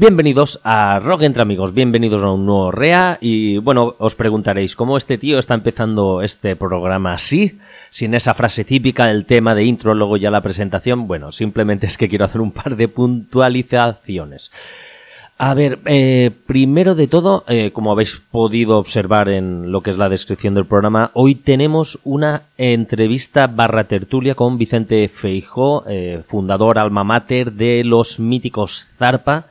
Bienvenidos a Rock Entre Amigos, bienvenidos a un nuevo REA y bueno, os preguntaréis cómo este tío está empezando este programa así, sin esa frase típica, el tema de intro, luego ya la presentación. Bueno, simplemente es que quiero hacer un par de puntualizaciones. A ver, eh, primero de todo, eh, como habéis podido observar en lo que es la descripción del programa, hoy tenemos una entrevista barra tertulia con Vicente Feijó, eh, fundador alma mater de los míticos Zarpa,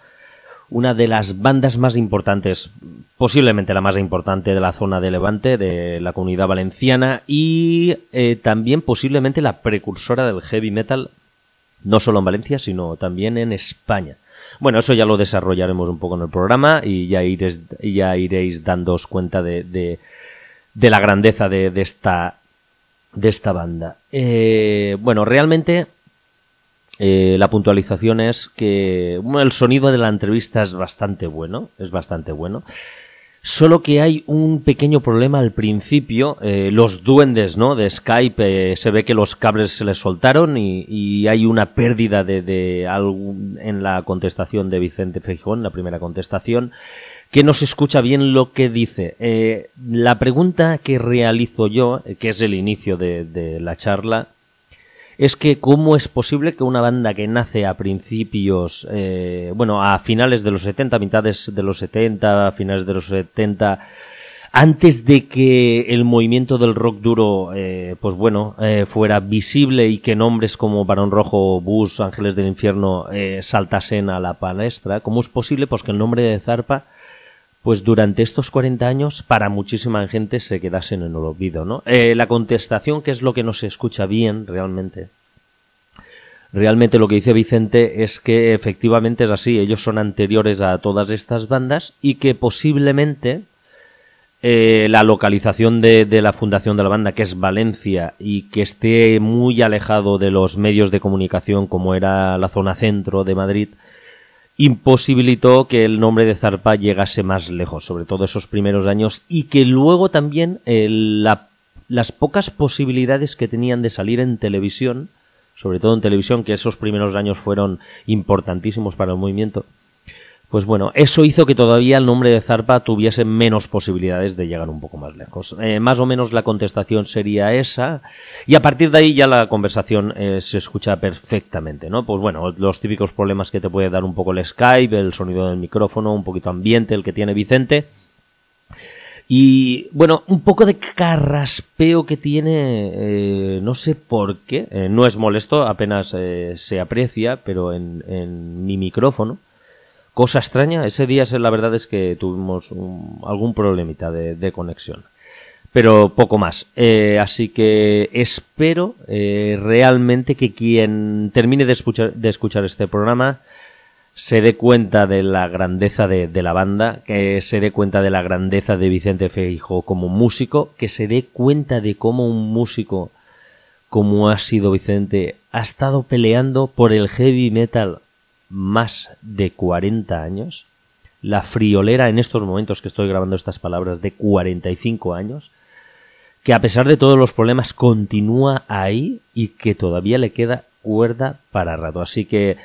una de las bandas más importantes, posiblemente la más importante de la zona de Levante, de la comunidad valenciana, y eh, también posiblemente la precursora del heavy metal, no solo en Valencia, sino también en España. Bueno, eso ya lo desarrollaremos un poco en el programa y ya iréis, ya iréis dándoos cuenta de, de, de la grandeza de, de, esta, de esta banda. Eh, bueno, realmente eh, la puntualización es que el sonido de la entrevista es bastante bueno, es bastante bueno. Solo que hay un pequeño problema al principio. Eh, los duendes ¿no? de Skype eh, se ve que los cables se les soltaron y, hay una pérdida de, de algún, en la contestación de Vicente Feijón, la primera contestación, que no se escucha bien lo que dice. La pregunta que realizo yo, que es el inicio de la charla, es que cómo es posible que una banda que nace a principios, eh, bueno, a finales de los 70, mitades de los 70, finales de los 70, antes de que el movimiento del rock duro, eh, pues bueno, eh, fuera visible y que nombres como Barón Rojo, Bus, Ángeles del Infierno eh, saltasen a la palestra, ¿cómo es posible pues que el nombre de Zarpa pues durante estos 40 años para muchísima gente se quedasen en el olvido, ¿no? Eh, la contestación, que es lo que no se escucha bien realmente. Realmente lo que dice Vicente es que efectivamente es así, ellos son anteriores a todas estas bandas y que posiblemente eh, la localización de, de, la fundación de la banda, que es Valencia, y que esté muy alejado de los medios de comunicación como era la zona centro de Madrid, imposibilitó que el nombre de Zarpa llegase más lejos, sobre todo esos primeros años, y que luego también eh, la, las pocas posibilidades que tenían de salir en televisión, sobre todo en televisión, que esos primeros años fueron importantísimos para el movimiento, pues bueno, eso hizo que todavía el nombre de Zarpa tuviese menos posibilidades de llegar un poco más lejos. Eh, más o menos la contestación sería esa, y a partir de ahí ya la conversación eh, se escucha perfectamente, ¿no? Pues bueno, los típicos problemas que te puede dar un poco el Skype, el sonido del micrófono, un poquito ambiente, el que tiene Vicente. Y bueno, un poco de carraspeo que tiene, eh, no sé por qué, no es molesto, apenas se aprecia, pero en mi micrófono cosa extraña, ese día la verdad es que tuvimos algún problemita de, de, conexión. Pero poco más. Eh, así que espero eh, realmente que quien termine de escuchar, de escuchar este programa se dé cuenta de la grandeza de, de, la banda, que se dé cuenta de la grandeza de Vicente Feijo como músico, que se dé cuenta de cómo un músico como ha sido Vicente ha estado peleando por el heavy metal más de 40 años, la friolera en estos momentos que estoy grabando estas palabras de 45 años, que a pesar de todos los problemas continúa ahí y que todavía le queda cuerda para rato. Así que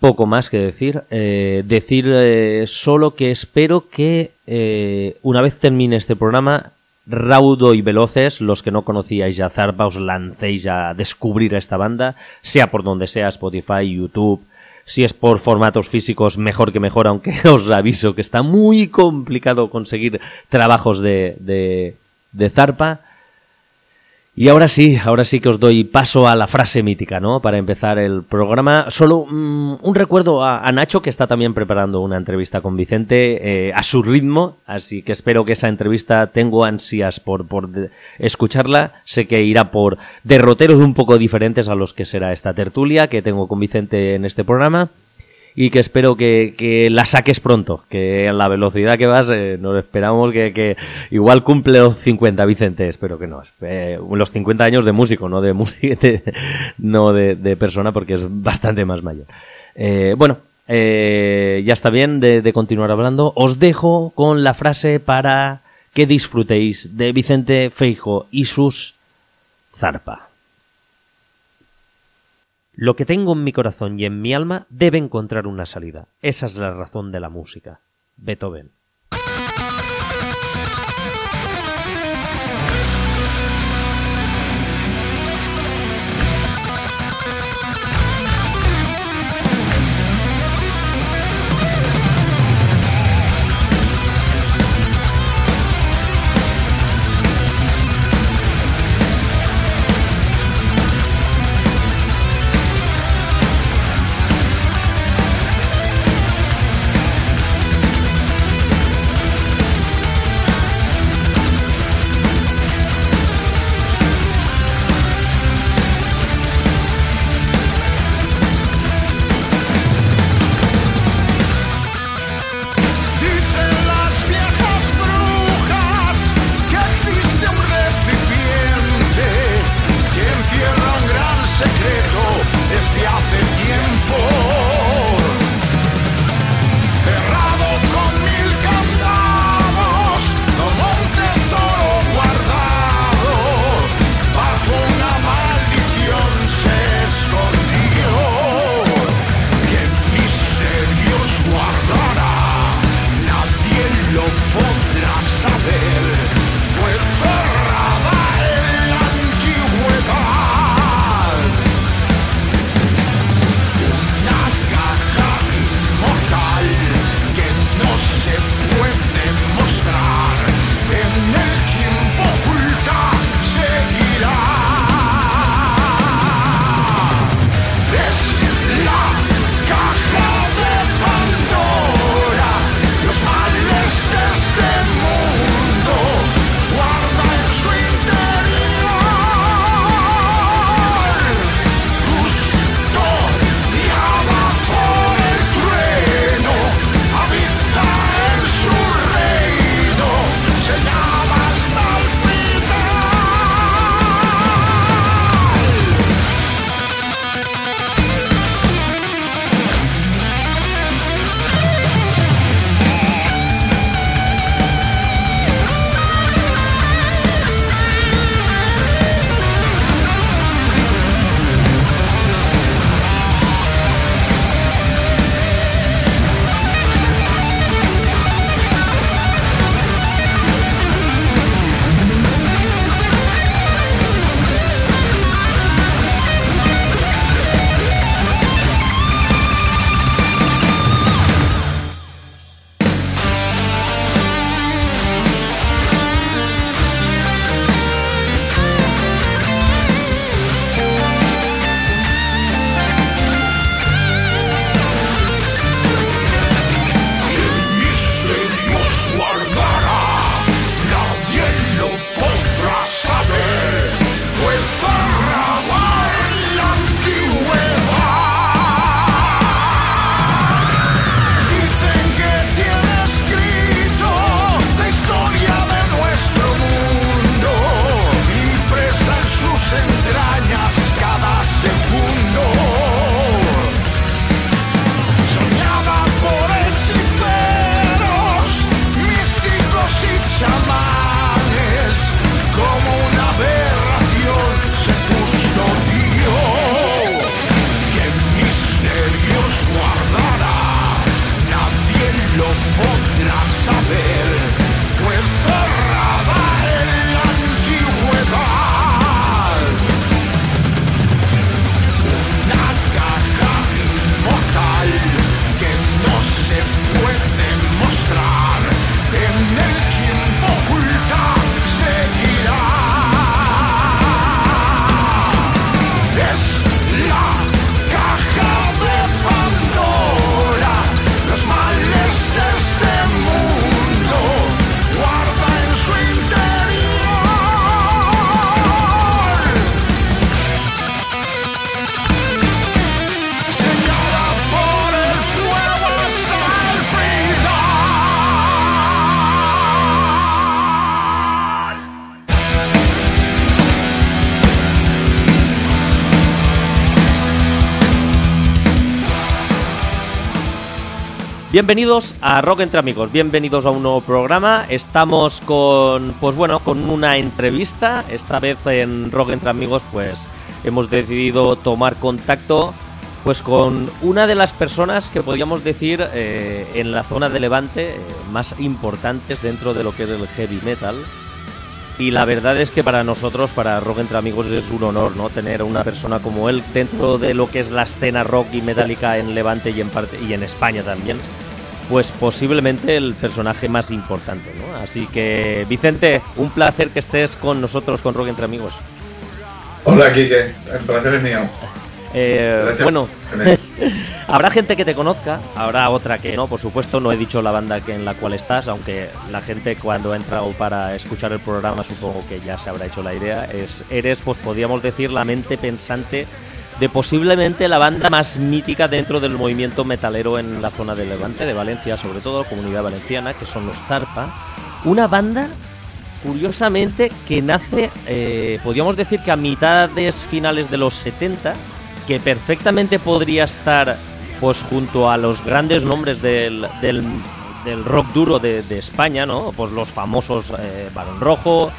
poco más que decir. Eh, decir eh, solo que espero que eh, una vez termine este programa, raudo y veloces, los que no conocíais ya Zarpa, os lancéis a descubrir a esta banda, sea por donde sea, Spotify, YouTube, si es por formatos físicos, mejor que mejor, aunque os aviso que está muy complicado conseguir trabajos de, de, de zarpa. Y ahora sí, ahora sí que os doy paso a la frase mítica, ¿no? Para empezar el programa. Solo mmm, un recuerdo a, a, Nacho, que está también preparando una entrevista con Vicente eh, a su ritmo, así que espero que esa entrevista tengo ansias por, por escucharla. Sé que irá por derroteros un poco diferentes a los que será esta tertulia que tengo con Vicente en este programa y que espero que, que, la saques pronto, que a la velocidad que vas eh, nos esperamos que, que, igual cumple los 50, Vicente, espero que no, eh, los 50 años de músico, no de, de no de, de, persona porque es bastante más mayor. Eh, bueno, eh, ya está bien de, de continuar hablando, os dejo con la frase para que disfrutéis de Vicente Feijo y sus zarpa. Lo que tengo en mi corazón y en mi alma debe encontrar una salida. Esa es la razón de la música. Beethoven. Bienvenidos a Rock entre amigos, bienvenidos a un nuevo programa. Estamos con, pues bueno, con una entrevista, esta vez en Rock entre amigos, pues hemos decidido tomar contacto pues con una de las personas que podríamos decir eh, en la zona de Levante eh, más importantes dentro de lo que es el heavy metal. Y la verdad es que para nosotros, para Rock Entre Amigos, es un honor ¿no? tener a una persona como él dentro de lo que es la escena rock y metálica en Levante y en, parte, y en España también. Pues posiblemente el personaje más importante. ¿no? Así que, Vicente, un placer que estés con nosotros, con Rock Entre Amigos. Hola, Kike. El placer es mío. Eh, bueno, habrá gente que te conozca, habrá otra que no, por supuesto. No he dicho la banda que en la cual estás, aunque la gente cuando ha entrado para escuchar el programa supongo que ya se habrá hecho la idea. Es, eres, pues podríamos decir, la mente pensante de posiblemente la banda más mítica dentro del movimiento metalero en la zona de Levante, de Valencia, sobre todo, la comunidad valenciana, que son los Zarpa. Una banda curiosamente que nace, eh, podríamos decir que a mitades finales de los 70 que perfectamente podría estar pues junto a los grandes nombres del, del, rock duro de, España, ¿no? Pues los famosos eh, Barón Rojo,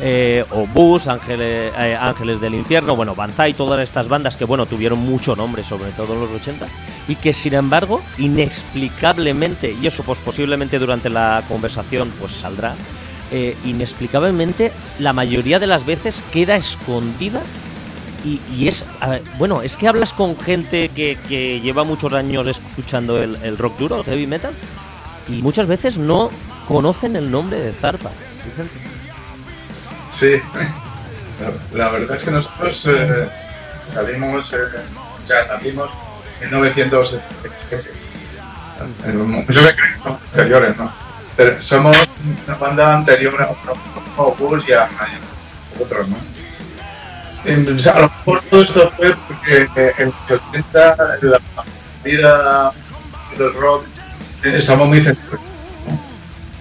eh, Obús, Ángeles, eh, Ángeles del Infierno, bueno, Banzai, todas estas bandas que, bueno, tuvieron mucho nombre, sobre todo en los 80, y que, sin embargo, inexplicablemente, y eso pues posiblemente durante la conversación pues saldrá, eh, inexplicablemente, la mayoría de las veces queda escondida y, es, bueno, es que hablas con gente que, lleva muchos años escuchando el, rock duro, el heavy metal, y muchas veces no conocen el nombre de Zarpa. Sí, la, verdad es que nosotros eh, salimos, eh, ya nacimos en 1977. Muchos se anteriores, ¿no? Pero somos una banda anterior a Opus y a otros, ¿no? Pues, a lo mejor todo esto fue porque en los 80 la vida del rock estamos muy centrados.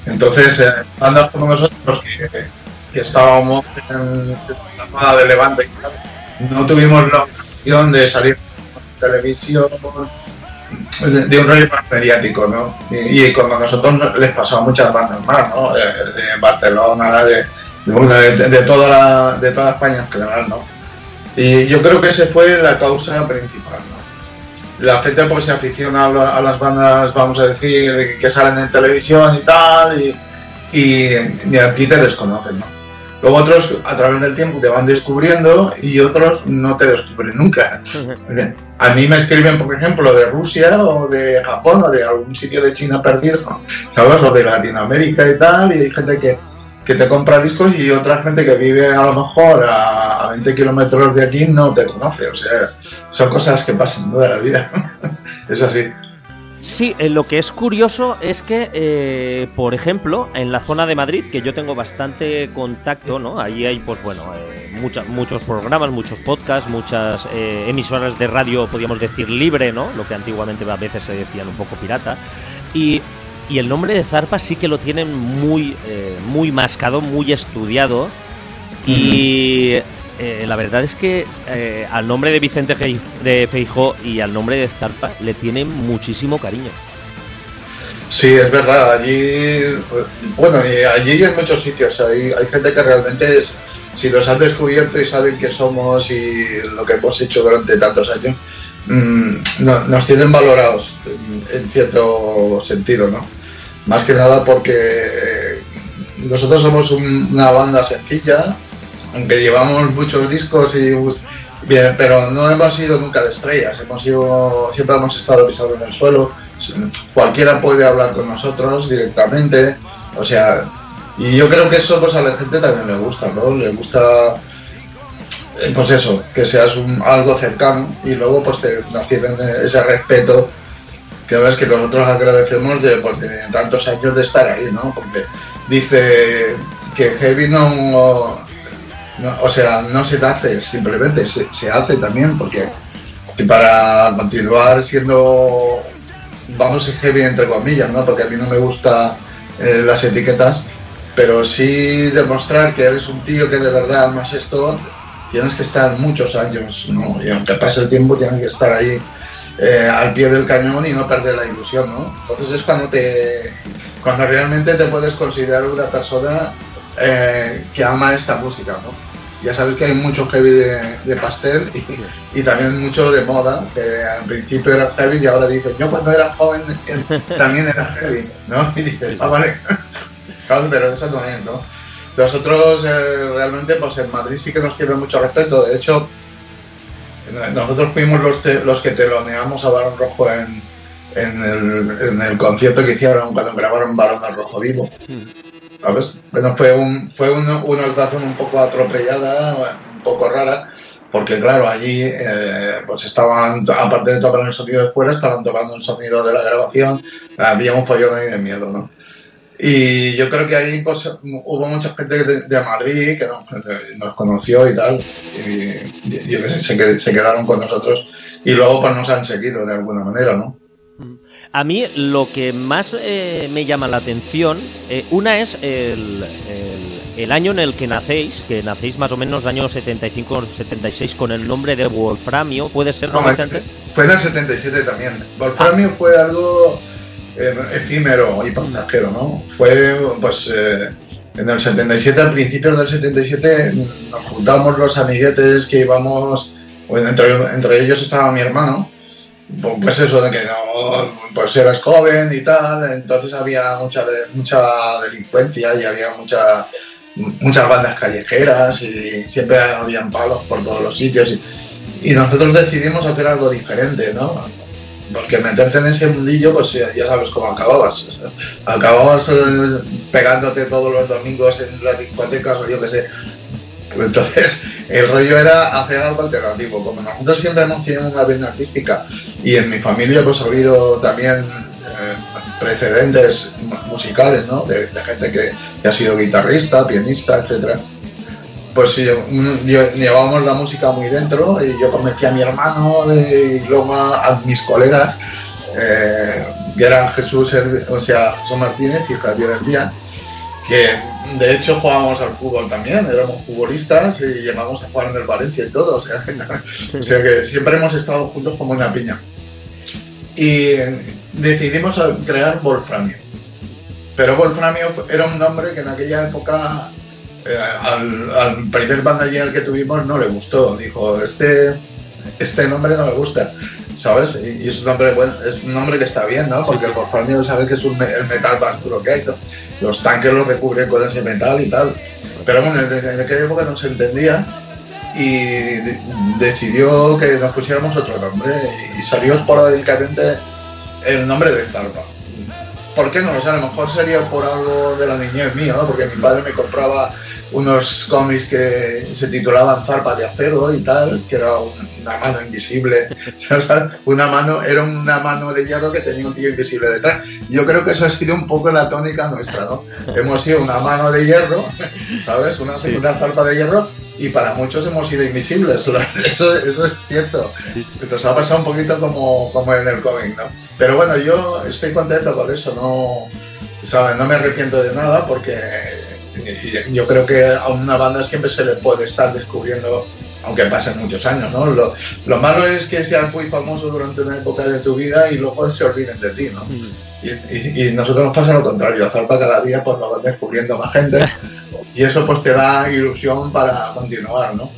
Entonces, eh, bandas como nosotros que, estábamos en la zona de Levante no tuvimos la opción de salir en televisión de, un rollo más mediático, ¿no? Y, y, cuando a nosotros les pasó a muchas bandas más, ¿no? De, Barcelona, de, de, toda la, de toda España general, ¿no? Y yo creo que esa fue la causa principal, ¿no? La gente pues se aficiona a, las bandas, vamos a decir, que salen en televisión y tal, y, y, a ti te desconocen, ¿no? Luego otros a través del tiempo te van descubriendo y otros no te descubren nunca. A mí me escriben, por ejemplo, de Rusia o de Japón o de algún sitio de China perdido, ¿sabes? O de Latinoamérica y tal, y hay gente que, que te compra discos y otra gente que vive a lo mejor a, 20 kilómetros de aquí no te conoce. O sea, son cosas que pasan toda la vida. es así. Sí, eh, lo que es curioso es que, eh, por ejemplo, en la zona de Madrid, que yo tengo bastante contacto, ¿no? Ahí hay, pues bueno, eh, muchos programas, muchos podcasts, muchas emisoras de radio, podríamos decir libre, ¿no? Lo que antiguamente a veces se decían un poco pirata. Y y el nombre de Zarpa sí que lo tienen muy, eh, muy mascado, muy estudiado. Y eh, la verdad es que eh, al nombre de Vicente de Feijó y al nombre de Zarpa le tienen muchísimo cariño. Sí, es verdad. Allí, bueno, y allí en muchos sitios hay, hay gente que realmente, si los han descubierto y saben que somos y lo que hemos hecho durante tantos años, mm, nos tienen valorados en, cierto sentido, ¿no? Más que nada porque nosotros somos una banda sencilla, aunque llevamos muchos discos y pero no hemos sido nunca de estrellas, hemos sido, siempre hemos estado pisados en el suelo, cualquiera puede hablar con nosotros directamente, o sea, y yo creo que eso pues a la gente también le gusta, ¿no? Le gusta eh, pues eso, que seas algo cercano y luego pues te nos ese respeto que ves que nosotros agradecemos de, pues, tantos años de estar ahí, ¿no? Porque dice que Heavy no, o sea, no se hace simplemente, se, hace también, porque para continuar siendo, vamos, heavy entre comillas, ¿no? Porque a mí no me gustan eh, las etiquetas, pero sí demostrar que eres un tío que de verdad amas esto, tienes que estar muchos años, ¿no? Y aunque pase el tiempo, tienes que estar ahí eh, al pie del cañón y no perder la ilusión, ¿no? Entonces es cuando te cuando realmente te puedes considerar una persona eh, que ama esta música, ¿no? ya sabes que hay mucho heavy de, pastel y, también mucho de moda, que al principio era heavy y ahora dicen, yo cuando era joven también era heavy, ¿no? Y dices, ah, vale, claro, pero eso no es, ¿no? Nosotros eh, realmente, pues en Madrid sí que nos tiene mucho respeto, de hecho, nosotros fuimos los, los que teloneamos a Barón Rojo en, en, el, en el concierto que hicieron cuando grabaron Barón al Rojo Vivo. Mm. ¿sabes? Bueno, fue, un, fue una, una actuación un poco atropellada, un poco rara, porque claro, allí eh, pues estaban, aparte de tocar el sonido de fuera, estaban tocando el sonido de la grabación, había un follón ahí de miedo, ¿no? Y yo creo que ahí pues, hubo mucha gente de, Madrid que nos, conoció y tal, y, se, se, quedaron con nosotros y luego pues nos han seguido de alguna manera, ¿no? A mí lo que más eh, me llama la atención, eh, una es el, el, año en el que nacéis, que nacéis más o menos años 75 o 76 con el nombre de Wolframio, ¿puede ser? No, fue en el 77 también. Wolframio fue algo efímero y pasajero, ¿no? Fue, pues, en el 77, al principio del 77, nos juntamos los amiguetes que íbamos, pues, entre, ellos estaba mi hermano, pues eso de que no, pues eras joven y tal, entonces había mucha mucha delincuencia y había mucha, muchas bandas callejeras y siempre habían palos por todos los sitios y, nosotros decidimos hacer algo diferente, ¿no? Porque meterte en ese mundillo, pues ya, sabes cómo acababas. Acababas eh, pegándote todos los domingos en las discotecas o yo qué sé, entonces, el rollo era hacer algo alternativo. Como nosotros siempre hemos tenido una vida artística y en mi familia pues ha habido también eh, precedentes musicales, ¿no? De, gente que, ha sido guitarrista, pianista, etcétera. Pues llevábamos la música muy dentro y yo convencí a mi hermano y luego a, mis colegas, eh, que eran Jesús, o sea, Jesús Martínez y Javier Herbián, que de hecho jugábamos al fútbol también, éramos futbolistas y llegamos a jugar en el Valencia y todo, o sea, que siempre hemos estado juntos como una piña. Y decidimos crear Wolframio. Pero Wolframio era un nombre que en aquella época eh, al, primer manager que tuvimos no le gustó, dijo, este, este nombre no me gusta. ¿sabes? Y, es, un nombre, es un nombre que está bien, ¿no? Porque el Wolframio sabe que es un, el metal más duro que hay, ¿no? Los tanques los recubren con ese metal y tal. Pero bueno, en, aquella época no se entendía y decidió que nos pusiéramos otro nombre y salió esporádicamente el nombre de Zarpa. ¿Por qué no? O sea, a lo mejor sería por algo de la niñez mía, ¿no? Porque mi padre me compraba unos cómics que se titulaban Zarpa de Acero y tal, que era una mano invisible. una mano, era una mano de hierro que tenía un tío invisible detrás. Yo creo que eso ha sido un poco la tónica nuestra, ¿no? Hemos sido una mano de hierro, ¿sabes? Una segunda zarpa de hierro y para muchos hemos sido invisibles. Eso, eso es cierto. Nos ha pasado un poquito como, como en el cómic, ¿no? Pero bueno, yo estoy contento con eso, no, ¿sabes? No me arrepiento de nada porque yo creo que a una banda siempre se le puede estar descubriendo, aunque pasen muchos años, ¿no? Lo, lo malo es que seas muy famoso durante una época de tu vida y luego se olviden de ti, ¿no? Mm. Y, y, nosotros nos pasa lo contrario, a Zarpa cada día pues nos van descubriendo más gente y eso pues te da ilusión para continuar, ¿no?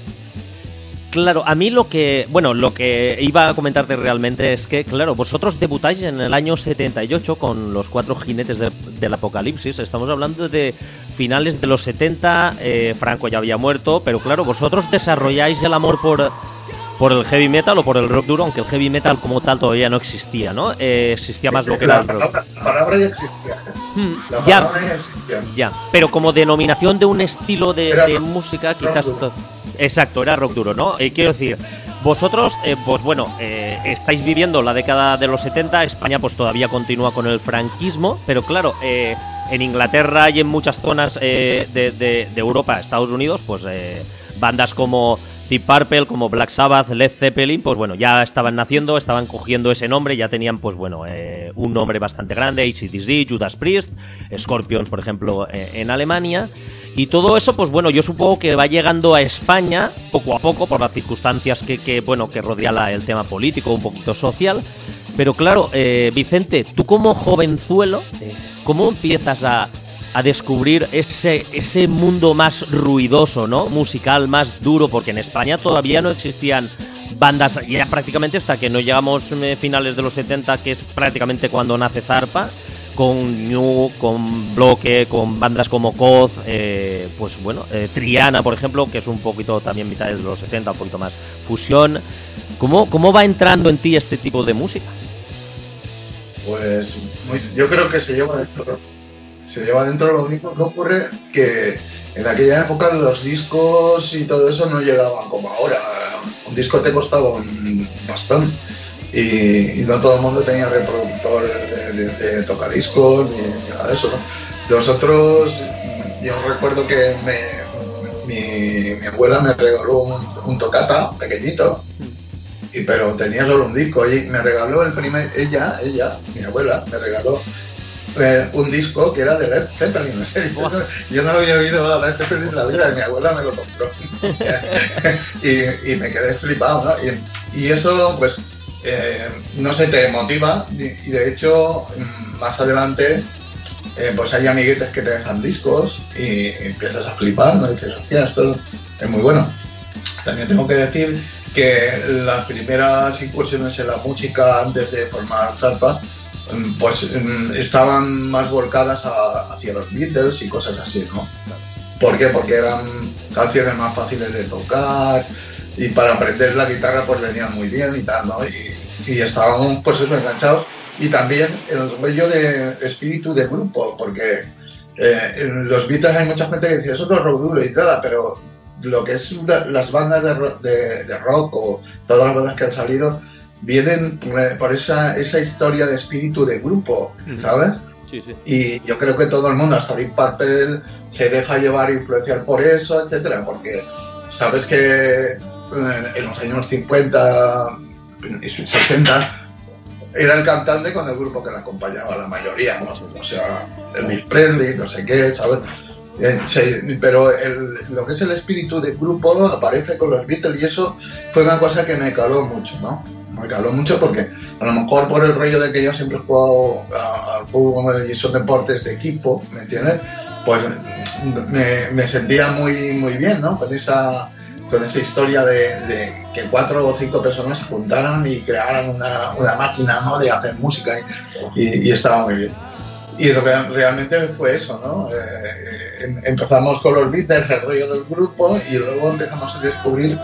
Claro, a mí lo que, bueno, lo que iba a comentarte realmente es que, claro, vosotros debutáis en el año 78 con los cuatro jinetes del apocalipsis. Estamos hablando de finales de los 70, eh, Franco ya había muerto, pero claro, vosotros desarrolláis el amor por, por el heavy metal o por el rock duro, aunque el heavy metal como tal todavía no existía, ¿no? Eh, existía más lo que era el rock. La palabra ya existía. Hmm, la ya, ya existía. Ya, pero como denominación de un estilo de, música, quizás. Exacto, era rock duro, ¿no? Eh, quiero decir, vosotros, eh, pues bueno, eh, estáis viviendo la década de los 70, España pues todavía continúa con el franquismo, pero claro, en Inglaterra y en muchas zonas de, de, Europa, Estados Unidos, pues bandas como Deep Purple, como Black Sabbath, Led Zeppelin, pues bueno, ya estaban naciendo, estaban cogiendo ese nombre, ya tenían pues bueno, un nombre bastante grande, ACDC, Judas Priest, Scorpions, por ejemplo, en Alemania. Y todo eso, pues bueno, yo supongo que va llegando a España poco a poco por las circunstancias que, bueno, que rodea el tema político, un poquito social. Pero claro, eh, Vicente, tú como jovenzuelo, ¿cómo empiezas a, a descubrir ese, ese mundo más ruidoso, ¿no? Musical, más duro, porque en España todavía no existían bandas, ya prácticamente hasta que no llegamos a eh, finales de los 70, que es prácticamente cuando nace Zarpa, con New, con Bloque, con bandas como Coz, eh, pues bueno, eh, Triana, por ejemplo, que es un poquito también mitad de los 70, un poquito más fusión. ¿Cómo, cómo va entrando en ti este tipo de música? Pues yo creo que se lleva dentro. Se lleva dentro lo único que ocurre que en aquella época los discos y todo eso no llegaban como ahora. Un disco te costaba un bastante y, no todo el mundo tenía reproductor de, tocadiscos ni, nada de eso. ¿no? Nosotros, yo recuerdo que mi, abuela me regaló un, tocata pequeñito, pero tenía solo un disco y me regaló el primer, ella, ella, mi abuela, me regaló eh, un disco que era de Led Zeppelin. Yo no había oído a Led Zeppelin en la vida y mi abuela me lo compró. y, me quedé flipado, ¿no? Y, y, eso, pues, eh, no se te motiva y de hecho mm, más adelante eh, pues hay amiguetes que te dejan discos y empiezas a flipar, ¿no? dices, hostia, esto es muy bueno. También tengo que decir que las primeras incursiones en la música antes de formar Zarpa pues mm, estaban más volcadas hacia los Beatles y cosas así, ¿no? ¿Por qué? Porque eran canciones más fáciles de tocar, y para aprender la guitarra pues venían muy bien y tal, ¿no? Y, estábamos pues eso enganchados y también el rollo de espíritu de grupo, porque eh, en los Beatles hay mucha gente que dice, es otro rock duro y nada, pero lo que es las bandas de, rock o todas las bandas que han salido vienen por esa, esa historia de espíritu de grupo, ¿sabes? Sí, sí. Y yo creo que todo el mundo, hasta Deep Purple, se deja llevar e influenciar por eso, etcétera, porque sabes que en los años 50 y 60 era el cantante con el grupo que le acompañaba, la mayoría, o sea, Elvis Presley, no sé qué, ¿sabes? Eh, pero lo que es el espíritu de grupo aparece con los Beatles y eso fue una cosa que me caló mucho, ¿no? Me caló mucho porque a lo mejor por el rollo de que yo siempre he jugado al fútbol y son deportes de equipo, ¿me entiendes? Pues me, me sentía muy, muy bien, ¿no? Con esa con esa historia de, que cuatro o cinco personas se juntaran y crearan una, máquina ¿no? de hacer música y, estaba muy bien. Y lo que realmente fue eso, ¿no? Eh, em, empezamos con los Beatles, el rollo del grupo y luego empezamos a descubrir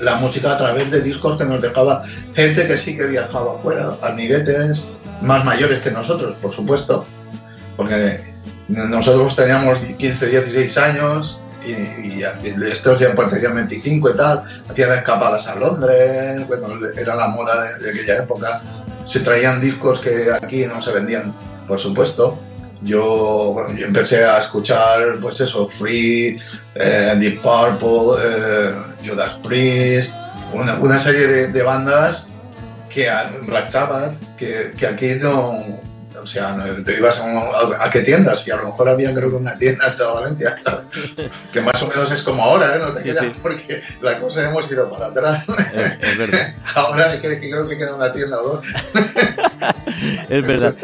la música a través de discos que nos dejaba gente que sí que viajaba afuera, amiguetes más mayores que nosotros, por supuesto, porque nosotros teníamos 15, 16 años, y, estos ya pues tenían 25 y tal, hacían escapadas a Londres, bueno, era la moda de, aquella época, se traían discos que aquí no se vendían, por supuesto. Yo, empecé a escuchar, pues eso, Free, eh, Deep Purple, eh, Judas Priest, una, serie de, bandas que Black Sabbath, que, aquí no. O sea, no, te ibas a, qué tiendas, y a lo mejor había creo que una tienda en toda Valencia, ¿sabes? que más o menos es como ahora, ¿eh? no te sí, porque la cosa hemos ido para atrás. Es, verdad. ahora es que, creo que queda una tienda o dos. es verdad.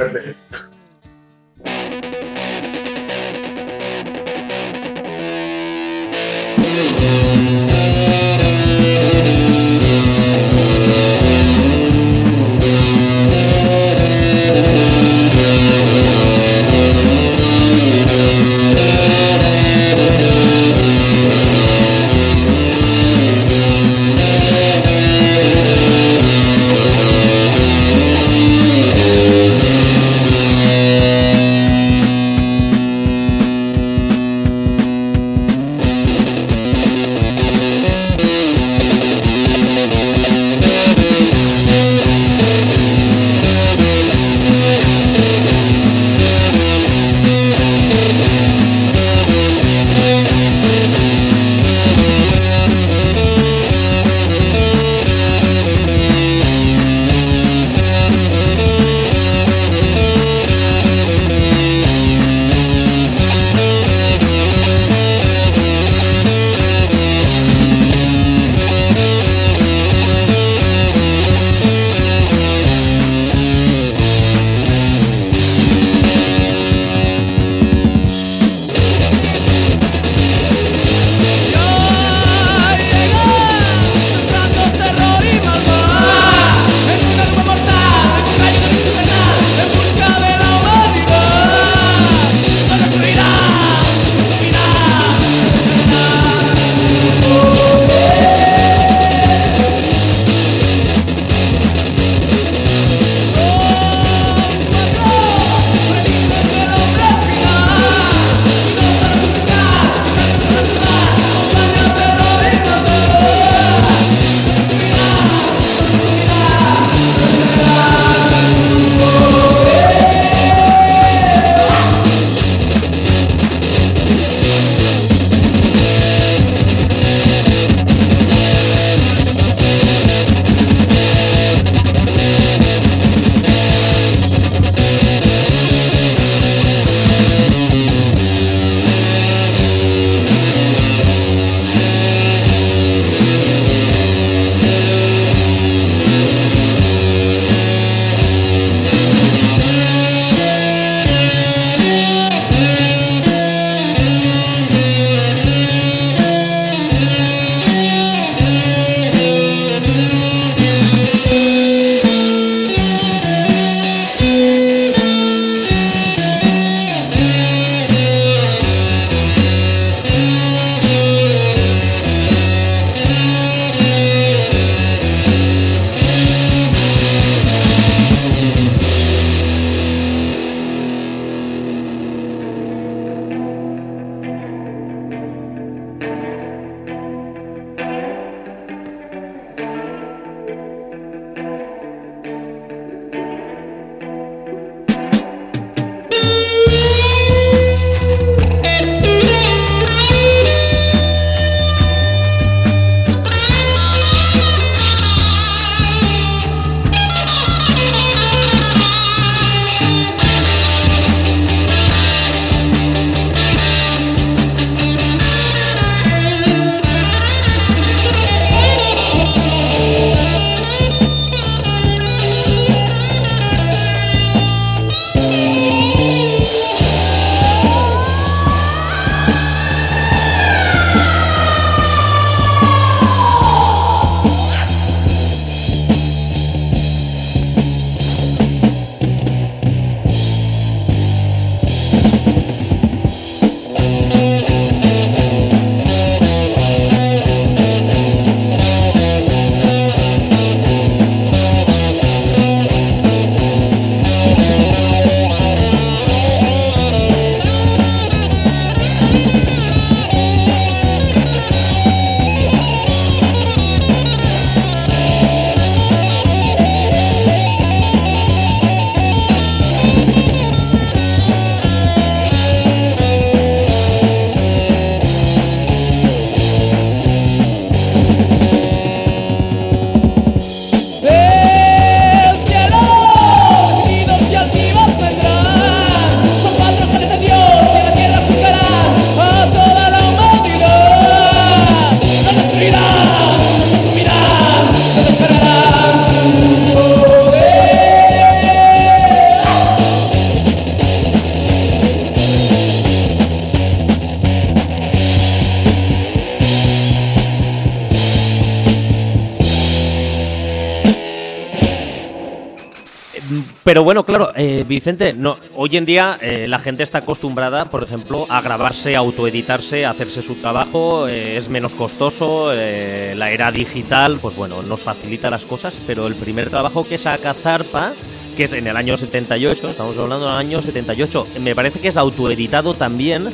Pero bueno, claro, eh, Vicente, no, hoy en día eh, la gente está acostumbrada, por ejemplo, a grabarse, a autoeditarse, a hacerse su trabajo, eh, es menos costoso, la era digital, pues bueno, nos facilita las cosas, pero el primer trabajo que saca Zarpa, que es en el año 78, estamos hablando del año 78, me parece que es autoeditado también,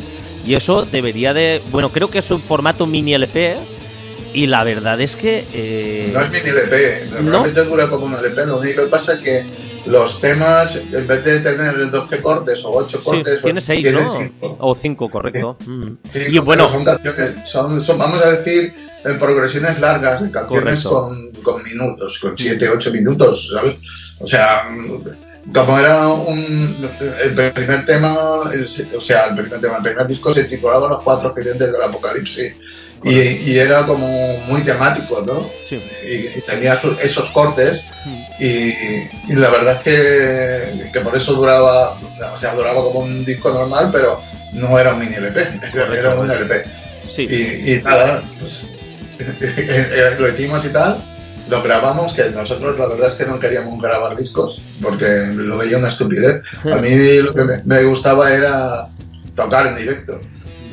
y eso debería de, bueno, creo que es un formato mini LP, y la verdad es que... no es mini LP, realmente dura como un LP, lo único que pasa es que los temas, en vez de tener 12 cortes o 8 cortes, tiene 6, ¿no? O 5, correcto. Mm. y bueno, son, son, vamos a decir, en progresiones largas, de canciones con, con, minutos, con 7, 8 minutos, ¿sabes? O sea, como era un, el primer tema, o sea, el primer tema, el primer disco se titulaba Los cuatro accidentes del apocalipsis. Y, y, era como muy temático, ¿no? Sí. Y, tenía esos cortes mm. Y, la verdad es que, por eso duraba, o sea, duraba como un disco normal, pero no era un mini LP, era un LP. Sí. Y, nada, pues lo hicimos y tal, lo grabamos, que nosotros la verdad es que no queríamos grabar discos, porque lo veía una estupidez. A mí lo que me, gustaba era tocar en directo.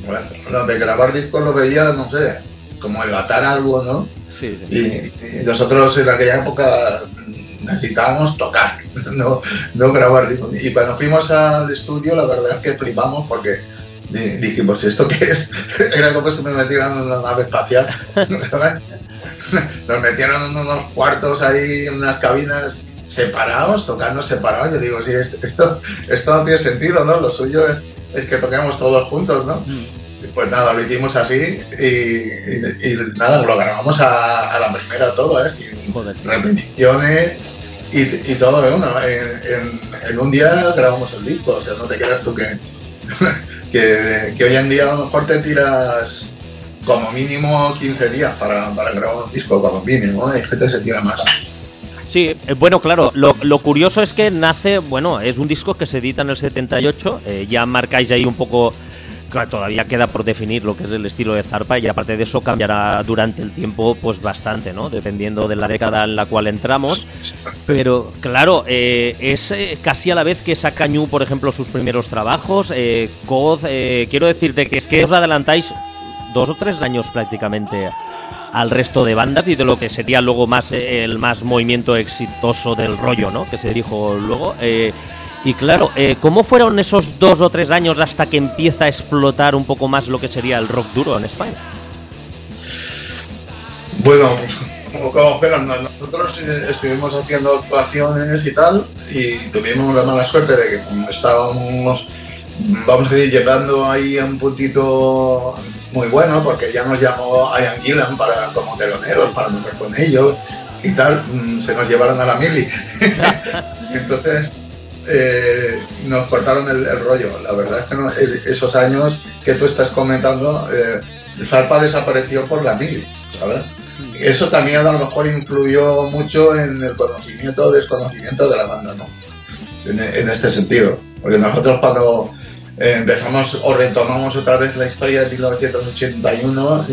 Bueno, de grabar discos lo veía, no sé, como enlatar algo, ¿no? Sí. y, nosotros en aquella época necesitábamos tocar, no, no grabar. Y cuando fuimos al estudio, la verdad es que flipamos porque dijimos, ¿esto qué es? Era como si me metieran en una nave espacial, Nos metieron en unos cuartos ahí, en unas cabinas separados, tocando separados. Yo digo, sí, esto, esto no tiene sentido, ¿no? Lo suyo es, que toquemos todos juntos, ¿no? Mm. Pues nada, lo hicimos así y, nada, lo grabamos a, la primera todo, ¿eh? Sin repeticiones y, todo de uno. En, un día grabamos el disco, o sea, no te creas tú que, que, hoy en día a lo mejor te tiras como mínimo 15 días para, para grabar un disco, como mínimo, hay gente que se tira más. Sí, eh, bueno, claro, lo, lo, curioso es que nace, bueno, es un disco que se edita en el 78, eh, ya marcáis ahí un poco todavía queda por definir lo que es el estilo de Zarpa y aparte de eso cambiará durante el tiempo pues bastante, ¿no? Dependiendo de la década en la cual entramos. Pero claro, eh, es eh, casi a la vez que saca Ñu, por ejemplo, sus primeros trabajos. Eh, Cod, eh, quiero decirte que es que os adelantáis dos o tres años prácticamente al resto de bandas y de lo que sería luego más el más movimiento exitoso del rollo, ¿no? Que se dijo luego. Y claro, eh, ¿cómo fueron esos dos o tres años hasta que empieza a explotar un poco más lo que sería el rock duro en España? Bueno, como, nosotros estuvimos haciendo actuaciones y tal, y tuvimos la mala suerte de que estábamos, vamos a decir, llevando ahí un puntito muy bueno, porque ya nos llamó Ian Gillan para, como teloneros para tocar con ellos y tal, mm, se nos llevaron a la mili. Entonces, eh, nos cortaron el, rollo. La verdad es que esos años que tú estás comentando, eh, Zarpa desapareció por la mil, ¿sabes? Eso también a lo mejor influyó mucho en el conocimiento o desconocimiento de la banda, ¿no? En, este sentido. Porque nosotros cuando eh, empezamos o retomamos otra vez la historia de 1981,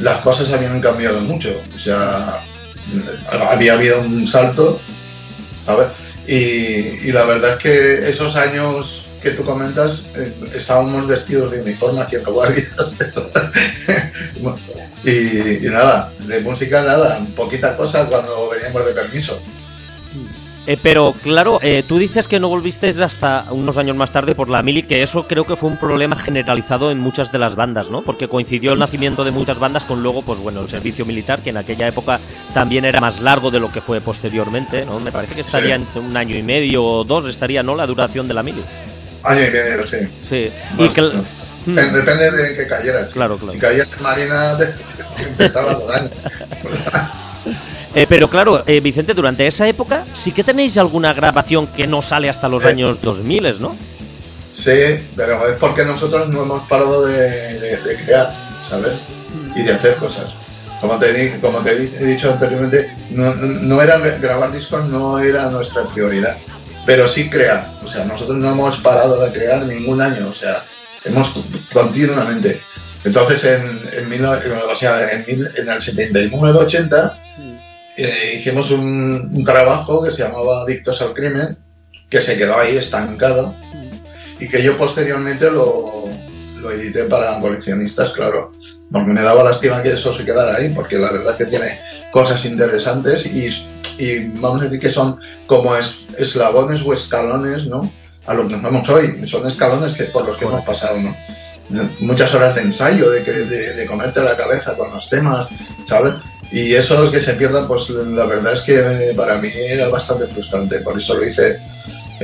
las cosas habían cambiado mucho. O sea, había habido un salto, ¿sabes? Y, la verdad es que esos años que tú comentas, eh, estábamos vestidos de uniforme haciendo guardias. y, nada, de música nada, poquita cosa cuando veníamos de permiso. Eh, pero claro, eh, tú dices que no volviste hasta unos años más tarde por la mili, que eso creo que fue un problema generalizado en muchas de las bandas, ¿no? Porque coincidió el nacimiento de muchas bandas con luego, pues bueno, el servicio militar, que en aquella época también era más largo de lo que fue posteriormente, ¿no? Me parece que estaría en un año y medio o dos, estaría, ¿no? La duración de la mili. Año y medio, sí. Sí. y hmm. Depende de que cayeras. Claro, claro. Si caías en Marina, empezaba dos años. Eh, pero claro, eh, Vicente, durante esa época sí que tenéis alguna grabación que no sale hasta los años 2000, ¿no? Sí, pero es porque nosotros no hemos parado de, crear, ¿sabes? Y de hacer cosas. Como te, como te he dicho anteriormente, no, era grabar discos, no era nuestra prioridad, pero sí crear. O sea, nosotros no hemos parado de crear ningún año, o sea, hemos continuamente. Entonces, en, en, o sea, en, en el 79-80 eh, hicimos un, trabajo que se llamaba Adictos al Crimen, que se quedó ahí estancado y que yo posteriormente lo, lo edité para coleccionistas, claro, porque me daba lástima que eso se quedara ahí, porque la verdad que tiene cosas interesantes y, y vamos a decir que son como es, eslabones o escalones, ¿no? A lo que nos vemos hoy, son escalones que, por los que hemos pasado, ¿no? Muchas horas de ensayo, de, que, de, de comerte la cabeza con los temas, ¿sabes? Y eso que se pierda, pues la verdad es que para mí era bastante frustrante. Por eso lo hice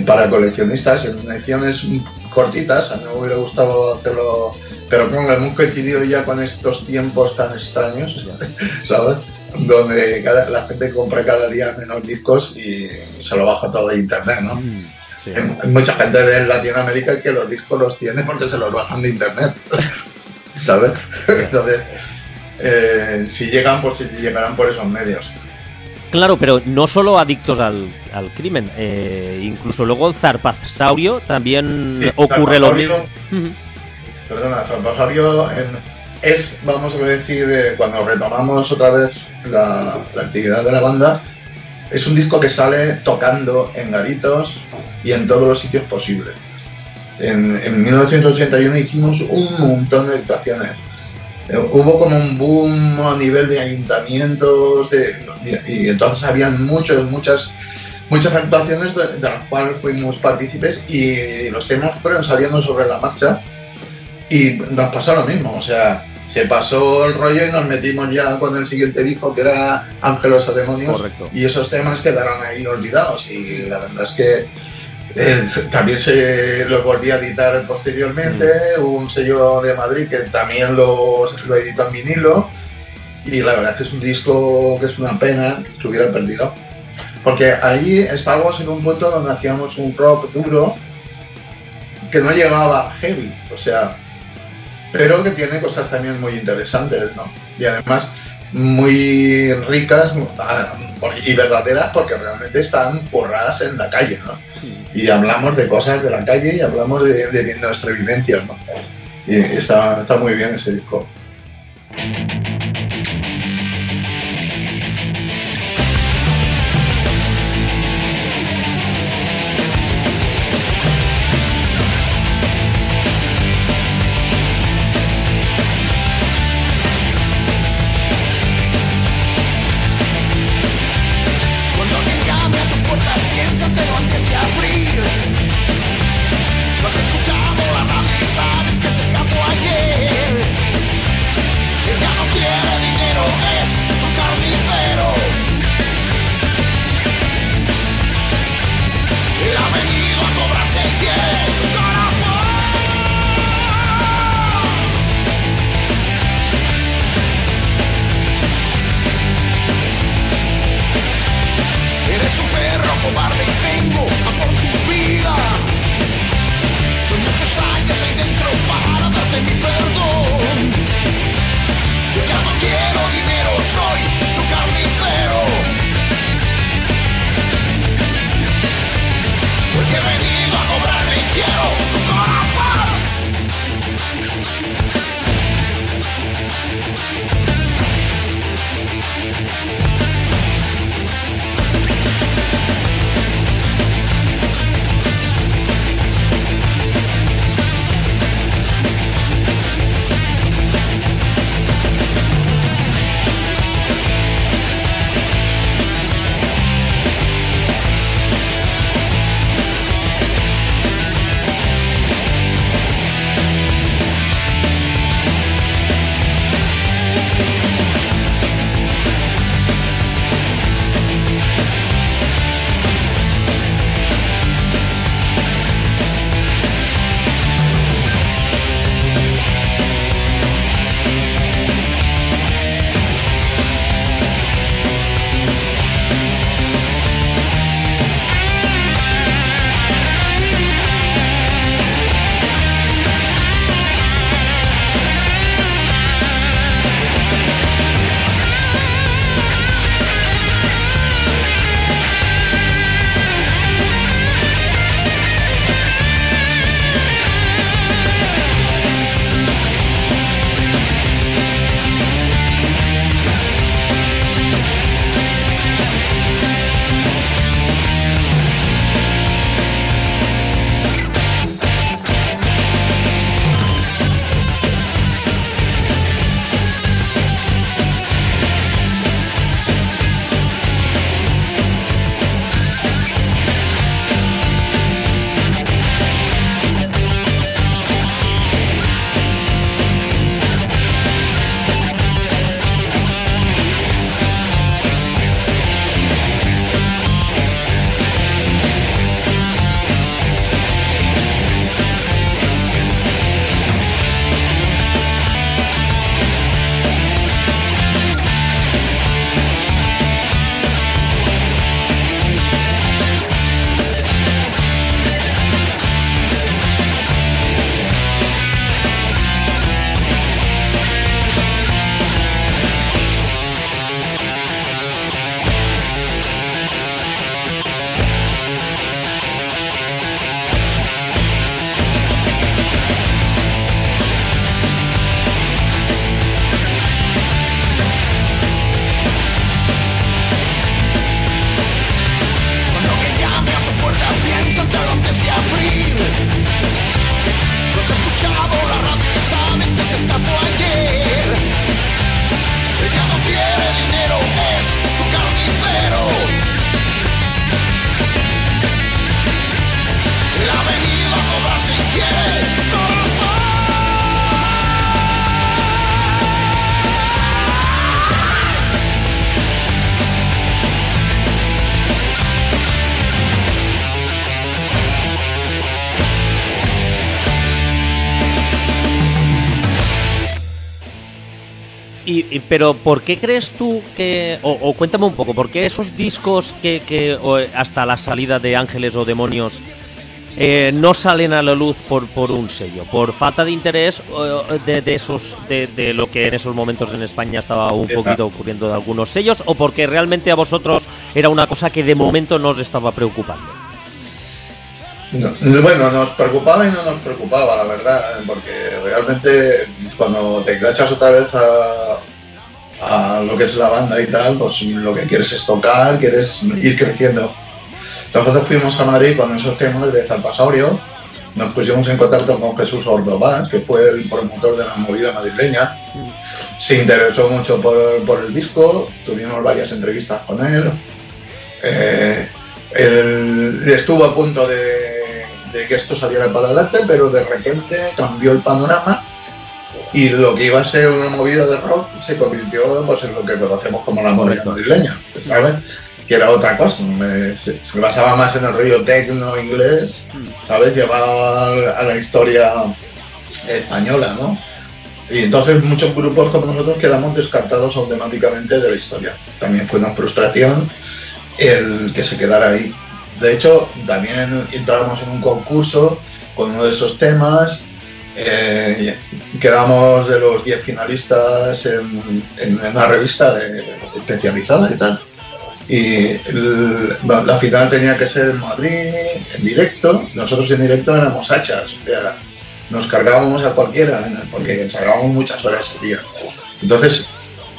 para coleccionistas en ediciones cortitas. A mí me hubiera gustado hacerlo, pero como hemos coincidido ya con estos tiempos tan extraños, ¿sabes? Donde la gente compra cada día menos discos y se lo baja todo de internet, ¿no? Mm, hay, mucha gente de Latinoamérica que los discos los tiene porque se los bajan de internet, ¿sabes? Entonces eh, si llegan, pues si llegarán por esos medios. Claro, pero no solo adictos al, crimen, eh, incluso luego el zarpasaurio también ocurre lo mismo. Perdona, zarpasaurio es, vamos a decir, eh, cuando retomamos otra vez la, actividad de la banda, es un disco que sale tocando en garitos y en todos los sitios posibles. En, en 1981 hicimos un montón de actuaciones hubo como un boom a nivel de ayuntamientos y, entonces habían muchos, muchas muchas actuaciones de, las cuales fuimos partícipes y los temas fueron saliendo sobre la marcha y nos pasó lo mismo, o sea, se pasó el rollo y nos metimos ya con el siguiente disco que era Ángelos o Demonios y esos temas quedaron ahí olvidados y la verdad es que eh, también se los volví a editar posteriormente, mm. un sello de Madrid que también lo, lo editó en vinilo y la verdad es que es un disco que es una pena que se hubiera perdido. Porque ahí estábamos en un punto donde hacíamos un rock duro que no llegaba heavy, o sea, pero que tiene cosas también muy interesantes, ¿no? Y además muy ricas ah, y verdaderas porque realmente están borradas en la calle, ¿no? Y hablamos de cosas de la calle y hablamos de, de nuestras vivencias, ¿no? Y está, está muy bien ese disco. Pero ¿por qué crees tú que, o, cuéntame un poco, ¿por qué esos discos que, que hasta la salida de Ángeles o Demonios eh, no salen a la luz por, por un sello, por falta de interés de, de esos de, de, lo que en esos momentos en España estaba un poquito ocurriendo de algunos sellos, o porque realmente a vosotros era una cosa que de momento no os estaba preocupando. bueno, nos preocupaba y no nos preocupaba, la verdad, porque realmente cuando te enganchas otra vez a, a lo que es la banda y tal, pues lo que quieres es tocar, quieres ir creciendo nosotros fuimos a Madrid con esos temas de Zarpasaurio, nos pusimos en contacto con Jesús Ordovás, que fue el promotor de la movida madrileña. Se interesó mucho por, el disco, tuvimos varias entrevistas con él. Eh, él estuvo a punto de, que esto saliera para adelante, pero de repente cambió el panorama y lo que iba a ser una movida de rock se convirtió pues, en lo que conocemos como la movida madrileña, ¿sabes? que era otra cosa. se, basaba más en el rollo tecno inglés, ¿sabes? Llevaba a la historia española, ¿no? Y entonces muchos grupos como nosotros quedamos descartados automáticamente de la historia. También fue una frustración el que se quedara ahí. De hecho, también entramos en un concurso con uno de esos temas. Eh, quedamos de los 10 finalistas en, en, una revista especializada y tal y la final tenía que ser en Madrid, en directo. Nosotros en directo éramos hachas, nos cargábamos a cualquiera, porque ensayábamos muchas horas al día. Entonces,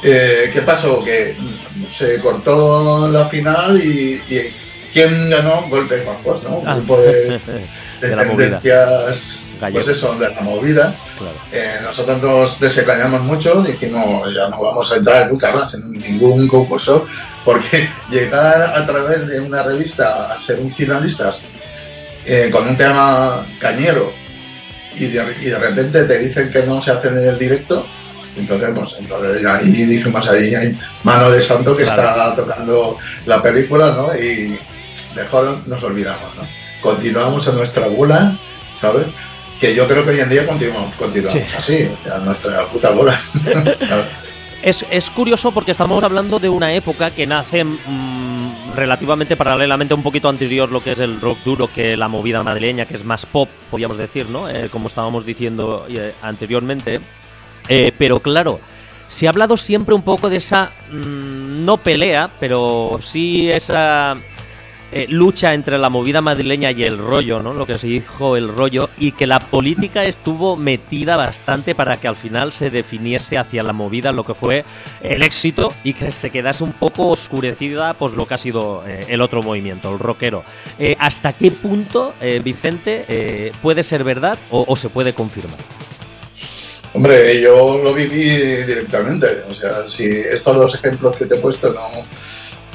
eh, ¿qué pasó? Que se cortó la final y, ¿quién ganó? Golpes Bajos, ¿no? Un ah. grupo de, tendencias pues eso, de la movida. Eh, nosotros nos desengañamos mucho, dijimos, ya no vamos a entrar nunca más en ningún concurso, porque llegar a través de una revista a ser un finalista eh, con un tema cañero y de, repente te dicen que no se hace en el directo, entonces, pues, entonces ahí dijimos, ahí hay mano de santo que está tocando la película, ¿no? Y mejor nos olvidamos, ¿no? Continuamos en nuestra bula, ¿sabes? Que yo creo que hoy en día continuamos, continuamos así, a nuestra puta bola. es, es, curioso porque estamos hablando de una época que nace mm, relativamente paralelamente un poquito anterior lo que es el rock duro que la movida madrileña, que es más pop, podríamos decir, ¿no? Eh, como estábamos diciendo eh, anteriormente. Eh, pero claro, se ha hablado siempre un poco de esa, mm, no pelea, pero sí esa eh, lucha entre la movida madrileña y el rollo, ¿no? Lo que se dijo el rollo, y que la política estuvo metida bastante para que al final se definiese hacia la movida lo que fue el éxito y que se quedase un poco oscurecida pues lo que ha sido eh, el otro movimiento, el rockero. Eh, ¿Hasta qué punto, Vicente, puede ser verdad o, o se puede confirmar? Hombre, yo lo viví directamente. O sea, si estos dos ejemplos que te he puesto no,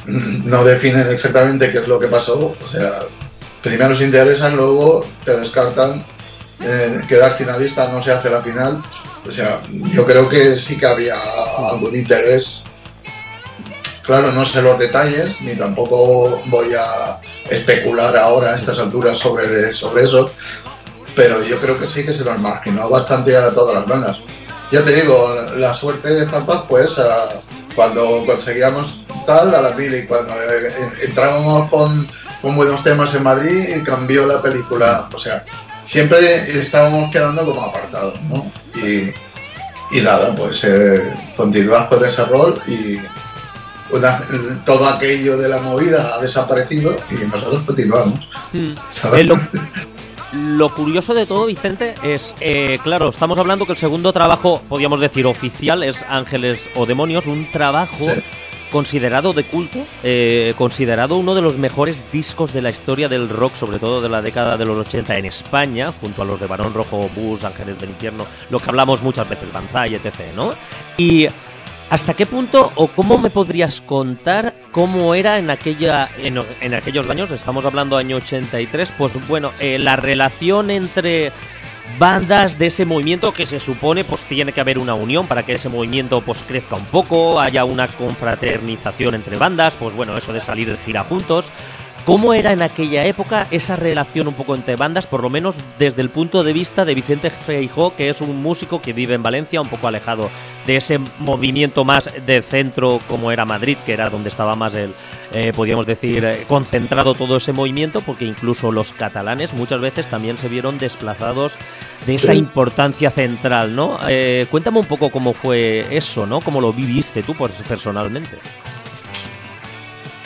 no definen exactamente qué es lo que pasó. O sea, primero se interesan, luego te descartan, eh, quedar finalista no se hace la final. O sea, yo creo que sí que había algún interés. Claro, no sé los detalles, ni tampoco voy a especular ahora a estas alturas sobre, sobre eso, pero yo creo que sí que se nos marginó bastante a todas las bandas. Ya te digo, la suerte de Zampa fue esa, cuando conseguíamos tal a la mil y cuando eh, entrábamos con, buenos temas en Madrid cambió la película. O sea, siempre estábamos quedando como apartados, ¿no? Y, nada, pues eh, continuamos con ese rol y todo aquello de la movida ha desaparecido y nosotros continuamos. Hmm. Lo curioso de todo, Vicente, es, eh, claro, estamos hablando que el segundo trabajo, podríamos decir, oficial es Ángeles o Demonios, un trabajo considerado de culto, eh, considerado uno de los mejores discos de la historia del rock, sobre todo de la década de los 80 en España, junto a los de Barón Rojo, Bus, Ángeles del Infierno, lo que hablamos muchas veces, Banzai, etc., ¿no? Y ¿Hasta qué punto o cómo me podrías contar cómo era en aquella en, aquellos años? Estamos hablando año 83, pues bueno, eh, la relación entre bandas de ese movimiento que se supone pues tiene que haber una unión para que ese movimiento pues crezca un poco, haya una confraternización entre bandas, pues bueno, eso de salir de gira juntos. ¿Cómo era en aquella época esa relación un poco entre bandas, por lo menos desde el punto de vista de Vicente Feijó, que es un músico que vive en Valencia, un poco alejado de ese movimiento más de centro como era Madrid, que era donde estaba más el, eh, podríamos decir, eh, concentrado todo ese movimiento, porque incluso los catalanes muchas veces también se vieron desplazados de esa importancia central, ¿no? Eh, cuéntame un poco cómo fue eso, ¿no? Cómo lo viviste tú personalmente.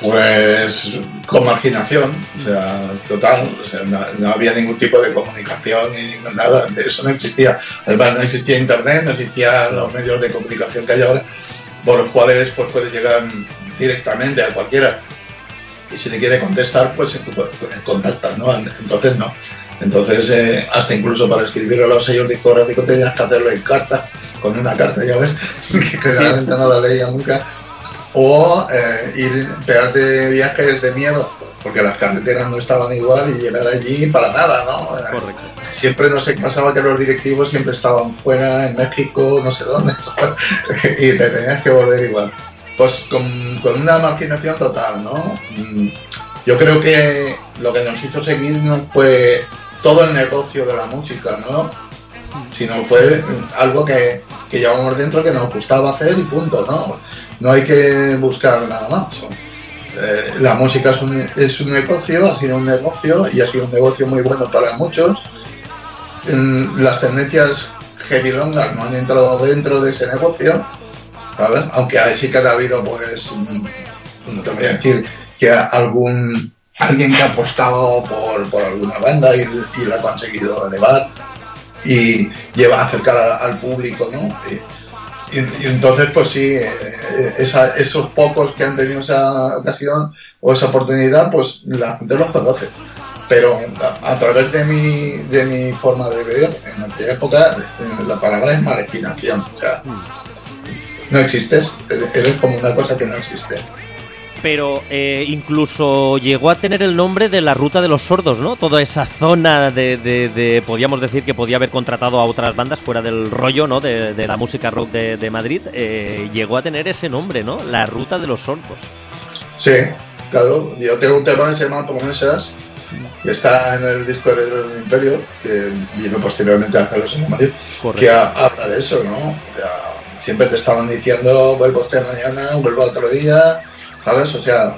Pues con marginación, o sea, total, o sea, no, había ningún tipo de comunicación ni nada, eso no existía. Además, no existía internet, no existían los medios de comunicación que hay ahora, por los cuales pues, puedes llegar directamente a cualquiera. Y si te quiere contestar, pues contactas, ¿no? Entonces no. Entonces, eh, hasta incluso para escribir a los sellos discográficos tenías que hacerlo en carta, con una carta, ya ves, que realmente no la leía nunca o eh, ir pegarte viajes de miedo, porque las carreteras no estaban igual y llegar allí para nada, ¿no? Correcto. Siempre no sé qué pasaba que los directivos siempre estaban fuera, en México, no sé dónde, y te tenías que volver igual. Pues con, con, una marginación total, ¿no? Mm, yo creo que lo que nos hizo seguir no fue todo el negocio de la música, ¿no? Sino fue algo que, que llevamos dentro que nos gustaba hacer y punto, ¿no? No hay que buscar nada más. Eh, la música es un, negocio, ha sido un negocio y ha sido un negocio muy bueno para muchos. las tendencias heavy longas no han entrado dentro de ese negocio, aunque sí que ha habido, pues, no te voy a decir que algún alguien que ha apostado por, alguna banda y, la ha conseguido elevar y lleva a acercar al, público, ¿no? Y, entonces, pues sí, eh, esos pocos que han tenido esa ocasión o esa oportunidad, pues la gente los conoce. Pero a, través de mi, de mi forma de ver, en aquella época eh, la palabra es marginación. O sea, no existes, eres como una cosa que no existe pero eh, incluso llegó a tener el nombre de la ruta de los sordos, ¿no? Toda esa zona de, de, podríamos decir que podía haber contratado a otras bandas fuera del rollo, ¿no? De, la música rock de, Madrid, eh, llegó a tener ese nombre, ¿no? La ruta de los sordos. Sí, claro. Yo tengo un tema que se llama Promesas, que está en el disco de del Imperio, que vino posteriormente a Carlos en Madrid, que habla de eso, ¿no? siempre te estaban diciendo, vuelvo a usted mañana, vuelvo otro día ¿sabes? O sea,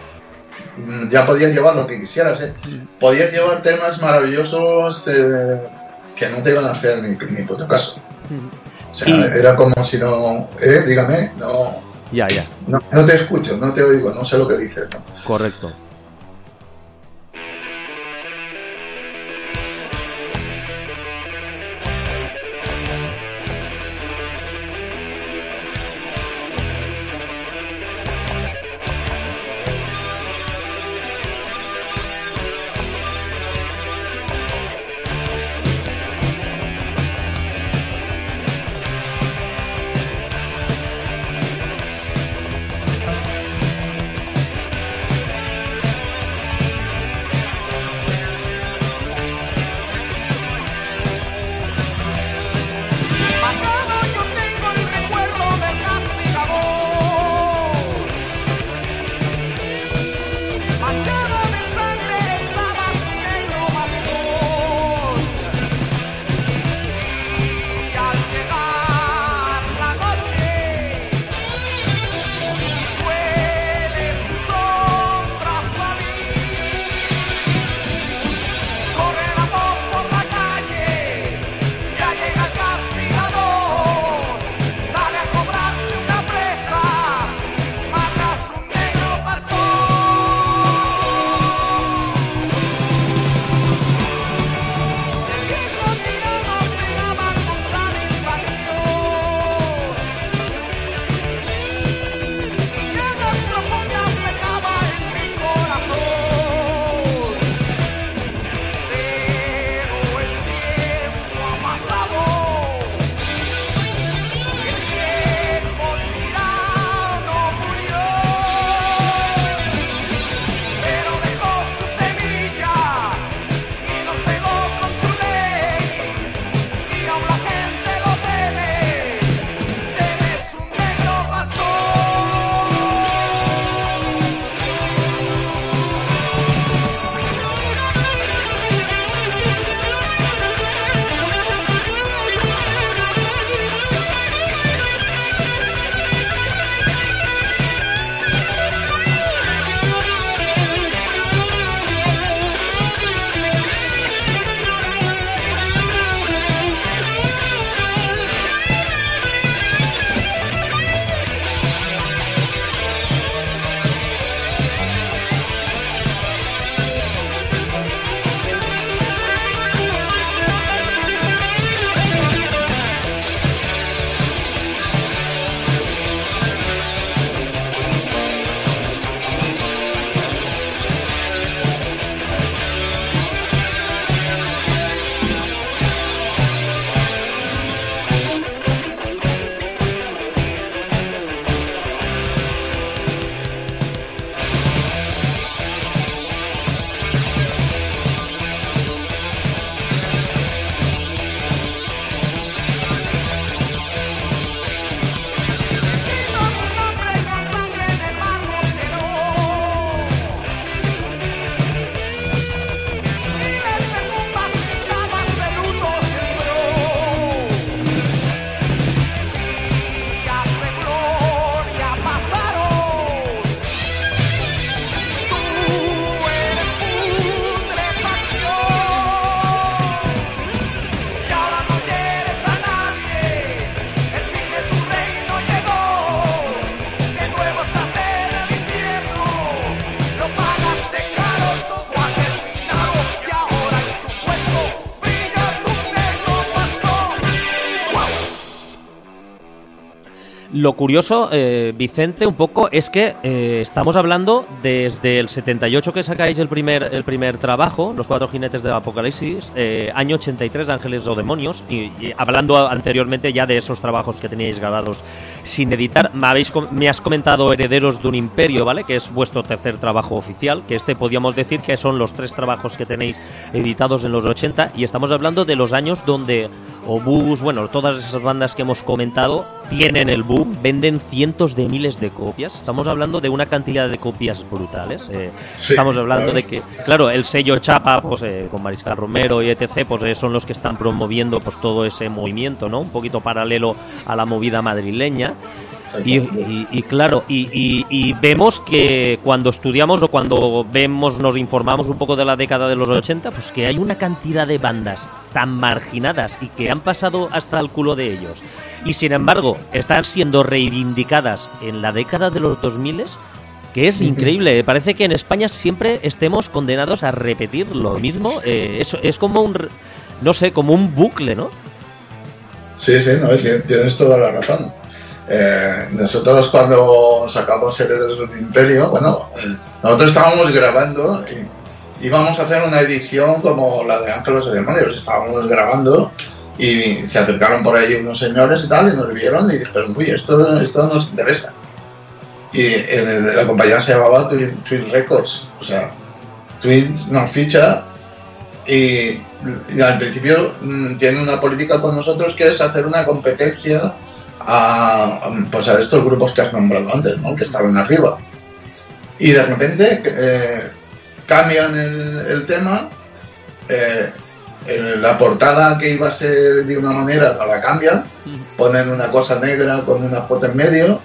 mm, ya podías llevar lo que quisieras, ¿eh? Podías llevar temas maravillosos que no te iban a hacer ni, ni puto caso. O sea, era como si no, ¿eh? Dígame, no. Ya, ya. No, no, te escucho, no te oigo, no sé lo que dices. ¿no? Correcto. Lo curioso, eh, Vicente, un poco, es que eh, estamos hablando desde el 78 que sacáis el primer, el primer trabajo, Los Cuatro Jinetes del Apocalipsis, eh, año 83, Ángeles o Demonios, y, hablando anteriormente ya de esos trabajos que teníais grabados sin editar, me, habéis, me has comentado Herederos de un Imperio, ¿vale? Que es vuestro tercer trabajo oficial, que este podríamos decir que son los tres trabajos que tenéis editados en los 80, y estamos hablando de los años donde Obús, bueno, todas esas bandas que hemos comentado tienen el boom, venden cientos de miles de copias. Estamos hablando de una cantidad de copias brutales. Eh, estamos hablando de que, claro, el sello Chapa, pues eh, con Mariscal Romero y etc., pues eh, son los que están promoviendo pues todo ese movimiento, ¿no? Un poquito paralelo a la movida madrileña. Y, claro, y, vemos que cuando estudiamos o cuando vemos, nos informamos un poco de la década de los 80, pues que hay una cantidad de bandas tan marginadas y que han pasado hasta el culo de ellos. Y sin embargo, están siendo reivindicadas en la década de los 2000 que es increíble. Parece que en España siempre estemos condenados a repetir lo mismo. Eh, es, es como un, no sé, como un bucle, ¿no? Sí, sí, no, tienes toda la razón. Eh, nosotros cuando sacamos Seres del Imperio, bueno, nosotros estábamos grabando y íbamos a hacer una edición como la de Ángeles y Demonios, estábamos grabando y se acercaron por ahí unos señores y tal y nos vieron y dijeron, uy, esto, esto nos interesa. Y la compañía se llamaba Twin, Records, o sea, Twins nos ficha y, al principio mm, tiene una política con nosotros que es hacer una competencia a, pues a estos grupos que has nombrado antes, ¿no? que estaban arriba. Y de repente eh, cambian el, tema, eh, la portada que iba a ser de una manera no la cambian, ponen una cosa negra con una foto en medio,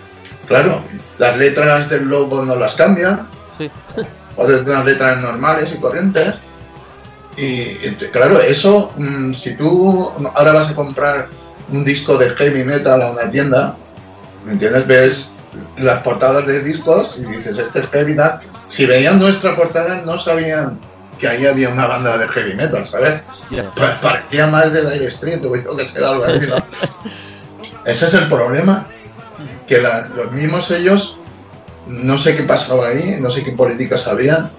claro, las letras del logo no las cambian, sí. ponen unas letras normales y corrientes. Y, claro, eso, mm, si tú ahora vas a comprar un disco de heavy metal a una tienda, ¿me entiendes? Ves las portadas de discos y dices, este es heavy metal. Si veían nuestra portada no sabían que ahí había una banda de heavy metal, ¿sabes? Pues parecía más de Dire Street o que ser algo Ese es el problema, que los mismos sellos, no sé qué pasaba ahí, no sé qué políticas habían,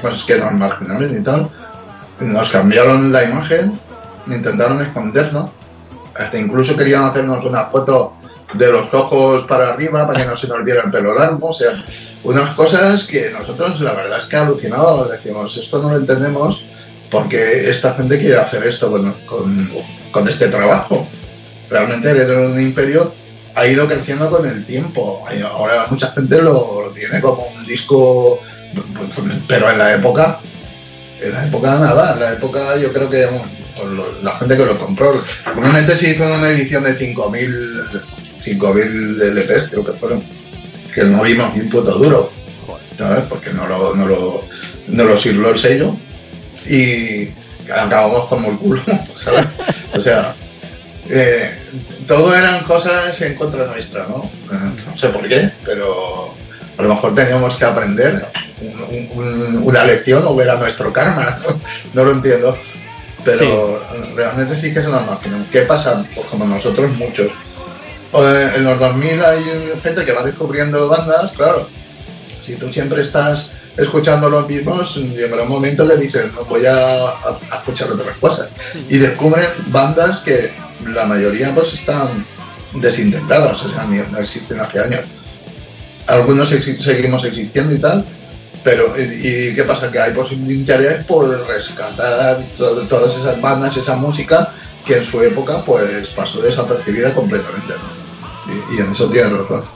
pues quedaron marginales y tal, nos cambiaron la imagen, intentaron esconderlo hasta incluso querían hacernos una foto de los ojos para arriba para que no se nos viera el pelo largo, o sea, unas cosas que nosotros la verdad es que alucinábamos, decimos, esto no lo entendemos porque esta gente quiere hacer esto con, con, este trabajo. Realmente el de un imperio ha ido creciendo con el tiempo, ahora mucha gente lo, tiene como un disco, pero en la época, en la época nada, en la época yo creo que la gente que lo compró. Normalmente se hizo una edición de 5.000 5.000 LPs, creo que fueron, que no vimos ni un puto duro, ¿sabes? Porque no lo, no lo, no lo sirvió el sello y acabamos como el culo, ¿sabes? O sea, eh, todo eran cosas en contra nuestra, ¿no? No sé por qué, pero a lo mejor teníamos que aprender una lección o era nuestro karma, no lo entiendo. Pero realmente sí que es una máquina. ¿Qué pasa? Pues como nosotros, muchos. En los 2000 hay gente que va descubriendo bandas, claro. Si tú siempre estás escuchando los mismos, llegará un momento que dices, no voy a, escuchar otras cosas. Y descubren bandas que la mayoría pues están desintegradas, o sea, no existen hace años. Algunos seguimos existiendo y tal, pero, ¿y, qué pasa? Que hay interés por rescatar todas esas bandas, esa música que en su época pues pasó desapercibida completamente. Y, y en eso tiene razón.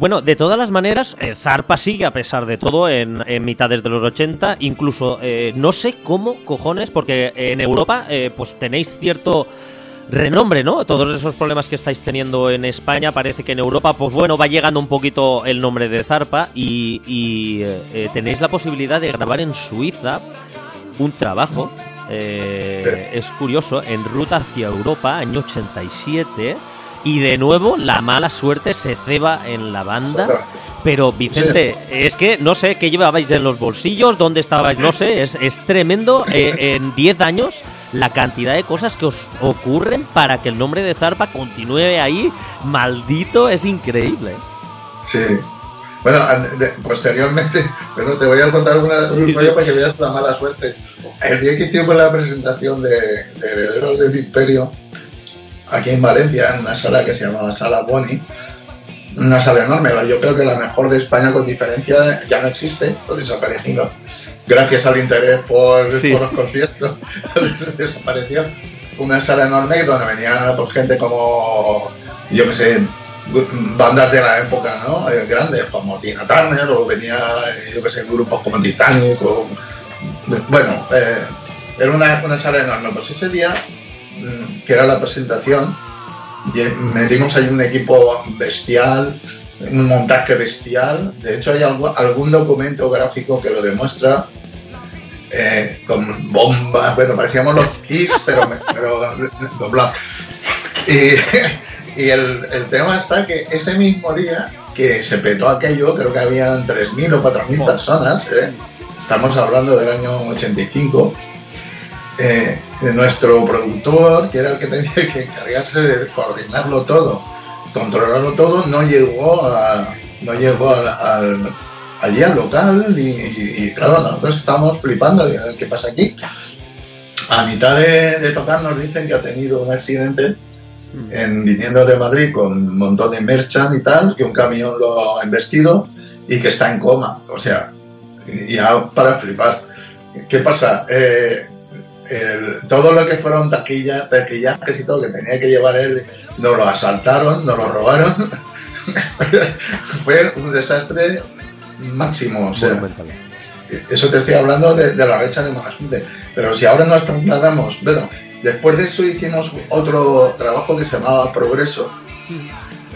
Bueno, de todas las maneras, eh, Zarpa sigue a pesar de todo en, en mitades de los 80. Incluso eh, no sé cómo cojones, porque en Europa eh, pues tenéis cierto renombre, ¿no? Todos esos problemas que estáis teniendo en España, parece que en Europa, pues bueno, va llegando un poquito el nombre de Zarpa y, y, eh, tenéis la posibilidad de grabar en Suiza un trabajo. eh, es curioso, en ruta hacia Europa, año 87. Y de nuevo, la mala suerte se ceba en la banda. Pero Vicente, es que no sé qué llevabais en los bolsillos, dónde estabais, no sé, es, es tremendo eh, en 10 años la cantidad de cosas que os ocurren para que el nombre de Zarpa continúe ahí, maldito, es increíble. Sí. Bueno, posteriormente, bueno, te voy a contar una, un Sí, sí. para que veas la mala suerte. El día que hicimos la presentación de, de Herederos del Imperio, aquí en Valencia, en una sala que se llamaba Sala Boni, una sala enorme, yo creo que la mejor de España con diferencia ya no existe, o desaparecido. Gracias al interés por, Sí. por los conciertos, desapareció. Una sala enorme donde venía pues, gente como, yo qué sé, bandas de la época, ¿no? Eh, grandes, como Tina Turner, o venía, eh, yo qué sé, grupos como Titanic, o... Bueno, eh, era una, una sala enorme. Pues ese día, que era la presentación, y metimos ahí un equipo bestial, un montaje bestial. De hecho, hay algo- algún documento gráfico que lo demuestra. eh, con bombas, bueno, parecíamos los Kiss, pero, pero doblados. Y, y el, el tema está que ese mismo día que se petó aquello, creo que habían 3.000 o 4.000 personas, ¿eh? estamos hablando del año 85, eh, nuestro productor, que era el que tenía que encargarse de coordinarlo todo, controlarlo todo, no llegó a, no llegó al, al- allí al local y, y- y, claro, nosotros estábamos flipando, ¿qué- ¿qué pasa aquí? A mitad de, de tocar nos dicen que ha tenido un accidente en, viniendo de Madrid con un montón de merchant y tal, que un camión lo ha embestido y que está en coma. O sea, ya para flipar. ¿Qué pasa? Eh, el- todo lo que fueron taquillas, taquillajes y todo que tenía que llevar él, nos lo asaltaron, nos lo robaron. Fue un desastre máximo. O sea, eso te estoy hablando de, de la recha de Magasunde. Pero si ahora nos trasladamos, bueno, después de eso hicimos otro trabajo que se llamaba Progreso,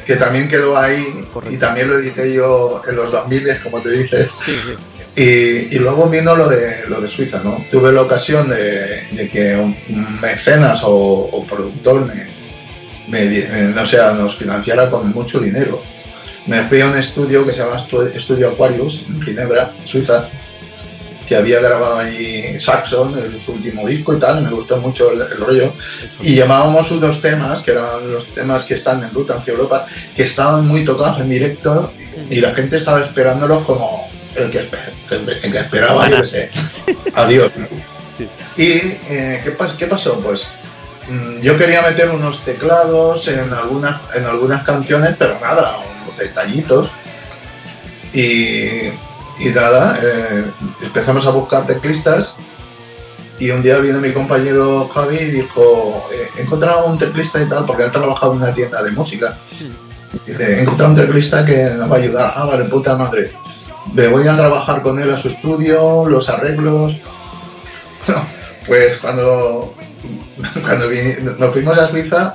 que también quedó ahí Correcto. y también lo edité yo en los 2000, como te dices. Sí, sí. Y, y luego vino lo de, lo de Suiza, ¿no? Tuve la ocasión de, de que un mecenas o, o productor me, eh, o sea, nos financiara con mucho dinero. Me fui a un estudio que se llama Estu- Estudio Aquarius, en Ginebra, Suiza, que había grabado allí Saxon, el, su último disco y tal, me gustó mucho el, el rollo. Y llamábamos unos temas, que eran los temas que están en ruta hacia Europa, que estaban muy tocados en directo y la gente estaba esperándolos como el que, el, esperaba, yo qué sé, adiós. ¿no? Sí. ¿Y eh, ¿qué, pas- qué pasó? Pues mm, yo quería meter unos teclados en algunas, en algunas canciones, pero nada, unos detallitos. Y, y nada, eh, empezamos a buscar teclistas y un día vino mi compañero Javi y dijo, eh, he encontrado un teclista y tal, porque él trabajaba en una tienda de música. Dice, he encontrado un teclista que nos va a ayudar. Ah, vale, puta madre. Me voy a trabajar con él a su estudio, los arreglos. pues cuando, cuando nos fuimos a Suiza,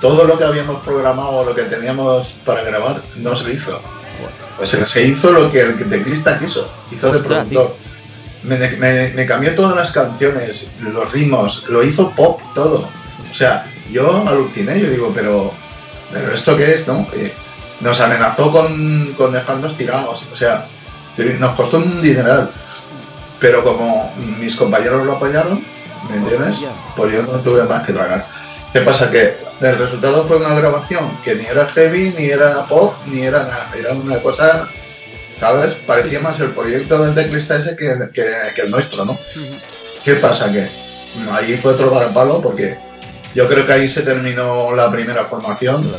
todo lo que habíamos programado, lo que teníamos para grabar, no se hizo. Pues se- se hizo lo que el teclista quiso, hizo de productor. Me, me- me cambió todas las canciones, los ritmos, lo hizo pop todo. O sea, yo aluciné, yo digo, pero, pero ¿esto qué es, no? Eh, nos amenazó con, con dejarnos tirados, o sea, nos costó un dineral. Pero como mis compañeros lo apoyaron, ¿me entiendes? Pues yo no tuve más que tragar. ¿Qué pasa? Que el resultado fue una grabación que ni era heavy, ni era pop, ni era nada. Era una cosa, ¿sabes? Parecía más el proyecto del teclista ese que, que, que el nuestro, ¿no? ¿Qué pasa? Que ahí fue otro palo porque yo creo que ahí se terminó la primera formación.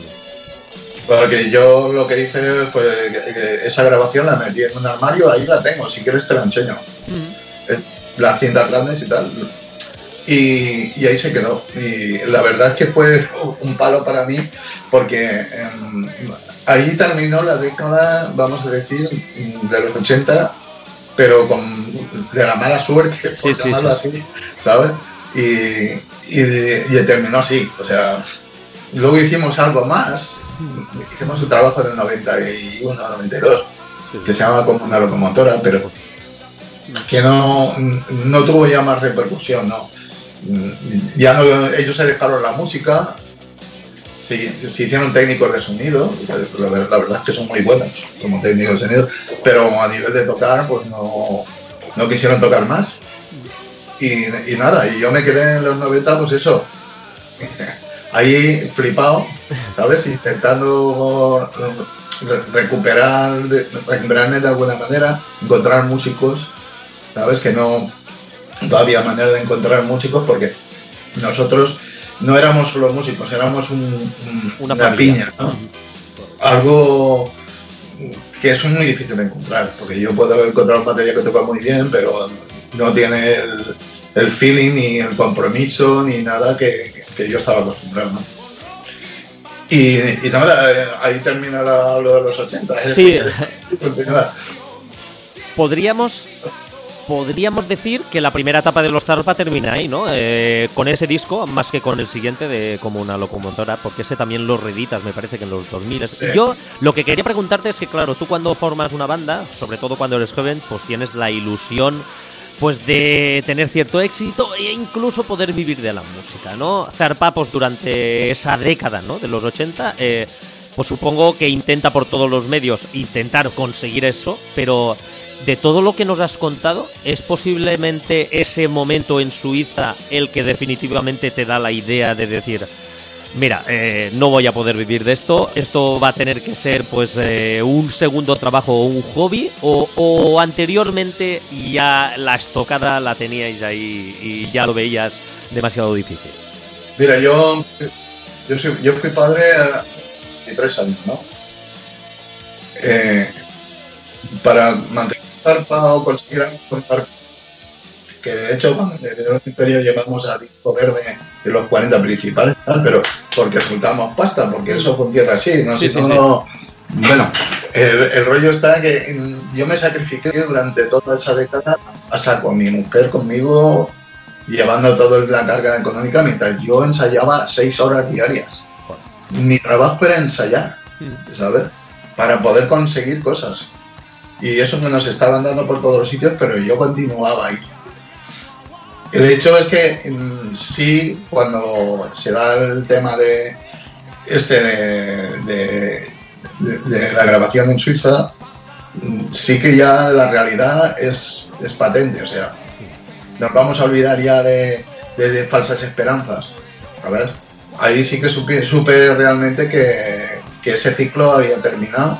Porque yo lo que hice fue que- esa grabación la metí en un armario, ahí la tengo, si quieres te la enseño. Las cintas grandes y tal. Y, ahí se quedó. Y la verdad es que fue un palo para mí porque em, ahí terminó la década, vamos a decir, de los 80, pero con de la mala suerte, por llamarlo así, ¿sabes? Y, y, terminó así. O sea, luego hicimos algo más, hicimos un trabajo del 91, 92, que se llama como una locomotora, pero que no, no tuvo ya más repercusión, ¿no? Ya no, ellos se dejaron la música, se, se hicieron técnicos de sonido, la, verdad es que son muy buenos como técnicos de sonido, pero a nivel de tocar, pues no, no quisieron tocar más. Y, y, nada, y yo me quedé en los 90, pues eso, ahí flipado, ¿sabes? Intentando recuperar, recuperarme de alguna manera, encontrar músicos, ¿sabes? Que no, no había manera de encontrar músicos porque nosotros no éramos solo músicos, éramos una, piña, ¿no? Algo que es muy difícil de encontrar, porque yo puedo encontrar un batería que toca muy bien, pero no tiene el, feeling ni el compromiso ni nada que, yo estaba acostumbrado. ¿no? Y, y nada, eh, ahí termina lo de los 80. Sí. Podríamos podríamos decir que la primera etapa de los Zarpa termina ahí, ¿no? Eh, con ese disco, más que con el siguiente de como una locomotora, porque ese también lo reeditas, me parece que en los 2000. Yo lo que quería preguntarte es que, claro, tú cuando formas una banda, sobre todo cuando eres joven, pues tienes la ilusión pues de tener cierto éxito e incluso poder vivir de la música, ¿no? Zarpapos durante esa década, ¿no? De los 80, eh, pues supongo que intenta por todos los medios intentar conseguir eso, pero de todo lo que nos has contado, ¿es posiblemente ese momento en Suiza el que definitivamente te da la idea de decir, mira, eh, no voy a poder vivir de esto, esto va a tener que ser pues eh, un segundo trabajo o un hobby, o, anteriormente ya la estocada la teníais ahí y ya lo veías demasiado difícil? Mira, yo, yo, yo fui padre de tres años, ¿no? Eh, para mantener o conseguir contar que de hecho cuando en el imperio llevamos a disco verde en los 40 principales, pero porque juntamos pasta, porque eso funciona así, no si no... Bueno, el, rollo está que yo me sacrifiqué durante toda esa década hasta con mi mujer conmigo llevando toda la carga económica mientras yo ensayaba seis horas diarias. Mi trabajo era ensayar, ¿sabes? Para poder conseguir cosas. Y eso que nos estaban dando por todos los sitios, pero yo continuaba ahí. El hecho es que mm, sí, cuando se da el tema de este de, la grabación en Suiza, mm, sí que ya la realidad es, patente, o sea, nos vamos a olvidar ya de, falsas esperanzas. Ver, ahí sí que supe, supe realmente que, que ese ciclo había terminado,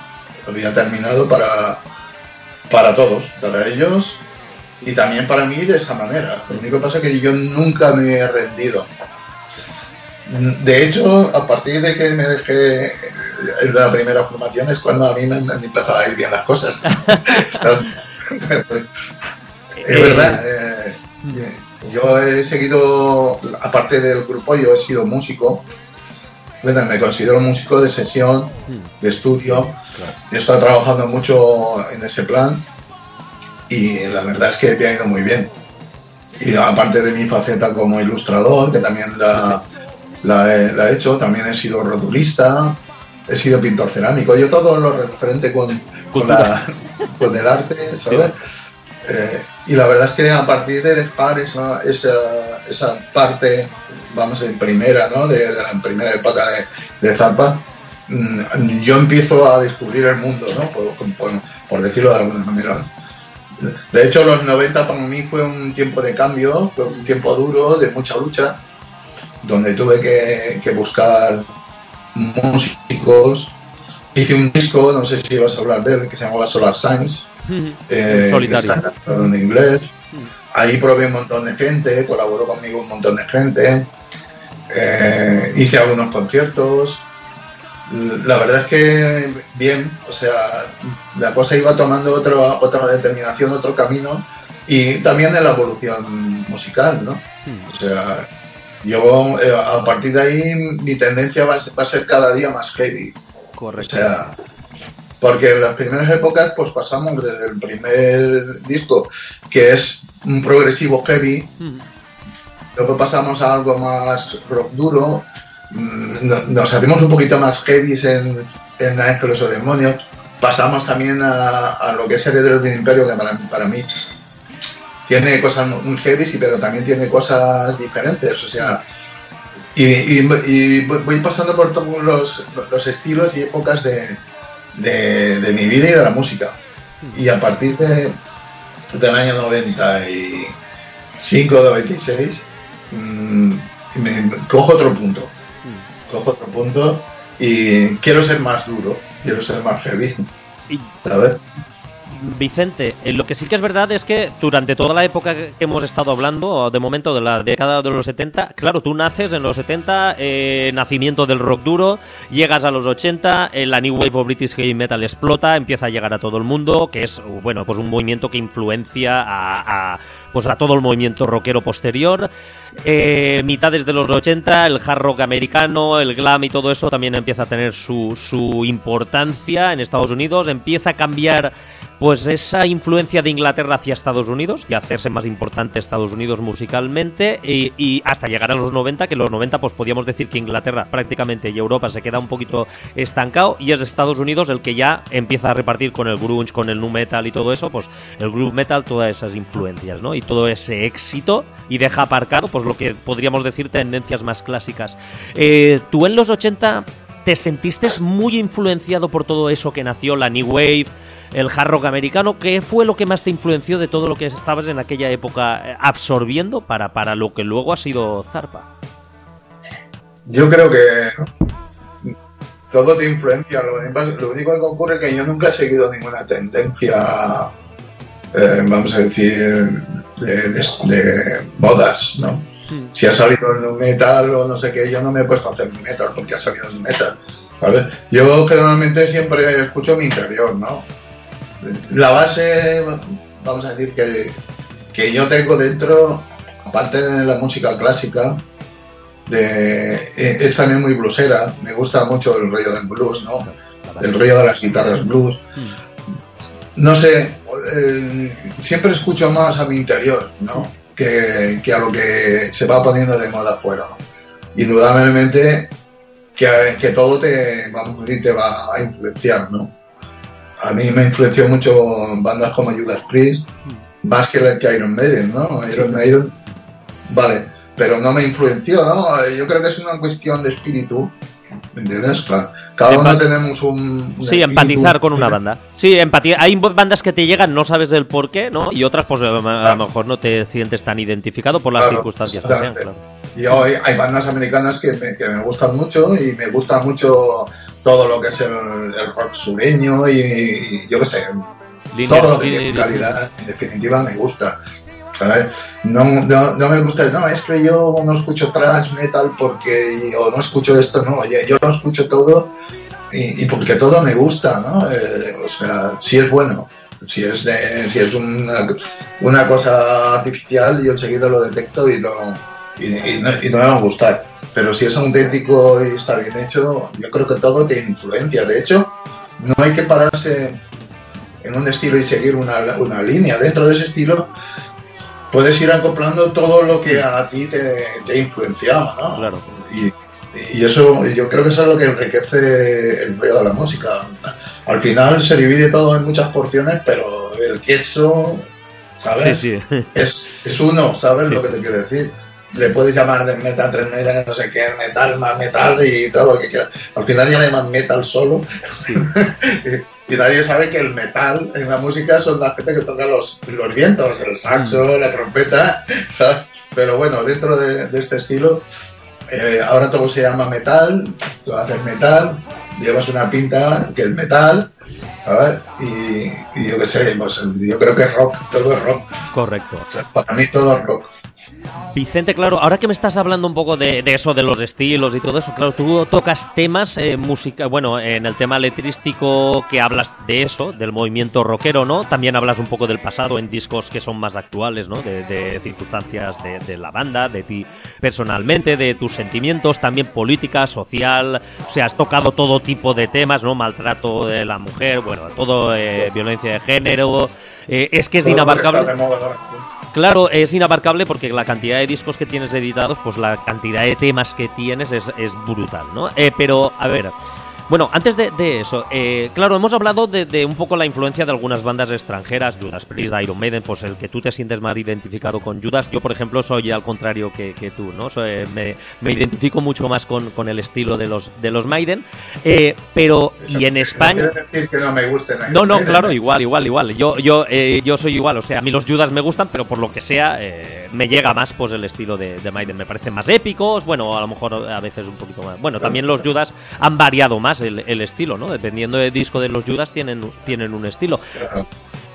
había terminado para, para todos, para ellos y también para mí de esa manera. Lo único que pasa es que yo nunca me he rendido. De hecho, a partir de que me dejé la primera formación es cuando a mí me han empezado a ir bien las cosas. es verdad. Eh, yo he seguido, aparte del grupo, yo he sido músico. Me considero músico de sesión, de estudio He estado trabajando mucho en ese plan y la verdad es que me ha ido muy bien. Y aparte de mi faceta como ilustrador, que también la, he, hecho, también he sido rotulista, he sido pintor cerámico, yo todo lo referente con, con, el arte, ¿sabes? Eh, y la verdad es que a partir de dejar esa, esa, parte, vamos, en primera, ¿no? De, la primera época de, de Zampa, Mm, yo empiezo a descubrir el mundo, ¿no? por, decirlo de alguna manera. De hecho, los 90 para mí fue un tiempo de cambio, fue un tiempo duro, de mucha lucha, donde tuve que, buscar músicos. Hice un disco, no sé si ibas a hablar de él, que se llamaba Solar Science, eh, Solitario. en inglés. Ahí probé un montón de gente, colaboró conmigo un montón de gente. Eh, hice algunos conciertos, la verdad es que bien, o sea, la cosa iba tomando otra otra determinación, otro camino, y también en la evolución musical, ¿no? O sea, yo eh, a partir de ahí mi tendencia va, a ser cada día más heavy. Correcto. O sea, porque en las primeras épocas pues pasamos desde el primer disco, que es un progresivo heavy, luego pasamos a algo más rock duro, nos hacemos un poquito más heavy en, en Ángeles o Demonios, pasamos también a, lo que es Herederos del Imperio, que para, para mí tiene cosas muy heavy, pero también tiene cosas diferentes. O sea, y, voy pasando por todos los, estilos y épocas de, mi vida y de la música. Y a partir de, del año 95, 96, mmm, me, cojo otro punto. Cojo otro punto y quiero ser más duro, quiero ser más heavy. ¿Sabes? Vicente, eh, lo que sí que es verdad es que durante toda la época que hemos estado hablando, de momento de la década de los 70, claro, tú naces en los 70, eh, nacimiento del rock duro, llegas a los 80, eh, la New Wave of British Heavy Metal explota, empieza a llegar a todo el mundo, que es, bueno, pues un movimiento que influencia a, pues a todo el movimiento rockero posterior. mitades de los 80, el hard rock americano, el glam y todo eso también empieza a tener su, su importancia en Estados Unidos, empieza a cambiar pues esa influencia de Inglaterra hacia Estados Unidos y hacerse más importante Estados Unidos musicalmente y, hasta llegar a los 90, que en los 90 pues podíamos decir que Inglaterra prácticamente y Europa se queda un poquito estancado y es Estados Unidos el que ya empieza a repartir con el grunge, con el nu metal y todo eso, pues el groove metal, todas esas influencias, ¿no? Y todo ese éxito y deja aparcado pues lo que podríamos decir tendencias más clásicas. Eh, Tú en los 80 te sentiste muy influenciado por todo eso que nació la New Wave, el hard rock americano. ¿Qué fue lo que más te influenció de todo lo que estabas en aquella época eh, absorbiendo para, para lo que luego ha sido Zarpa? Yo creo que todo te influencia. Lo, único que ocurre es que yo nunca he seguido ninguna tendencia, eh, vamos a decir, de, bodas, ¿no? Hmm. Si ha salido el metal o no sé qué, yo no me he puesto a hacer metal porque ha salido el metal. Yo generalmente siempre escucho mi interior, ¿no? La base, vamos a decir que, que yo tengo dentro, aparte de la música clásica, de, eh, es también muy bluesera. Me gusta mucho el rollo del blues, ¿no? El rollo de las guitarras blues. No sé, eh, siempre escucho más a mi interior, ¿no? Que, a lo que se va poniendo de moda afuera. Indudablemente que, que todo te, vamos te va a influenciar, ¿no? A mí me influenció mucho bandas como Judas Priest, más que, que Iron Maiden, ¿no? Iron Maiden, vale, pero no me influenció, ¿no? Yo creo que es una cuestión de espíritu, ¿me entiendes? Cada uno tenemos un, sí, empatizar con una banda. Sí, empatía. Hay bandas que te llegan, no sabes del por qué, ¿no? Y otras, pues a lo mejor no te sientes tan identificado por las circunstancias. Y hoy hay bandas americanas que me, que me gustan mucho y me gusta mucho todo lo que es el, rock sureño y, yo qué sé, todo lo que tiene calidad, en definitiva, me gusta. No, no, me gusta, no, es que yo no escucho thrash metal porque, o no escucho esto, no, yo lo escucho todo y, porque todo me gusta, ¿no? Eh, o sea, si es bueno, si es, de, si es una, una cosa artificial, yo enseguida lo detecto y no, y, y no, y no me va a gustar pero si es auténtico y está bien hecho, yo creo que todo tiene influencia. De hecho, no hay que pararse en un estilo y seguir una, una línea. Dentro de ese estilo puedes ir acoplando todo lo que a ti te, te influenciaba, ¿no? Claro. Y, y, eso, yo creo que eso es lo que enriquece el rollo de la música. Al final se divide todo en muchas porciones, pero el queso, ¿sabes? Sí, sí. Es, es uno, ¿sabes lo que te quiero decir? Le puedes llamar de metal, metal, no sé qué, metal, más metal y todo lo que quieras. Al final ya le llaman metal solo. y, nadie sabe que el metal en la música son la gente que toca los, los vientos, el saxo, mm. la trompeta, ¿sabes? Pero bueno, dentro de, este estilo, eh, ahora todo se llama metal, tú haces metal, llevas una pinta que es metal, ver Y, yo qué sé, pues, yo creo que rock, todo es rock. Correcto. para mí todo es rock. Vicente, claro, ahora que me estás hablando un poco de, eso, de los estilos y todo eso, claro, tú tocas temas, eh, música, bueno, en el tema letrístico que hablas de eso, del movimiento rockero, ¿no? También hablas un poco del pasado en discos que son más actuales, ¿no? De, circunstancias de, la banda, de ti personalmente, de tus sentimientos, también política, social, o sea, has tocado todo tipo de temas, ¿no? Maltrato de la mujer, bueno, todo, eh, violencia de género, eh, es que es inabarcable. Claro, es inabarcable porque la cantidad de discos que tienes editados, pues la cantidad de temas que tienes es, brutal, ¿no? Eh, pero, a ver, bueno, antes de, eso, eh, claro, hemos hablado de, un poco la influencia de algunas bandas extranjeras, Judas Priest, Iron Maiden, pues el que tú te sientes más identificado con Judas. Yo, por ejemplo, soy al contrario que, tú, ¿no? me, identifico mucho más con, el estilo de los, de los Maiden. Eh, pero, y en España. no me No, no, claro, igual, igual, igual. Yo, yo, eh, yo soy igual, o sea, a mí los Judas me gustan, pero por lo que sea, me llega más pues el estilo de, de Maiden. Me parecen más épicos, bueno, a lo mejor a veces un poquito más. Bueno, también los Judas han variado más el, estilo, ¿no? Dependiendo del disco de los Judas tienen, tienen un estilo.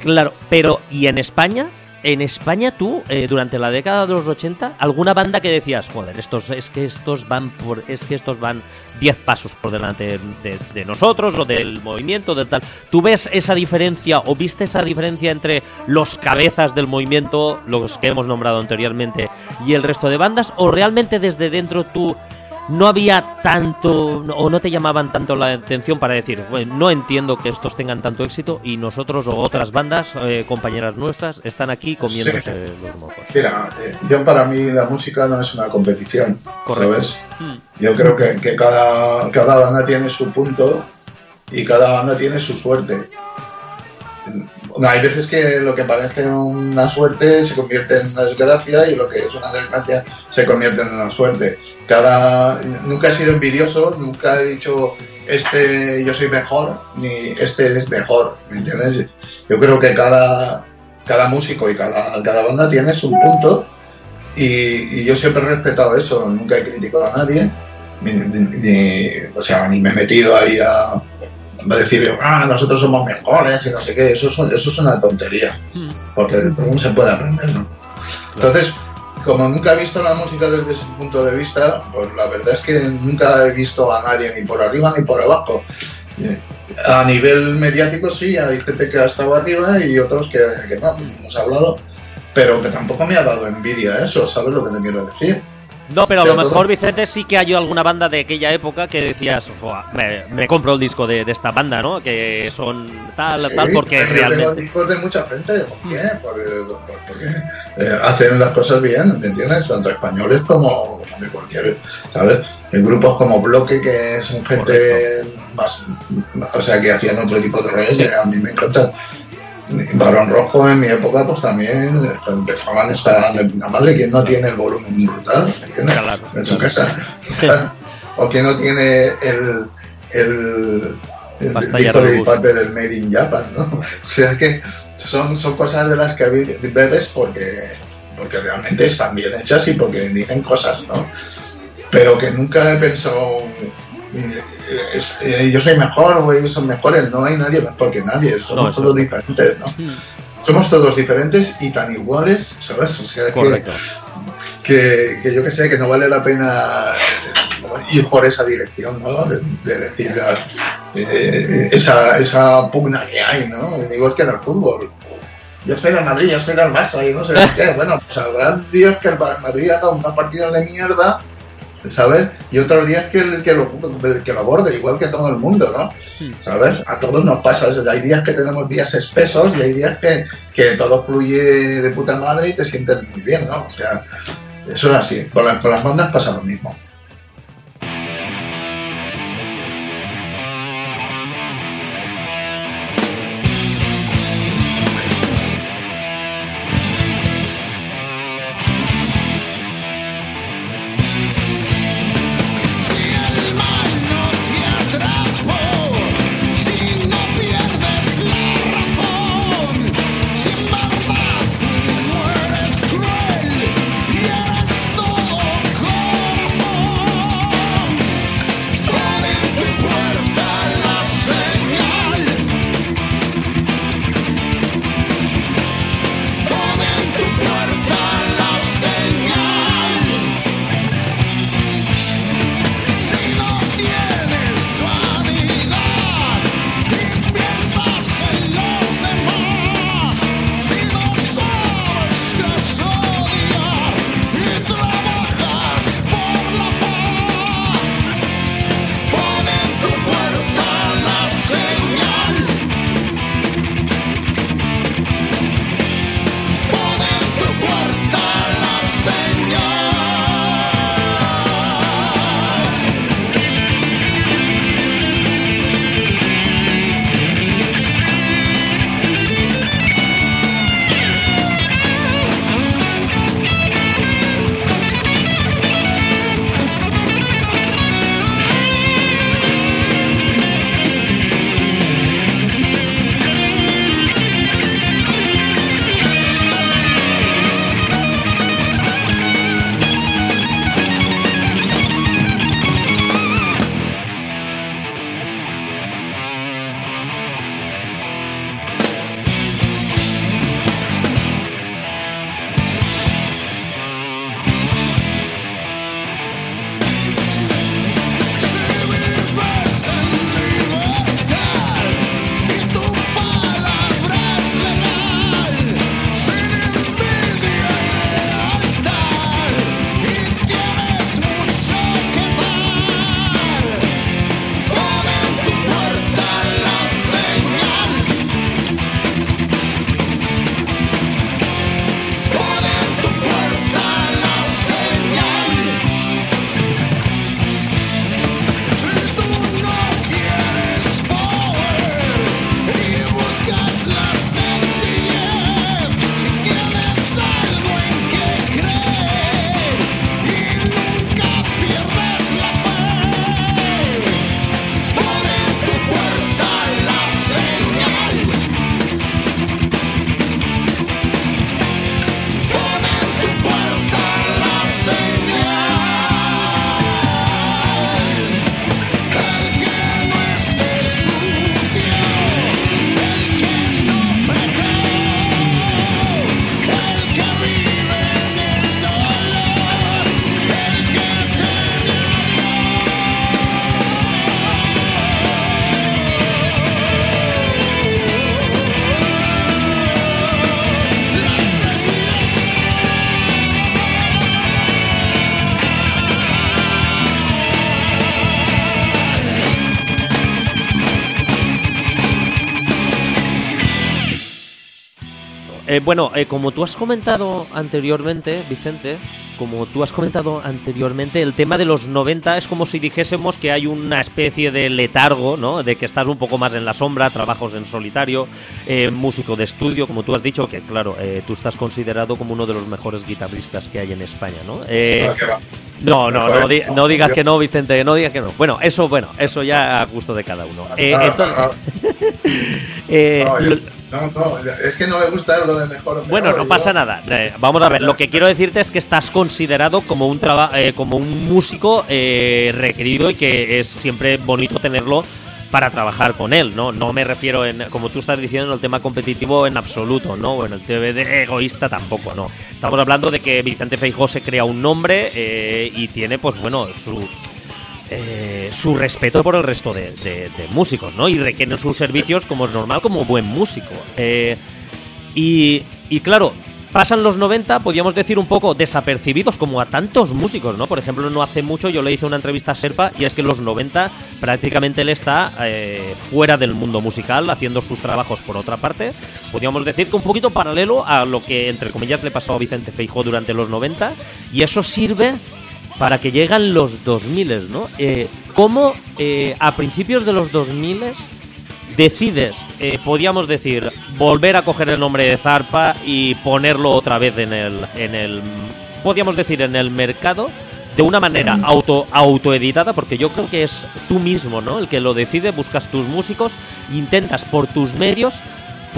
Claro, pero ¿y en España? En España tú, eh, durante la década de los 80, alguna banda que decías, joder, estos, es que estos van por, es que estos van 10 pasos por delante de, nosotros o del movimiento, del tal. ¿Tú ves esa diferencia o viste esa diferencia entre los cabezas del movimiento, los que hemos nombrado anteriormente, y el resto de bandas? ¿O realmente desde dentro tú no había tanto o no te llamaban tanto la atención para decir, bueno, no entiendo que estos tengan tanto éxito y nosotros o otras bandas, eh, compañeras nuestras, están aquí comiéndose los mocos. Mira, eh, yo para mí la música no es una competición, ¿sabes? Hmm. Yo creo que, que, cada, cada banda tiene su punto y cada banda tiene su suerte hay veces que lo que parece una suerte se convierte en una desgracia y lo que es una desgracia se convierte en una suerte. Cada, nunca he sido envidioso, nunca he dicho este yo soy mejor ni este es mejor, ¿me entiendes? Yo creo que cada, cada músico y cada, cada banda tiene su punto y, yo siempre he respetado eso, nunca he criticado a nadie, o sea, ni me he metido ahí a decir, ah, nosotros somos mejores y no sé qué, eso, eso es una tontería, hmm. porque de todo se puede aprender, ¿no? Entonces, como nunca he visto la música desde ese punto de vista, pues la verdad es que nunca he visto a nadie ni por arriba ni por abajo. A nivel mediático sí, hay gente que ha estado arriba y otros que, que no, hemos hablado, pero que tampoco me ha dado envidia eso, ¿sabes lo que te quiero decir? No, pero a lo mejor, Vicente, sí que hay alguna banda de aquella época que decías, me, compro el disco de, esta banda, ¿no? Que son tal, tal, porque realmente. discos de mucha gente, ¿por qué? Porque, eh, hacen las cosas bien, ¿me entiendes? Tanto españoles como, de cualquier, ¿sabes? En grupos como Bloque, que son gente más. O sea, que hacían otro tipo de rollos que a mí me encantan Barón Rojo en mi época pues también empezaban a estar de puta madre, quien no tiene el volumen brutal, ¿entiendes? En su casa. o quien no tiene el, el, el disco de Deep el Made in Japan, ¿no? O sea que son, son cosas de las que bebes porque, porque realmente están bien hechas y porque dicen cosas, ¿no? Pero que nunca he pensado eh, yo soy mejor o ellos son mejores, no hay nadie mejor que nadie, somos todos diferentes, ¿no? Mm. Somos todos diferentes y tan iguales, ¿sabes? O sea, que, que, yo que sé, que no vale la pena ir por esa dirección, ¿no? De, decir eh, esa, esa pugna que hay, ¿no? Igual que en el fútbol. Yo soy del Madrid, yo soy del Barça y no sé qué. Bueno, pues habrá días que el Madrid haga una partida de mierda ¿sabes? Y otros días que, que, lo, que lo aborde, igual que todo el mundo, ¿no? ¿Sabes? A todos nos pasa, hay días que tenemos días espesos y hay días que, que todo fluye de puta madre y te sientes muy bien, ¿no? O sea, eso es así. Con las, con las bandas pasa lo mismo. Eh, bueno, eh, como tú has comentado anteriormente, Vicente, como tú has comentado anteriormente, el tema de los 90 es como si dijésemos que hay una especie de letargo, ¿no? De que estás un poco más en la sombra, trabajos en solitario, eh, músico de estudio, como tú has dicho, que claro, tú estás considerado como uno de los mejores guitarristas que hay en España, ¿no? Ah, no, no, no, di- No, no digas que no, Vicente, no digas que no. Bueno, eso, bueno, eso ya a gusto de cada uno. Ah, entonces, eh, No, no, es que no me gusta lo de mejor. o bueno, no yo- pasa nada. Eh, vamos a ver, lo que quiero decirte es que estás considerado como un traba- eh, como un músico eh, requerido y que es siempre bonito tenerlo para trabajar con él, ¿no? No me refiero en, como tú estás diciendo, en el tema competitivo en absoluto, ¿no? Bueno, el tema de egoísta tampoco, ¿no? Estamos hablando de que Vicente Feijó se crea un nombre eh, y tiene, pues bueno, su eh, su respeto por el resto de, músicos, ¿no? Y requieren sus servicios como es normal, como buen músico. Eh, y, y claro, pasan los 90, podríamos decir un poco desapercibidos como a tantos músicos, ¿no? Por ejemplo, no hace mucho yo le hice una entrevista a Serpa y es que en los 90 prácticamente él está eh, fuera del mundo musical, haciendo sus trabajos por otra parte. Podríamos decir que un poquito paralelo a lo que, entre comillas, le pasó a Vicente Feijó durante los 90 y eso sirve para que llegan los 2000, ¿no? Eh, ¿Cómo eh, a principios de los 2000 decides, eh, podríamos decir, volver a coger el nombre de Zarpa y ponerlo otra vez en el, en el, podríamos decir, en el mercado de una manera auto autoeditada, porque yo creo que es tú mismo, ¿no? El que lo decide, buscas tus músicos, intentas por tus medios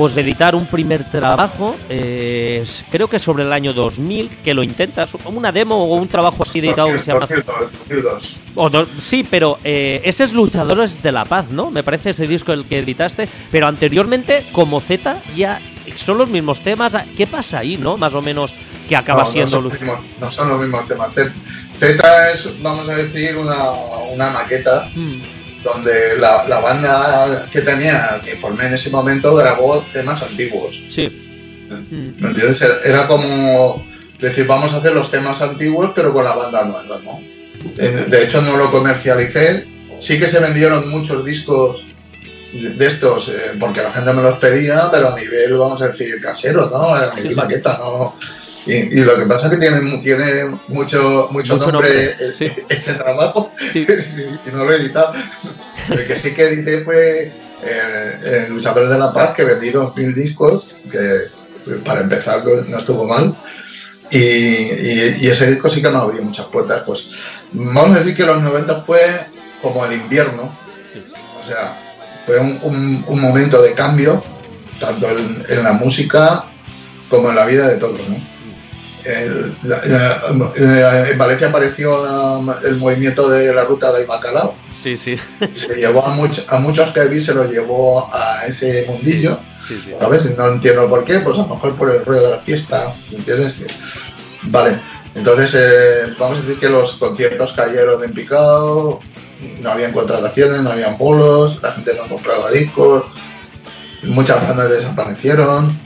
editar un primer trabajo, eh, creo que sobre el año 2000, que lo intentas, una demo o un trabajo así editado que se llama... 2002. O no- sí, pero eh, ese es Luchadores de la Paz, ¿no? Me parece ese disco el que editaste. Pero anteriormente, como Z, ya son los mismos temas. ¿Qué pasa ahí, no? Más o menos que acaba no, siendo. Son, mismos, no son los mismos temas. Z, Z es, vamos a decir, una, una maqueta Mm, donde la, la banda que tenía, que formé en ese momento, grabó temas antiguos. sí. Mm, ¿Me entiendes? Era- como decir, vamos a hacer los temas antiguos, pero con la banda nueva, ¿no? Eh, De hecho, no lo comercialicé. Sí que se vendieron muchos discos de estos, eh, porque la gente me los pedía, pero a nivel, vamos a decir, casero, ¿no? A nivel sí. maqueta, ¿no? Y, y lo que pasa es que tiene, tiene mucho, mucho, Mucho nombre, nombre, sí. ese trabajo sí. y no lo he editado. El que sí que edité fue eh, eh, Luchadores de la Paz, que vendí 2.000 discos, que eh, para empezar no estuvo mal. Y, y- y ese disco sí que nos abrió muchas puertas. Pues vamos a decir que los 90 fue como el invierno. Sí. O sea, fue un, un- un momento de cambio, tanto en, en la música como en la vida de todos. ¿no? El- la- la- eh, en Valencia apareció el movimiento de la ruta del bacalao. Sí, sí. Se llevó a, much- a muchos que vi, se los llevó a ese mundillo. Sí, sí. ¿Sabes? Y No entiendo por qué, pues a lo mejor por el ruido de la fiesta, ¿me ¿entiendes? Vale, entonces eh, vamos a decir que los conciertos cayeron en picado, no habían contrataciones, no habían bolos, la gente no compraba discos, muchas bandas desaparecieron.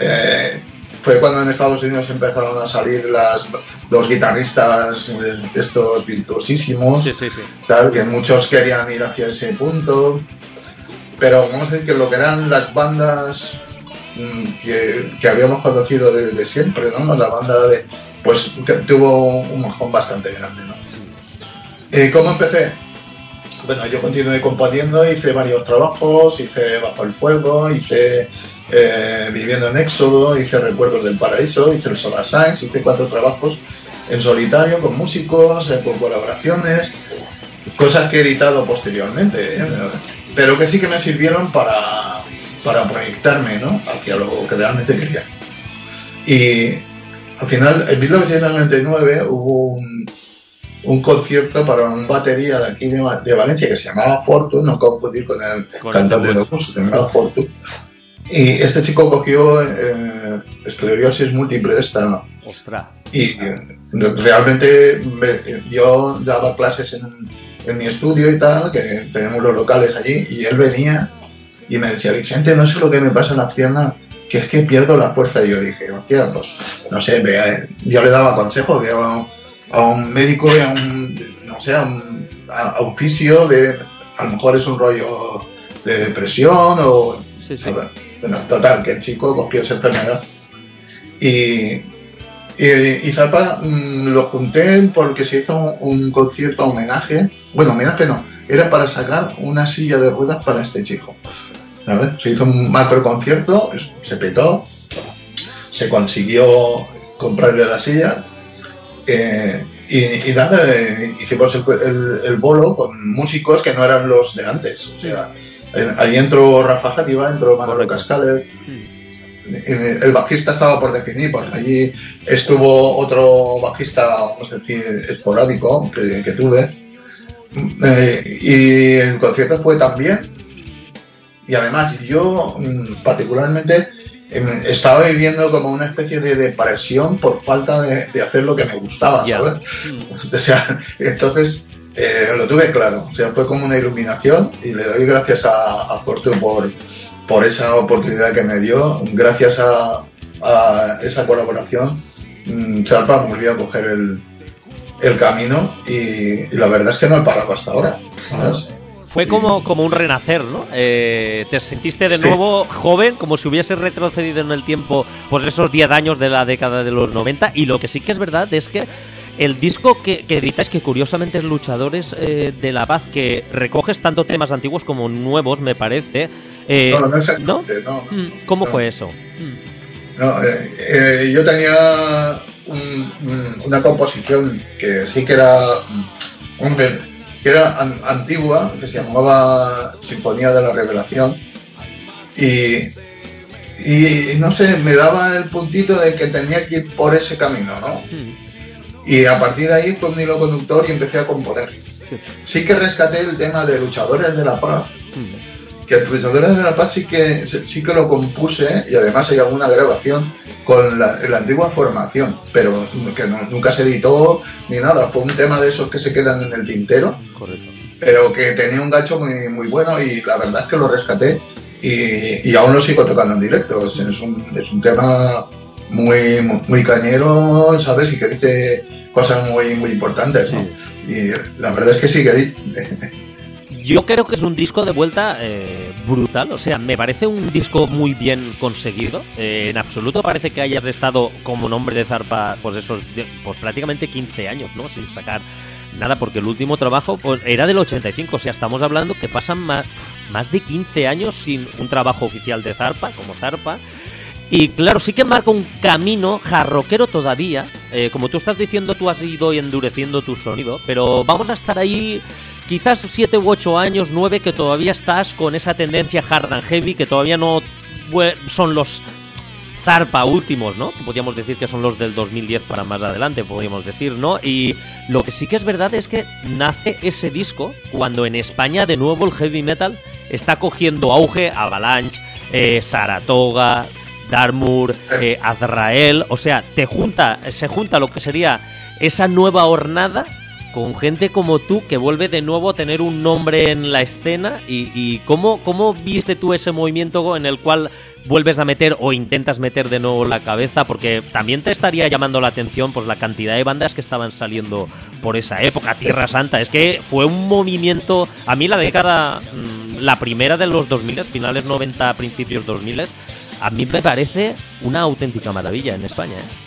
Eh, fue cuando en Estados Unidos empezaron a salir las, los guitarristas eh, estos virtuosísimos Sí, sí, sí. Claro, que muchos querían ir hacia ese punto, pero vamos a decir que lo que eran las bandas mm, que, que habíamos conocido desde siempre, ¿no? La banda de, pues que tuvo un mojón bastante grande, ¿no? Eh, ¿Cómo empecé? Bueno, yo continué componiendo, hice varios trabajos, hice Bajo el Fuego, hice eh, Viviendo en Éxodo, hice Recuerdos del Paraíso, hice el Solar Science, hice cuatro trabajos en solitario con músicos, eh, con colaboraciones, cosas que he editado posteriormente, ¿eh? pero que sí que me sirvieron para, para proyectarme ¿no? hacia lo que realmente quería. Y al final, en 1999 hubo un, un concierto para un batería de aquí de, de Valencia que se llamaba Fortune, no confundir con el Con el cantante de Opus. Opus, se llamaba Fortune. Y este chico cogió eh, esclerosis múltiple de esta Ostras. y realmente me- yo daba clases en, en mi estudio y tal, que tenemos los locales allí, y él venía y me decía, Vicente, no sé lo que me pasa en las piernas, que es que pierdo la fuerza. Y yo dije, hostia, pues no sé, ve- yo le daba consejo que a un, a un médico y a un, no sé, a un, a, a un fisio, de, a lo mejor es un rollo de depresión o... Sí, sí. Total, que el chico cogió esa enfermedad. Y, y, Zappa mm, lo junté porque se hizo un, concierto homenaje. Bueno, homenaje no, era para sacar una silla de ruedas para este chico. Se hizo un macro concierto, se petó, se consiguió comprarle la silla. Eh, y, nada, eh, hicimos el, bolo con músicos que no eran los de antes. Ahí entró Rafa Jativa, entró Manolo Cascales. El bajista estaba por definir, porque allí estuvo otro bajista, vamos a decir, esporádico que, tuve. Eh, y el concierto fue también. Y además, yo mm, particularmente em, estaba viviendo como una especie de depresión por falta de, hacer lo que me gustaba, ¿sabes? Mm. O sea, entonces eh, lo tuve claro, o sea, fue como una iluminación y le doy gracias a, a por, por esa oportunidad que me dio, gracias a, esa colaboración, mm, volvió a coger el, el camino y, la verdad es que no he parado hasta ahora. Fue como, como un renacer, ¿no? Eh, te sentiste de nuevo joven, como si hubiese retrocedido en el tiempo, pues esos 10 años de la década de los 90. Y lo que sí que es verdad es que el disco que, que editáis, que curiosamente es Luchadores eh, de la Paz, que recoges tanto temas antiguos como nuevos, me parece. Eh, no, no, no, mm, ¿Cómo fue eso? No, eh, yo tenía una composición que sí que era, que era antigua, que se llamaba Sinfonía de la Revelación. Y, y no sé, me daba el puntito de que tenía que ir por ese camino, ¿no? Y a partir de ahí fue un hilo conductor y empecé a componer. Sí, que rescaté el tema de Luchadores de la Paz, mm. que el Luchadores de la Paz sí que, sí que lo compuse y además hay alguna grabación con la, antigua formación, pero que nunca se editó ni nada. Fue un tema de esos que se quedan en el tintero, pero que tenía un gacho muy, muy bueno y la verdad es que lo rescaté y, y aún lo sigo tocando en directo. Es un, es un tema muy, muy cañero, ¿sabes? Y que dice cosas muy, muy importantes, ¿no? Y la verdad es que sí que Yo creo que es un disco de vuelta eh, brutal, o sea, me parece un disco muy bien conseguido. Eh, en absoluto parece que hayas estado como nombre de Zarpa, pues esos, pues prácticamente 15 años, ¿no? Sin sacar nada, porque el último trabajo pues, era del 85, o sea, estamos hablando que pasan más, más de 15 años sin un trabajo oficial de Zarpa, como Zarpa. Y claro, sí que marca un camino jarroquero todavía. Eh, como tú estás diciendo, tú has ido endureciendo tu sonido, pero vamos a estar ahí quizás 7 u 8 años, 9, que todavía estás con esa tendencia hard and heavy, que todavía no son los zarpa últimos, ¿no? podríamos decir que son los del 2010 para más adelante, podríamos decir, ¿no? Y lo que sí que es verdad es que nace ese disco cuando en España de nuevo el heavy metal está cogiendo auge, Avalanche, eh, Saratoga, Darmur, eh, Azrael, o sea, te junta, se junta lo que sería esa nueva hornada con gente como tú que vuelve de nuevo a tener un nombre en la escena y, cómo, cómo viste tú ese movimiento en el cual vuelves a meter o intentas meter de nuevo la cabeza porque también te estaría llamando la atención pues la cantidad de bandas que estaban saliendo por esa época Tierra Santa. Es que fue un movimiento a mí la década mm, la primera de los 2000 finales 90 principios 2000 a mí me parece una auténtica maravilla en España. ¿eh?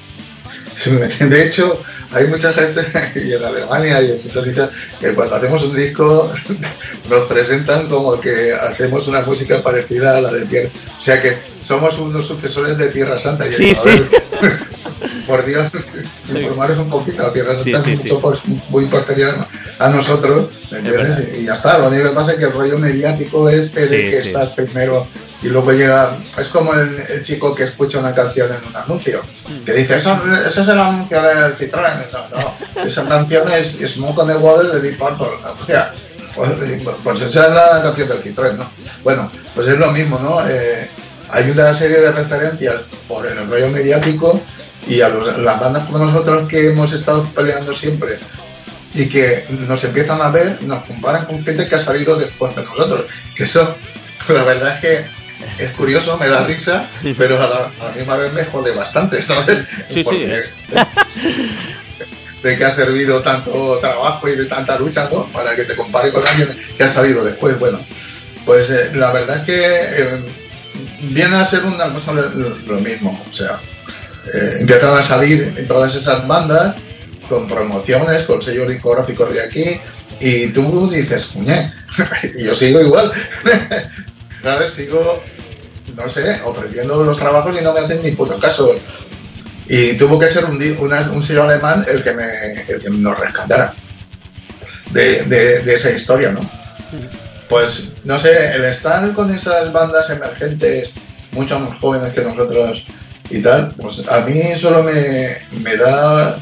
De hecho, hay mucha gente, y en Alemania y en muchas sitios, que cuando hacemos un disco nos presentan como que hacemos una música parecida a la de Tierra. O sea que somos unos sucesores de Tierra Santa. Y sí, sí. por Dios, informaros un poquito. Tierra Santa es mucho, muy posterior a nosotros, Y ya está. Lo único que pasa es que el rollo mediático este de que estás primero y luego llega, es como el, chico que escucha una canción en un anuncio, mm. que dice, eso, ese es el anuncio del Citroën. No, no, esa canción es Smoke on the Water de Deep Purple. O sea, pues, pues, esa es la canción del Citroën, ¿no? Bueno, pues es lo mismo, ¿no? Eh, hay una serie de referencias por el rollo mediático y a las bandas como nosotros que hemos estado peleando siempre y que nos empiezan a ver, nos comparan con gente que ha salido después de nosotros. Que eso, la verdad es que es curioso, me da risa, pero a la, misma vez me jode bastante, ¿sabes? Sí, sí. ¿eh? De que ha servido tanto trabajo y de tanta lucha, ¿no? Para que te compare con alguien que ha salido después. Bueno, pues eh, la verdad es que eh, viene a ser una cosa lo, lo mismo. O sea, eh, empiezan a salir todas esas bandas con promociones, con sellos discográficos de aquí, y tú dices, cuñé, y yo sigo igual. ¿Sabes? Sigo, no sé, ofreciendo los trabajos y no me hacen ni puto caso. Y tuvo que ser un, una- un sello alemán el que, me, el que nos rescatara de, de- de esa historia, ¿no? Pues, no sé, el estar con esas bandas emergentes, mucho más jóvenes que nosotros y tal, pues a mí solo me, me da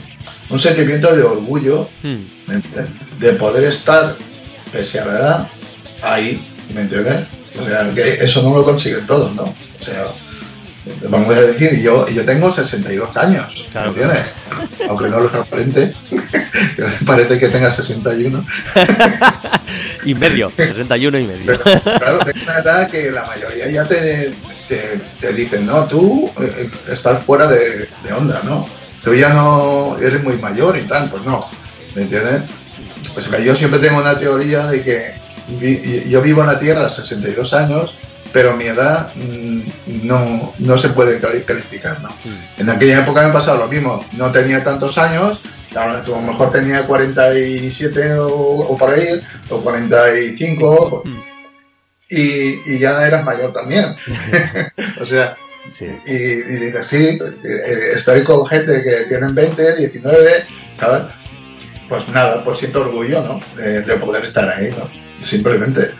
un sentimiento de orgullo Hmm. de poder estar, pese a la edad, ahí, ¿me entiendes? O sea, que eso no lo consiguen todos, ¿no? O sea, vamos a decir, yo, yo tengo 62 años, Claro. ¿me entiendes? Aunque no lo aparente, parece que tenga 61, Y medio, 61 y medio. pero claro, tengo una edad que la mayoría ya te, te, te dicen, no, tú eh, estás fuera de, de onda, ¿no? Tú ya no eres muy mayor y tal, pues no, ¿me entiendes? Pues que yo siempre tengo una teoría de que vi- yo vivo en la Tierra a 62 años, pero mi edad mm, no, no se puede cali- calificar, ¿no? Hmm. En aquella época me pasaba lo mismo, no tenía tantos años, a lo mejor tenía 47 o, o por ahí, o 45, Mm. y, y ya eras mayor también. o sea, Sí. y, y dices, sí, eh, estoy con gente que tienen 20, 19, ¿sabes? Pues nada, pues siento orgullo, ¿no? De, de poder estar ahí, ¿no? Simplemente.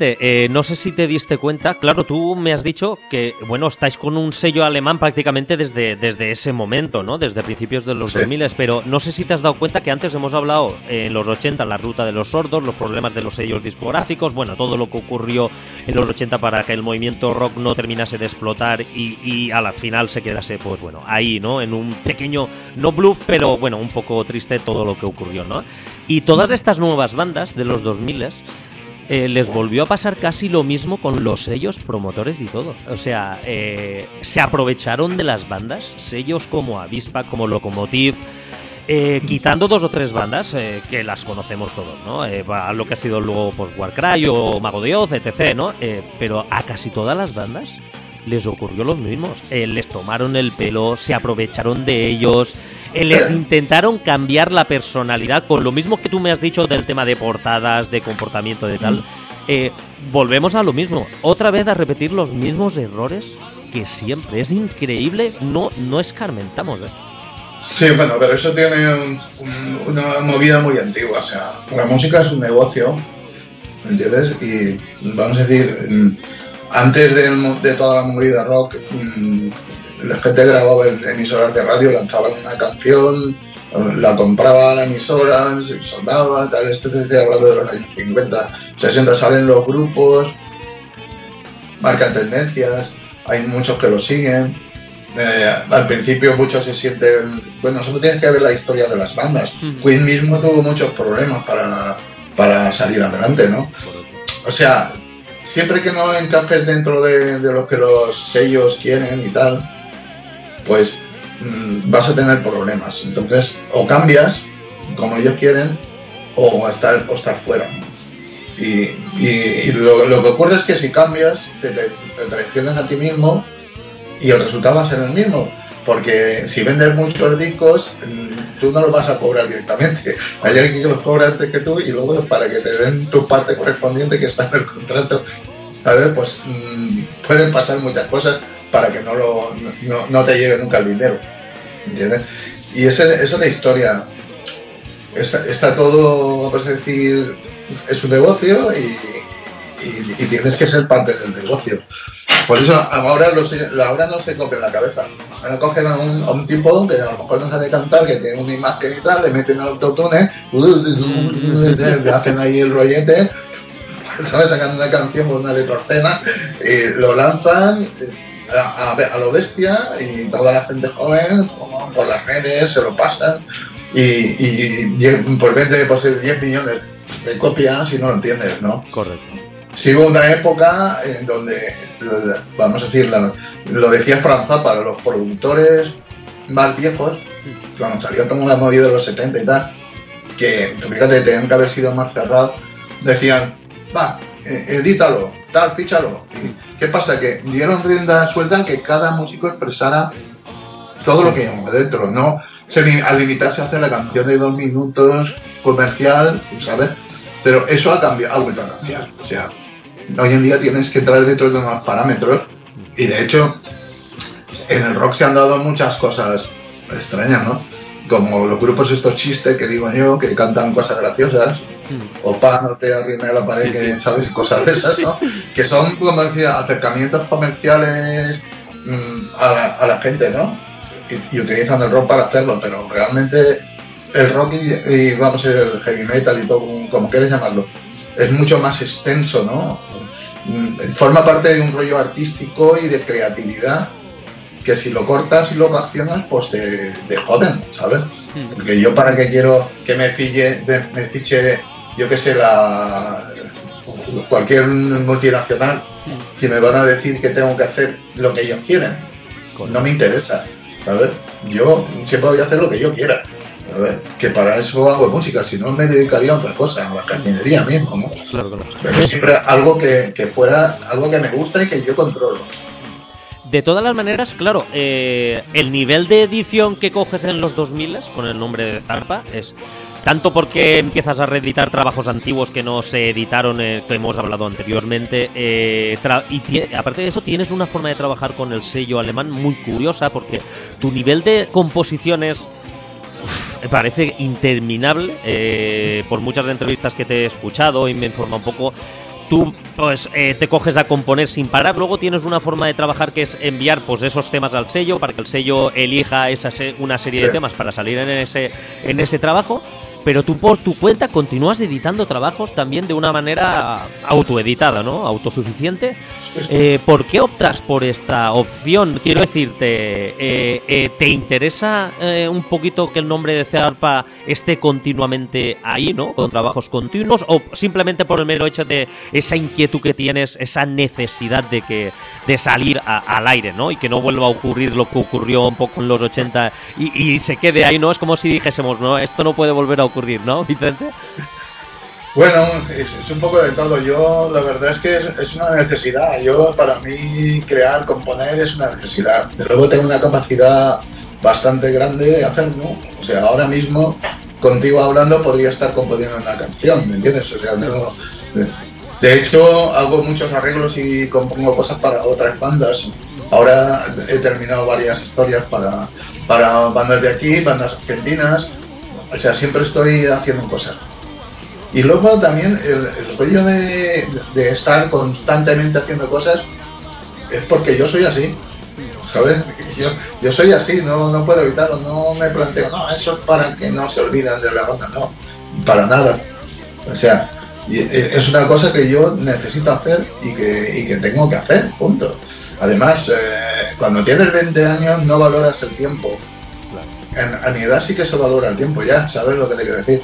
Vicente, eh, no sé si te diste cuenta, claro, tú me has dicho que, bueno, estáis con un sello alemán prácticamente desde, desde ese momento, ¿no? Desde principios de los Sí. 2000, pero no sé si te has dado cuenta que antes hemos hablado eh, en los 80, la ruta de los sordos, los problemas de los sellos discográficos, bueno, todo lo que ocurrió en los 80 para que el movimiento rock no terminase de explotar y, y a la final se quedase, pues bueno, ahí, ¿no? En un pequeño, no bluff, pero bueno, un poco triste todo lo que ocurrió, ¿no? Y todas estas nuevas bandas de los 2000 eh, les volvió a pasar casi lo mismo con los sellos promotores y todo. O sea, eh, se aprovecharon de las bandas, sellos como Avispa, como Locomotive, eh, quitando dos o tres bandas eh, que las conocemos todos, ¿no? Va, lo que ha sido luego pues, Warcry Mago de Oz, etc., ¿no? Pero a casi todas las bandas les ocurrió lo mismo. Les tomaron el pelo, se aprovecharon de ellos, les intentaron cambiar la personalidad con lo mismo que tú me has dicho del tema de portadas, de comportamiento de tal. Eh, volvemos a lo mismo, otra vez a repetir los mismos errores que siempre. Es increíble, no, no escarmentamos. ¿eh? Sí, bueno, pero eso tiene un- un- una movida muy antigua. O sea, la música es un negocio, ¿me entiendes? Y vamos a decir, mm, antes de, toda la movida rock, mm, la gente grababa en emisoras de radio, lanzaban una canción, la compraba la emisora, se soldaba, tal. Este te estoy hablando de los años 50, 60, salen los grupos, marcan tendencias, hay muchos que lo siguen. Eh, al principio muchos se sienten, bueno, solo tienes que ver la historia de las bandas. Ujú. Queen mismo tuvo muchos problemas para, para salir adelante, ¿no? O sea, siempre que no encajes dentro de, de lo que los sellos quieren y tal, pues mm, vas a tener problemas. Entonces, o cambias como ellos quieren, o estar, o estar fuera. Y, lo, que ocurre es que si cambias, te, te, te traicionas a ti mismo y el resultado va a ser el mismo. Porque si vendes muchos discos, tú no los vas a cobrar directamente. Hay alguien que los cobra antes que tú y luego para que te den tu parte correspondiente que está en el contrato. ¿Sabes? Pues mm, pueden pasar muchas cosas para que no, lo, no, no te llegue nunca el dinero. ¿Entiendes? Y esa es la historia. Está, está todo, vamos a decir, es un negocio y, y- tienes que ser parte del negocio. Por eso ahora, los, ahora no se cogen la cabeza. Ahora cogen a un, a un tipo que a lo mejor no sabe cantar, que tiene una imagen y tal, le meten el autotune, le hacen ahí el rollete, ¿sabes? Sacan una canción con una retrocena, y lo lanzan a, a- a lo bestia y toda la gente joven por las redes se lo pasan y, y, y por vez de pues, 10 millones de copias y no lo entiendes, ¿no? Correcto. Sí hubo una época en donde, vamos a decir, lo decía Franza, para los productores más viejos, cuando salió como la movida de los 70 y tal, que tú fíjate, tenían que haber sido más cerrados, decían, va, eh, edítalo, tal, fíchalo. ¿Y ¿Qué pasa? Que dieron rienda suelta a que cada músico expresara todo lo que llevaba dentro, no se li- a limitarse a hacer la canción de dos minutos comercial, ¿sabes? Pero eso ha cambiado, ha vuelto a cambiar. O sea, hoy en día tienes que entrar dentro de unos parámetros y de hecho en el rock se han dado muchas cosas extrañas, ¿no? Como los grupos estos chistes que digo yo, que cantan cosas graciosas, o pa, no te arrime a la pared, que, ¿sabes? Cosas de esas, ¿no? Que son, como decía, acercamientos comerciales mm, a, la, a la gente, ¿no? Y, y utilizan el rock para hacerlo, pero realmente el rock y, y, vamos el heavy metal y todo, como quieres llamarlo, es mucho más extenso, ¿no? Mm, Forma parte de un rollo artístico y de creatividad que si lo cortas y lo accionas, pues te, te joden, ¿sabes? Porque yo para qué quiero que me fiche, me fiche yo que sé, la cualquier multinacional que me van a decir que tengo que hacer lo que ellos quieren. No me interesa, ¿sabes? Yo siempre voy a hacer lo que yo quiera. ¿Sabes? Que para eso hago música, si no me dedicaría a otra cosa, a la jardinería mismo, ¿no? Claro, claro. Pero siempre algo que, que fuera algo que me gusta y que yo controlo. De todas las maneras, claro, eh, el nivel de edición que coges en los 2000 con el nombre de Zarpa es tanto porque empiezas a reeditar trabajos antiguos que no se editaron, eh, que hemos hablado anteriormente, eh, y aparte de eso tienes una forma de trabajar con el sello alemán muy curiosa porque tu nivel de composiciones uf, me parece interminable eh, por muchas entrevistas que te he escuchado y me informa un poco tú pues eh, te coges a componer sin parar. Luego tienes una forma de trabajar que es enviar pues esos temas al sello para que el sello elija esa se- una serie de temas para salir en ese en ese trabajo. Pero tú por tu cuenta continúas editando trabajos también de una manera autoeditada, ¿no? Autosuficiente. Eh, ¿Por qué optas por esta opción? Quiero decirte, eh, eh, ¿te interesa eh, un poquito que el nombre de Zarpa esté continuamente ahí, ¿no? Con trabajos continuos, o simplemente por el mero hecho de esa inquietud que tienes, esa necesidad de que de salir a- al aire, ¿no? Y que no vuelva a ocurrir lo que ocurrió un poco en los 80 y, y se quede ahí, ¿no? Es como si dijésemos, no, esto no puede volver a ocurrir, ¿no, Vicente? Bueno, es, un poco de todo. Yo, la verdad es que es, una necesidad. Yo, para mí, crear, componer es una necesidad. De luego tengo una capacidad bastante grande de hacerlo. O sea, ahora mismo, contigo hablando, podría estar componiendo una canción, ¿me entiendes? O sea, de, de hecho, hago muchos arreglos y compongo cosas para otras bandas. Ahora he terminado varias historias para, para bandas de aquí, bandas argentinas. O sea, siempre estoy haciendo cosas. Y luego también el, el rollo de, estar constantemente haciendo cosas es porque yo soy así, ¿sabes? Yo, yo soy así, no, no puedo evitarlo, no me planteo, no, eso es para que no se olviden de la banda, no, para nada. O sea, e- es una cosa que yo necesito hacer y que, y que tengo que hacer, punto. Además, eh, cuando tienes 20 años no valoras el tiempo. A mi edad sí que se valora el tiempo, ya, ¿sabes lo que te quiero decir?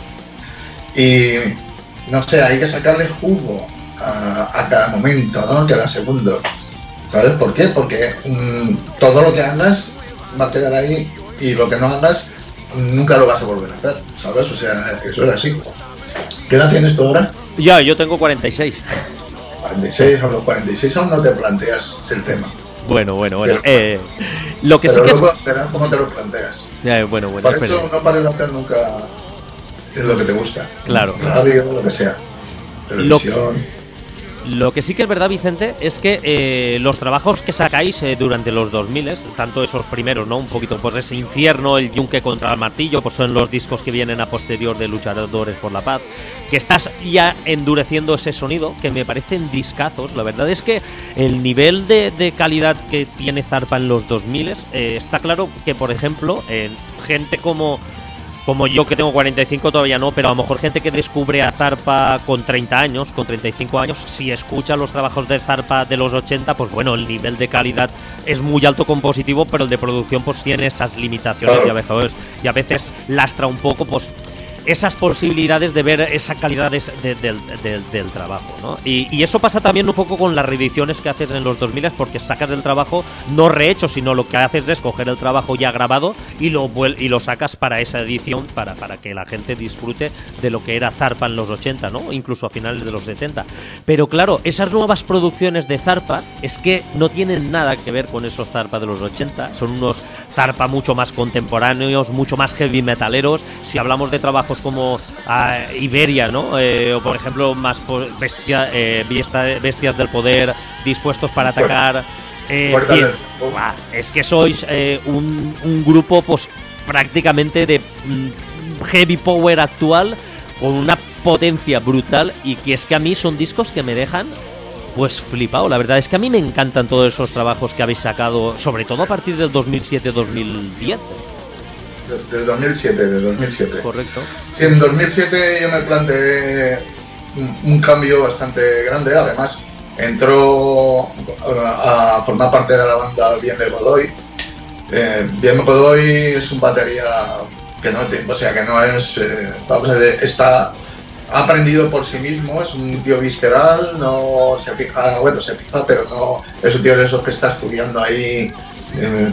Y no sé, hay que sacarle jugo a, a cada momento, ¿no? Cada segundo. ¿Sabes por qué? Porque mm, todo lo que hagas va a quedar ahí y lo que no hagas nunca lo vas a volver a hacer, ¿sabes? O sea, eso es así. ¿Qué edad tienes tú ahora? Ya, yo tengo 46. 46, a los 46 aún no te planteas el tema. Bueno, bueno, bueno. Pero- eh, lo que Pero sí que es... luego verás cómo te lo planteas. Ya, bueno, bueno, Por espera. eso no pares de hacer nunca lo que te gusta. Claro. Radio, lo que sea. Televisión. Lo que sí que es verdad, Vicente, es que eh, los trabajos que sacáis eh, durante los 2000, tanto esos primeros, ¿no? Un poquito, pues ese infierno, el yunque contra el martillo, pues son los discos que vienen a posterior de Luchadores por la Paz, que estás ya endureciendo ese sonido, que me parecen discazos. La verdad es que el nivel de, de calidad que tiene Zarpa en los 2000 eh, está claro que, por ejemplo, en gente como como yo que tengo 45 todavía no, pero a lo mejor gente que descubre a Zarpa con 30 años, con 35 años, si escucha los trabajos de Zarpa de los 80, pues bueno, el nivel de calidad es muy alto compositivo, pero el de producción pues tiene esas limitaciones y, a veces, y a veces lastra un poco pues esas posibilidades de ver esa calidad de- de- del, trabajo, ¿no? Y, eso pasa también un poco con las reediciones que haces en los 2000 porque sacas el trabajo no rehecho, sino lo que haces es coger el trabajo ya grabado y lo, y lo sacas para esa edición, para, para que la gente disfrute de lo que era Zarpa en los 80, ¿no? Incluso a finales de los 70. Pero claro, esas nuevas producciones de Zarpa es que no tienen nada que ver con esos Zarpa de los 80, son unos Zarpa mucho más contemporáneos, mucho más heavy metaleros. Si hablamos de trabajos como ah, Iberia, ¿no? Eh, o por ejemplo, más bestia- eh, bestias del poder, dispuestos para atacar. Eh, bien, es que sois eh, un, un grupo, pues prácticamente de mm, heavy power actual con una potencia brutal y que es que a mí son discos que me dejan pues flipado. La verdad es que a mí me encantan todos esos trabajos que habéis sacado, sobre todo a partir del 2007-2010. De- Del 2007, de 2007. Correcto. Sí, en 2007 yo me planteé un, cambio bastante grande. Además, entró a, a formar parte de la banda Bien de Godoy. Eh, Bien de Godoy es un batería que no, o sea, que no es, eh, vamos a ver, está ha aprendido por sí mismo, es un tío visceral, no se fija, bueno, se fija, pero no es un tío de esos que está estudiando ahí eh,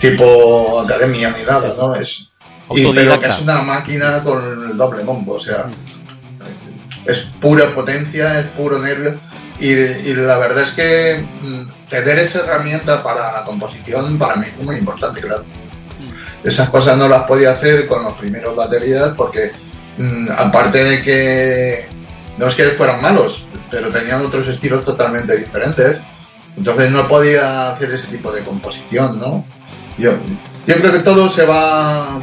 tipo academia ni nada, ¿no? Es, y, pero que es una máquina con el doble bombo, o sea, es pura potencia, es puro nervio. Y, y la verdad es que mm, tener esa herramienta para la composición para mí fue muy importante, claro. Esas cosas no las podía hacer con los primeros baterías porque, mm, aparte de que no es que fueran malos, pero tenían otros estilos totalmente diferentes. Entonces no podía hacer ese tipo de composición, ¿no? Yo, yo creo que todo se va,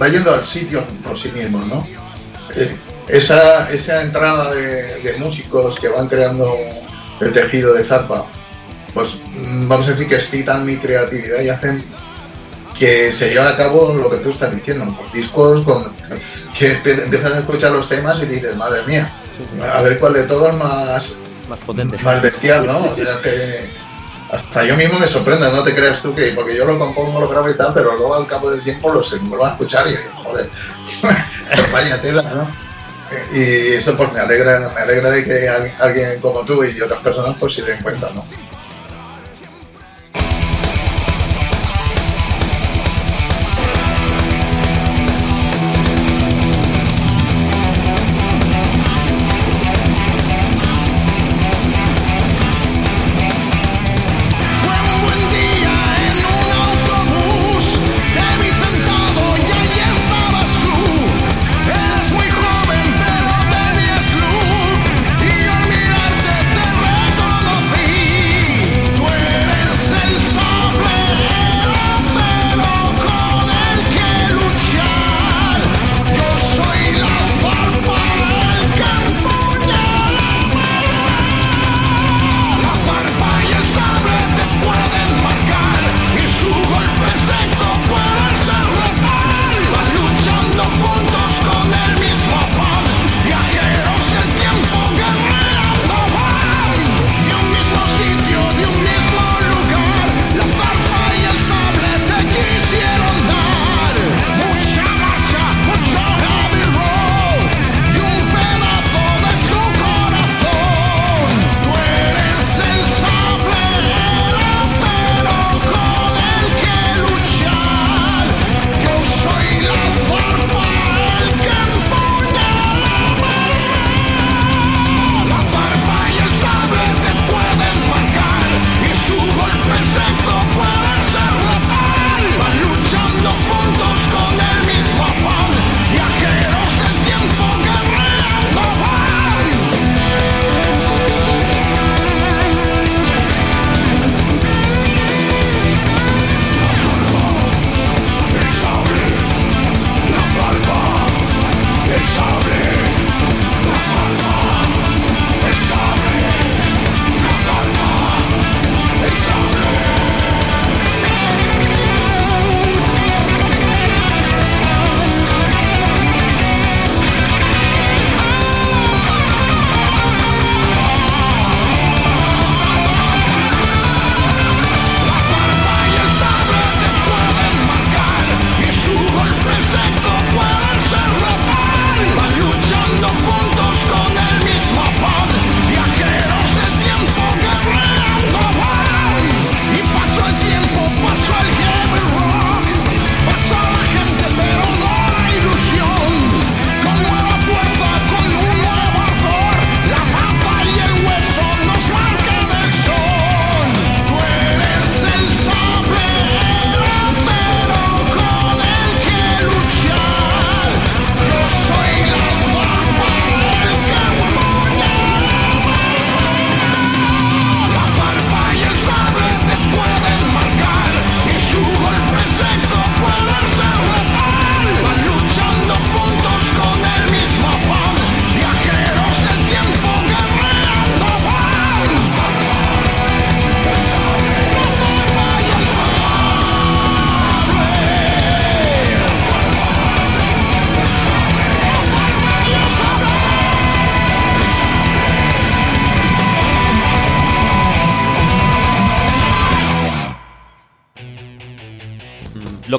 va yendo al sitio por sí mismo, ¿no? Eh, esa, esa entrada de, de músicos que van creando el tejido de Zarpa, pues mm, vamos a decir que excitan mi creatividad y hacen que se lleve a cabo lo que tú estás diciendo, por discos con, que empiezan a escuchar los temas y dices, madre mía, a ver cuál de todos más, Más potente. más bestial, ¿no? O sea que hasta yo mismo me sorprende, no te creas tú que, porque yo lo compongo, lo grabo y tal, pero luego al cabo del tiempo lo se vuelvo a escuchar y joder, vaya tela, ¿no? Y eso pues me alegra, me alegra de que al- alguien como tú y otras personas pues se den cuenta, ¿no?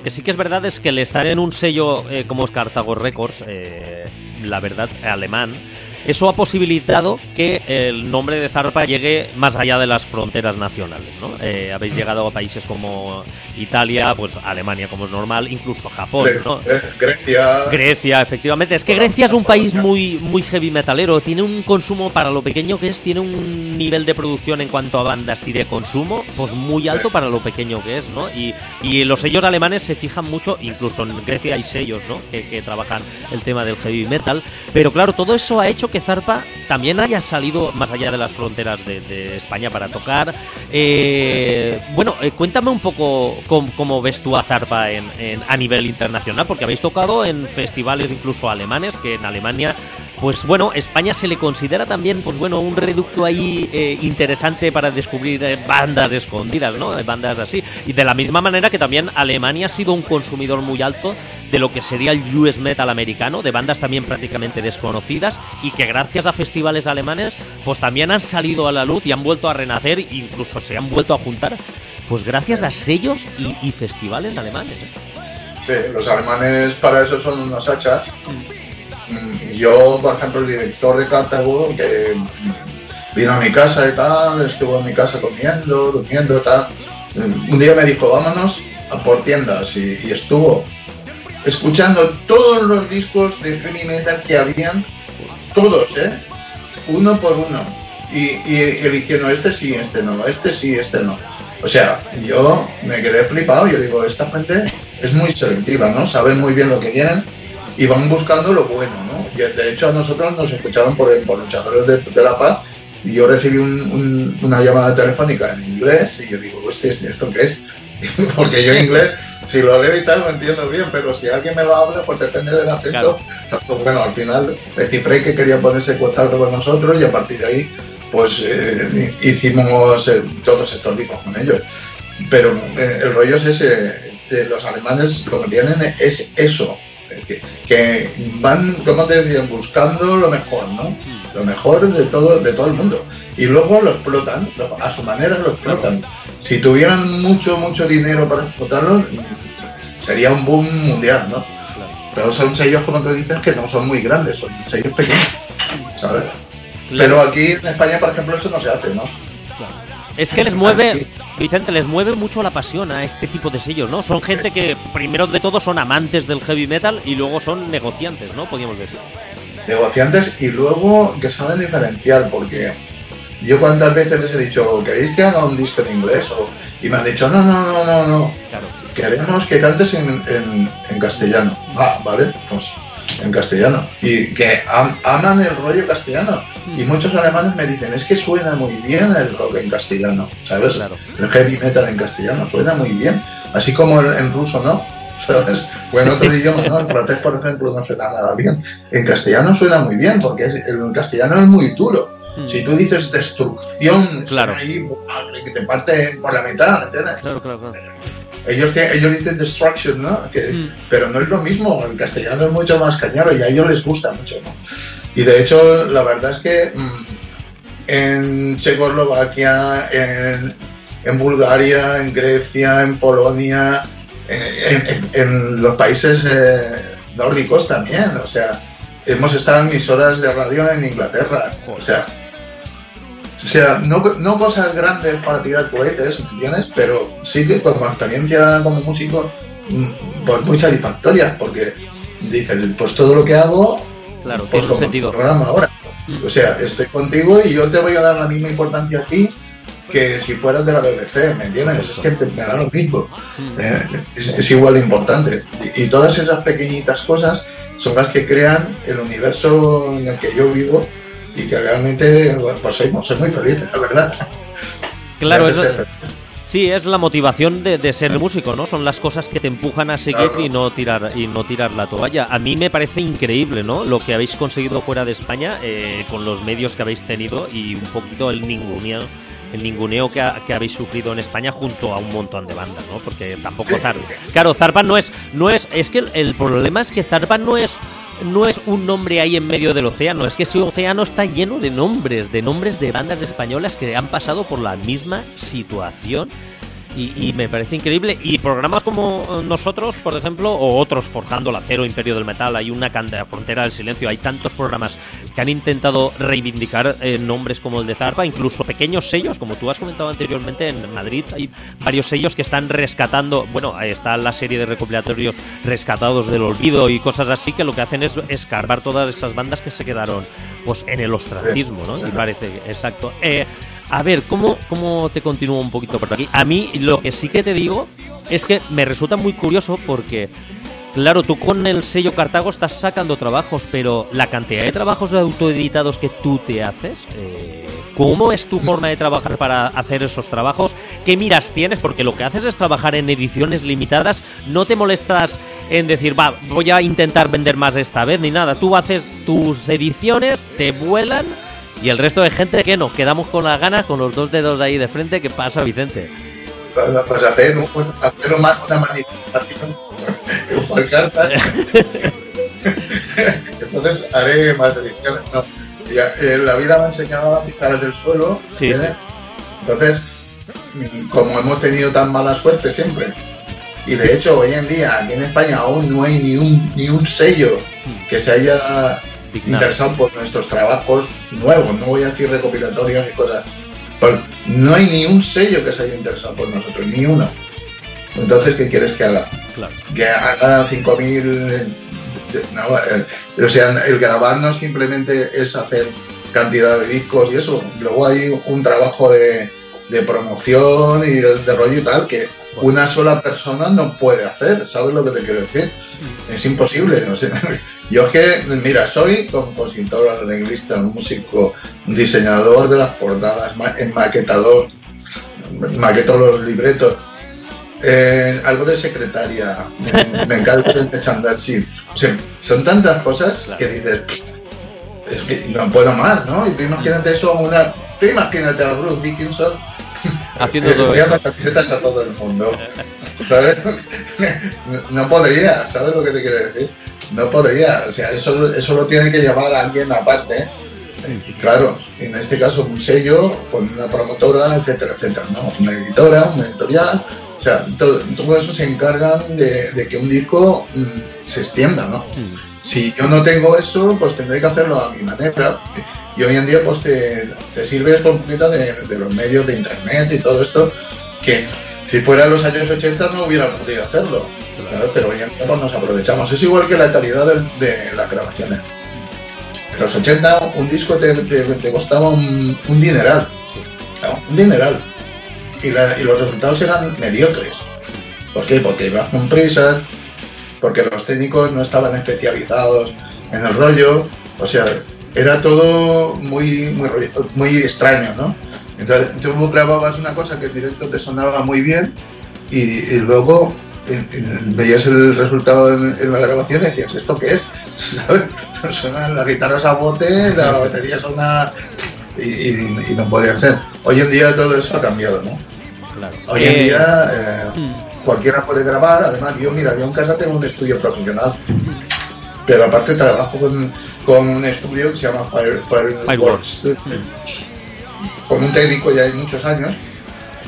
Que sí que es verdad es que el estar en un sello eh, como es Cartago Records, eh, la verdad, alemán, eso ha posibilitado que el nombre de Zarpa llegue más allá de las fronteras nacionales. ¿no? Eh, habéis llegado a países como Italia, pues Alemania como es normal, incluso Japón. ¿no? Grecia, Grecia, efectivamente. Es que Grecia es un país muy, muy heavy metalero. Tiene un consumo, para lo pequeño que es, tiene un nivel de producción en cuanto a bandas y de consumo, pues muy alto para lo pequeño que es, ¿no? Y, y los sellos alemanes se fijan mucho, incluso en Grecia hay sellos, ¿no? Que, que trabajan el tema del heavy metal. Pero claro, todo eso ha hecho que que Zarpa también haya salido más allá de las fronteras de, España para tocar. Eh, bueno, eh, cuéntame un poco cómo, ves tú a Zarpa en, a nivel internacional, porque habéis tocado en festivales incluso alemanes, que en Alemania pues bueno, España se le considera también, pues bueno, un reducto ahí eh, interesante para descubrir eh, bandas escondidas, ¿no? Bandas así. Y de la misma manera que también Alemania ha sido un consumidor muy alto de lo que sería el US metal americano, de bandas también prácticamente desconocidas y que gracias a festivales alemanes, pues también han salido a la luz y han vuelto a renacer, incluso se han vuelto a juntar, pues gracias a sellos y, festivales alemanes. Sí, los alemanes para eso son unos hachas. Mm, yo, por ejemplo, el director de Cartago, que vino a mi casa y tal, estuvo en mi casa comiendo, durmiendo y tal, mm, un día me dijo, vámonos a por tiendas y, estuvo escuchando todos los discos de heavy metal que habían, todos, ¿eh? Uno por uno. Y, y, eligiendo este sí, este no, este sí, este no. O sea, yo me quedé flipado, yo digo, esta gente es muy selectiva, ¿no? Saben muy bien lo que quieren y van buscando lo bueno, ¿no? Y de hecho a nosotros nos escucharon por, por luchadores de, la paz y yo recibí una llamada telefónica en inglés y yo digo, ¿esto, ¿esto qué es? Porque yo en inglés, si lo leo y tal, lo entiendo bien, pero si alguien me lo habla, pues depende del acento. Pues bueno, al final descifré que quería ponerse en contacto con nosotros y a partir de ahí, pues eh, hicimos eh, todos estos discos con ellos. Pero eh, el rollo es ese, los alemanes lo que tienen es eso, que, van, como te decía, buscando lo mejor, ¿no? Lo mejor de todo, de todo el mundo. Y luego lo explotan, a su manera lo explotan. Si tuvieran mucho, mucho dinero para explotarlo, sería un boom mundial, ¿no? Pero son sellos, como tú dices, que no son muy grandes, son sellos pequeños, ¿sabes? Pero aquí en España, por ejemplo, eso no se hace, ¿no? Es que les mueve, Vicente, les mueve mucho la pasión a este tipo de sellos, ¿no? Son gente que primero de todo son amantes del heavy metal y luego son negociantes, ¿no? Podríamos decir. Negociantes y luego que saben diferenciar, porque yo cuántas veces les he dicho, ¿queréis que haga un disco en inglés? y me han dicho, no, no, no, no, no. Queremos que cantes en, en, castellano. Ah, vale, pues en castellano. Y que aman el rollo castellano y muchos alemanes me dicen, es que suena muy bien el rock en castellano, ¿sabes? El heavy metal en castellano suena muy bien, así como en ruso, ¿no? ¿Sabes? O en otros idiomas, ¿no? En francés, por ejemplo, no suena nada bien. En castellano suena muy bien, porque el castellano es muy duro. Hmm. Si tú dices destrucción, claro. ahí, que te parte por la mitad, ¿entiendes? Claro, claro, claro. Ellos, ellos dicen destruction, ¿no? Que, hmm. Pero no es lo mismo, el castellano es mucho más cañero y a ellos les gusta mucho, ¿no? Y de hecho, la verdad es que mm, en Checoslovaquia, en, Bulgaria, en Grecia, en Polonia, en, los países eh, nórdicos también, o sea, hemos estado en emisoras de radio en Inglaterra, o sea, o sea, no, no cosas grandes para tirar cohetes, ¿me entiendes? Pero sí que como experiencia como músico, mm, pues muy satisfactoria, porque dices, pues todo lo que hago Claro, pues como sentido. programa ahora. Mm. O sea, estoy contigo y yo te voy a dar la misma importancia a ti que si fueras de la BBC, ¿me entiendes? Es que me da lo mismo. Mm. Eh, es, igual de importante. Y, todas esas pequeñitas cosas son las que crean el universo en el que yo vivo y que realmente pues soy, soy muy feliz, la verdad. Claro, eso, Sí, es la motivación de, ser músico, ¿no? Son las cosas que te empujan a seguir y no tirar y no tirar la toalla. A mí me parece increíble, ¿no? Lo que habéis conseguido fuera de España eh, con los medios que habéis tenido y un poquito el ninguneo, el ninguneo que, que, habéis sufrido en España junto a un montón de bandas, ¿no? Porque tampoco Zarpa. Claro, Zarpa no es, no es, es que el problema es que Zarpa no es no es un nombre ahí en medio del océano, es que ese océano está lleno de nombres, de nombres de bandas españolas que han pasado por la misma situación y, me parece increíble. Y programas como nosotros, por ejemplo, o otros, Forjando el Acero, Imperio del Metal, hay una cantidad, Frontera del Silencio, hay tantos programas que han intentado reivindicar eh, nombres como el de Zarpa, incluso pequeños sellos, como tú has comentado anteriormente en Madrid, hay varios sellos que están rescatando, bueno, ahí está la serie de recopilatorios rescatados del olvido y cosas así, que lo que hacen es escarbar todas esas bandas que se quedaron pues en el ostracismo, ¿no? Y parece, exacto. Eh, a ver, ¿cómo, ¿cómo te continúo un poquito por aquí? A mí lo que sí que te digo es que me resulta muy curioso porque Claro, tú con el sello Cartago estás sacando trabajos, pero la cantidad de trabajos autoeditados que tú te haces, eh, ¿cómo es tu forma de trabajar para hacer esos trabajos? ¿Qué miras tienes? Porque lo que haces es trabajar en ediciones limitadas, no te molestas en decir, va, voy a intentar vender más esta vez, ni nada. Tú haces tus ediciones, te vuelan y el resto de gente que no, quedamos con las ganas, con los dos dedos de ahí de frente, que pasa Vicente. Pues, pues hacer, un- hacer más una manifestación con cartas. Entonces haré más ediciones. No. Ya, eh, la vida me ha enseñado a pisar del suelo. Sí. ¿entiendes? Entonces, mm, como hemos tenido tan mala suerte siempre, y de hecho hoy en día aquí en España aún no hay ni un, ni un sello que se haya. Interesado por nuestros trabajos nuevos, no voy a decir recopilatorios y cosas. Por- no hay ni un sello que se haya interesado por nosotros, ni uno. Entonces, ¿qué quieres que haga? Claro. Que haga 5.000... eh, no, eh, o sea, el grabar no simplemente es hacer cantidad de discos y eso. Luego hay un trabajo de, de promoción y de, de rollo y tal que una sola persona no puede hacer. ¿Sabes lo que te quiero decir? Es imposible. o sea, yo es que, mira, soy compositor, arreglista, músico, diseñador de las portadas, ma- maquetador, maqueto los libretos, eh, algo de secretaria, me, me encargo del merchandising. O sea, son tantas cosas Claro. que dices, es que no puedo más, ¿no? Y tú imagínate eso a una. Tú imagínate a Bruce Dickinson Haciendo todo eso. camisetas a todo el mundo. ¿Sabes? No podría, ¿sabes lo que te quiero decir? No podría, o sea, eso, eso lo tiene que llevar a alguien aparte. Y claro, en este caso un sello, con una promotora, etcétera, etcétera, ¿no? Una editora, una editorial, o sea, todo, todo eso se encargan de, de que un disco mm, se extienda, ¿no? Mm. Si yo no tengo eso, pues tendré que hacerlo a mi manera. Y hoy en día, pues te, te sirves por completo de, de los medios de internet y todo esto, que si fuera en los años 80 no hubiera podido hacerlo. ¿sabes? Pero hoy en día pues, nos aprovechamos. Es igual que la calidad de, las grabaciones. En los 80 un disco te, te- te costaba un, un dineral. Sí. Un dineral. Y, la- y los resultados eran mediocres. ¿Por qué? Porque ibas con prisas, porque los técnicos no estaban especializados en el rollo, o sea, era todo muy, muy, extraño, ¿no? Entonces tú grababas una cosa que en directo te sonaba muy bien y, y luego eh, eh, veías el resultado en, en la grabación y decías, ¿esto qué es? ¿Sabes? Suenan las guitarras a bote, la batería suena y, y- y no podía hacer. Hoy en día todo eso ha cambiado, ¿no? Claro. Hoy en Eh, día eh, mm, cualquiera puede grabar, además yo, mira, yo en casa tengo un estudio profesional, pero aparte trabajo con, con un estudio que se llama Fire, Fireworks, con un técnico ya hay muchos años,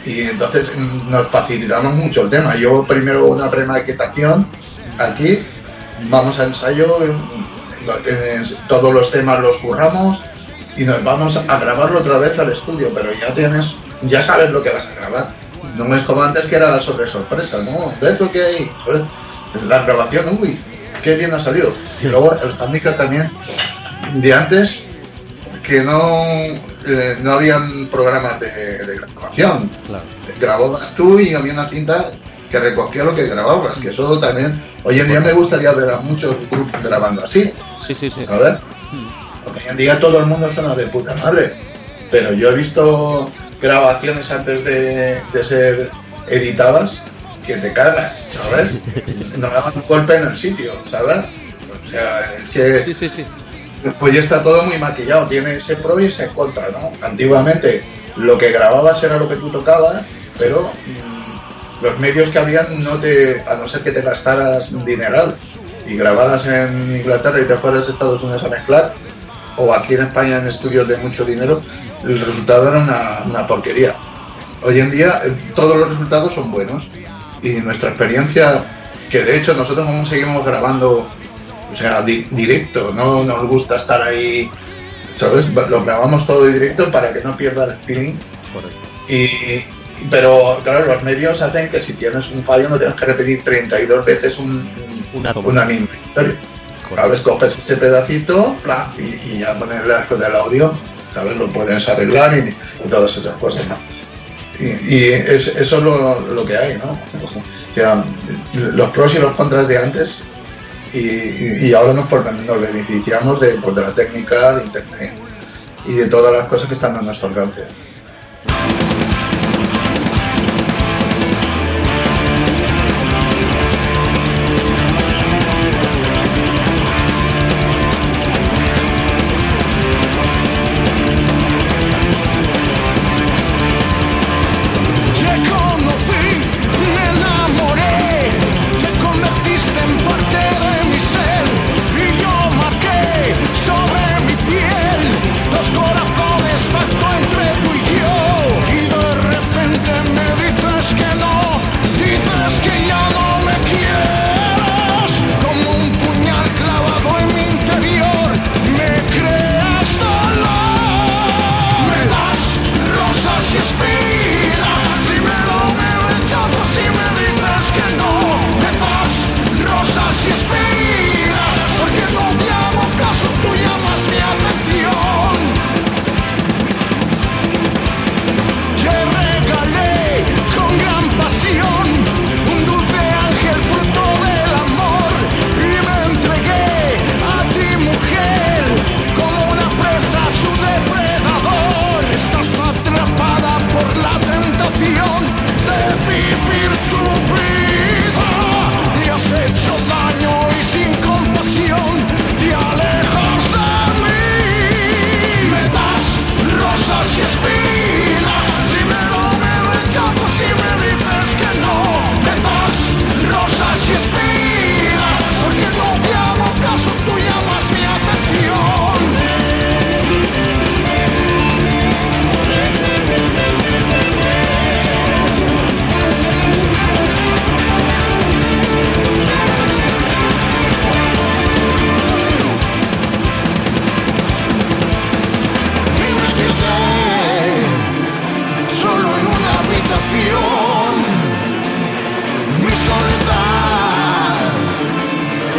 y entonces nos facilitamos mucho el tema. Yo primero una premaquetación aquí, vamos a ensayo, en- en- todos los temas los curramos y nos vamos a grabarlo otra vez al estudio, pero ya tienes, ya sabes lo que vas a grabar. No es como antes que era sobre sorpresa, ¿no? ¿Ves lo que hay? ¿Sabes? La grabación, uy, qué bien ha salido. Y luego el handicap también de antes, que no, eh, no habían programas de, de grabación. claro. Grababas tú y había una cinta que recogía lo que grababas, que eso también, hoy en día me gustaría ver a muchos grupos grabando así, Sí, sí, sí. a ver. Porque hoy en día todo el mundo suena de puta madre. Pero yo he visto grabaciones antes de, de ser editadas que te cagas, ¿sabes? No daban un golpe en el sitio, ¿sabes? O sea, es que Sí, sí, sí. pues ya está todo muy maquillado, tiene ese pro y ese contra, ¿no? Antiguamente lo que grababas era lo que tú tocabas, pero mm, los medios que habían no te, a no ser que te gastaras un dineral y grabaras en Inglaterra y te fueras a Estados Unidos a mezclar, o aquí en España en estudios de mucho dinero, el resultado era una, una porquería. Hoy en día eh, todos los resultados son buenos y nuestra experiencia, que de hecho nosotros aún seguimos grabando, o sea, di- directo, no nos gusta estar ahí, ¿sabes? Lo grabamos todo directo para que no pierda el feeling y, pero claro, los medios hacen que si tienes un fallo no tengas que repetir 32 veces un- un- Una misma historia. ¿Sabes? Coges ese pedacito y, y ya pones con el audio, ¿sabes? Lo puedes arreglar y, y todas esas cosas, ¿no? Y, es- eso es lo, que hay, ¿no? O sea, los pros y los contras de antes y, ahora nos, nos beneficiamos de, pues, de la técnica, de internet y de todas las cosas que están a nuestro alcance.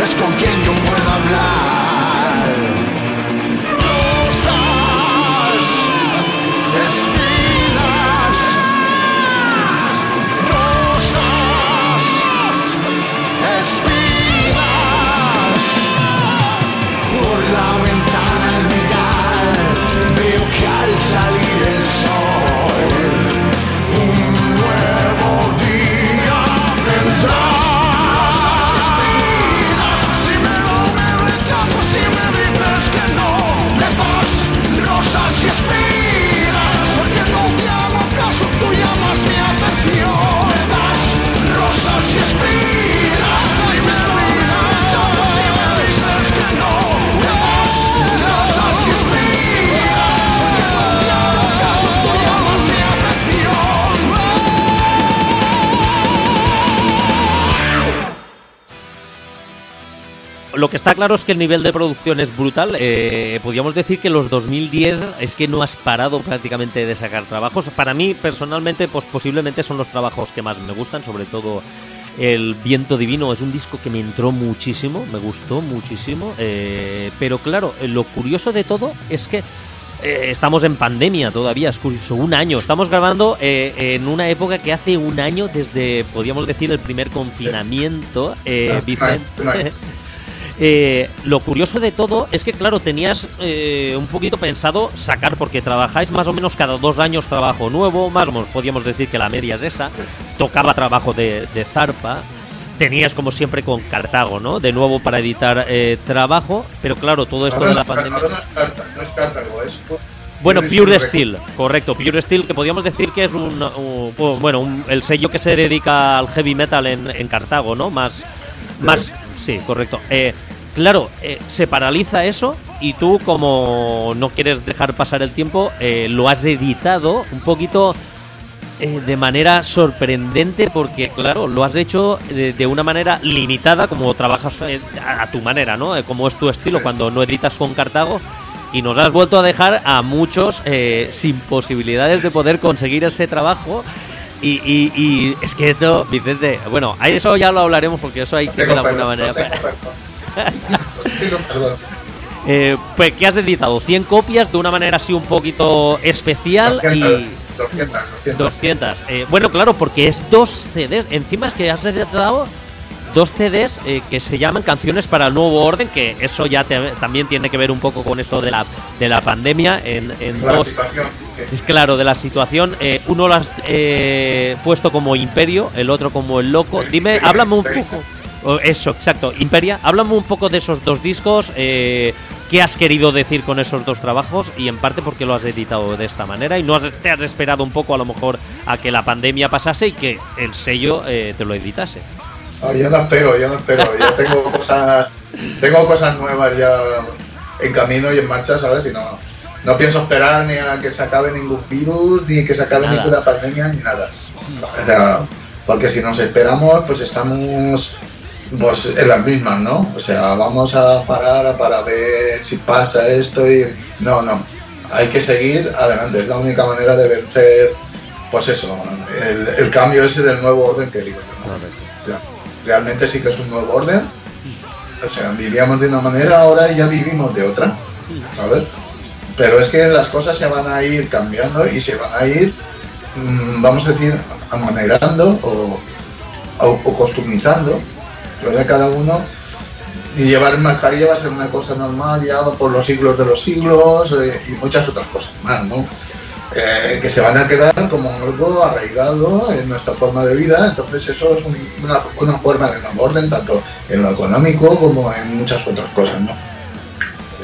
Es con quien Lo que está claro es que el nivel de producción es brutal. Eh, podríamos decir que los 2010 es que no has parado prácticamente de sacar trabajos. Para mí, personalmente, pues posiblemente son los trabajos que más me gustan, sobre todo El Viento Divino. Es un disco que me entró muchísimo, me gustó muchísimo. eh, pero claro, lo curioso de todo es que eh, estamos en pandemia todavía, es curioso, un año. Estamos grabando eh, en una época que hace un año desde, podríamos decir, el primer confinamiento. Eh, Vicente. Eh, lo curioso de todo es que, claro, tenías eh, un poquito pensado sacar, porque trabajáis más o menos cada dos años trabajo nuevo, más o menos podríamos decir que la media es esa. Tocaba trabajo de, de zarpa. Tenías, como siempre, con Cartago, ¿no? De nuevo para editar eh, trabajo, pero claro, todo esto Ahora de la pandemia. ahora no es Cartago, es Bueno, Pure Steel Steel, correcto, Pure Steel, que podríamos decir que es un, un- bueno, un- el sello que se dedica al heavy metal en, en Cartago, ¿no? Más, más, sí, correcto. Eh, claro, eh, se paraliza eso y tú como no quieres dejar pasar el tiempo, eh, lo has editado un poquito eh, de manera sorprendente porque, claro, lo has hecho de, de una manera limitada, como trabajas a, a tu manera, ¿no? Como es tu estilo cuando no editas con Cartago. Y nos has vuelto a dejar a muchos sin posibilidades de poder conseguir ese trabajo. Y, y- y es que esto, Vicente, bueno, a eso ya lo hablaremos porque eso hay que de Tengo alguna manera. Eh, pues que has editado 100 copias de una manera así un poquito especial y 200, 200. 200. Eh, bueno, claro, porque es dos CDs. Encima es que has editado dos CDs eh, que se llaman Canciones para el Nuevo Orden, que eso ya te- también tiene que ver un poco con esto de la, de la pandemia. En, en La dos, situación. es claro, de la situación. eh, uno lo has eh, puesto como Imperio, el otro como El Loco. Dime, háblame un poco. Oh, Eso, exacto, Imperia. Háblame un poco de esos dos discos. eh, ¿Qué has querido decir con esos dos trabajos? Y en parte, ¿por qué lo has editado de esta manera? Y no has, te has esperado un poco, a lo mejor, a que la pandemia pasase y que el sello eh, te lo editase. No, yo no espero, yo no espero. Yo tengo cosas, tengo cosas nuevas ya en camino y en marcha, ¿sabes? Y no, no pienso esperar ni a que se acabe ningún virus, ni que se acabe Nada. ninguna pandemia, ni nada. O sea, porque si nos esperamos, pues estamos pues, en las mismas, ¿no? O sea, vamos a parar para ver si pasa esto y... No, no. Hay que seguir adelante. Es la única manera de vencer, pues eso, el, el cambio ese del nuevo orden que digo yo, ¿no? Ya, realmente sí que es un nuevo orden. O sea, vivíamos de una manera, ahora ya vivimos de otra, ¿sabes? Pero es que las cosas se van a ir cambiando y se van a ir, mm, vamos a decir, amanerando o, o, o costumizando, ¿verdad? Cada uno. Y llevar mascarilla va a ser una cosa normal ya por los siglos de los siglos eh, y muchas otras cosas más, ¿no? eh, que se van a quedar como algo arraigado en nuestra forma de vida. Entonces eso es un- una, una forma de nuevo orden, tanto en lo económico como en muchas otras cosas. ¿no?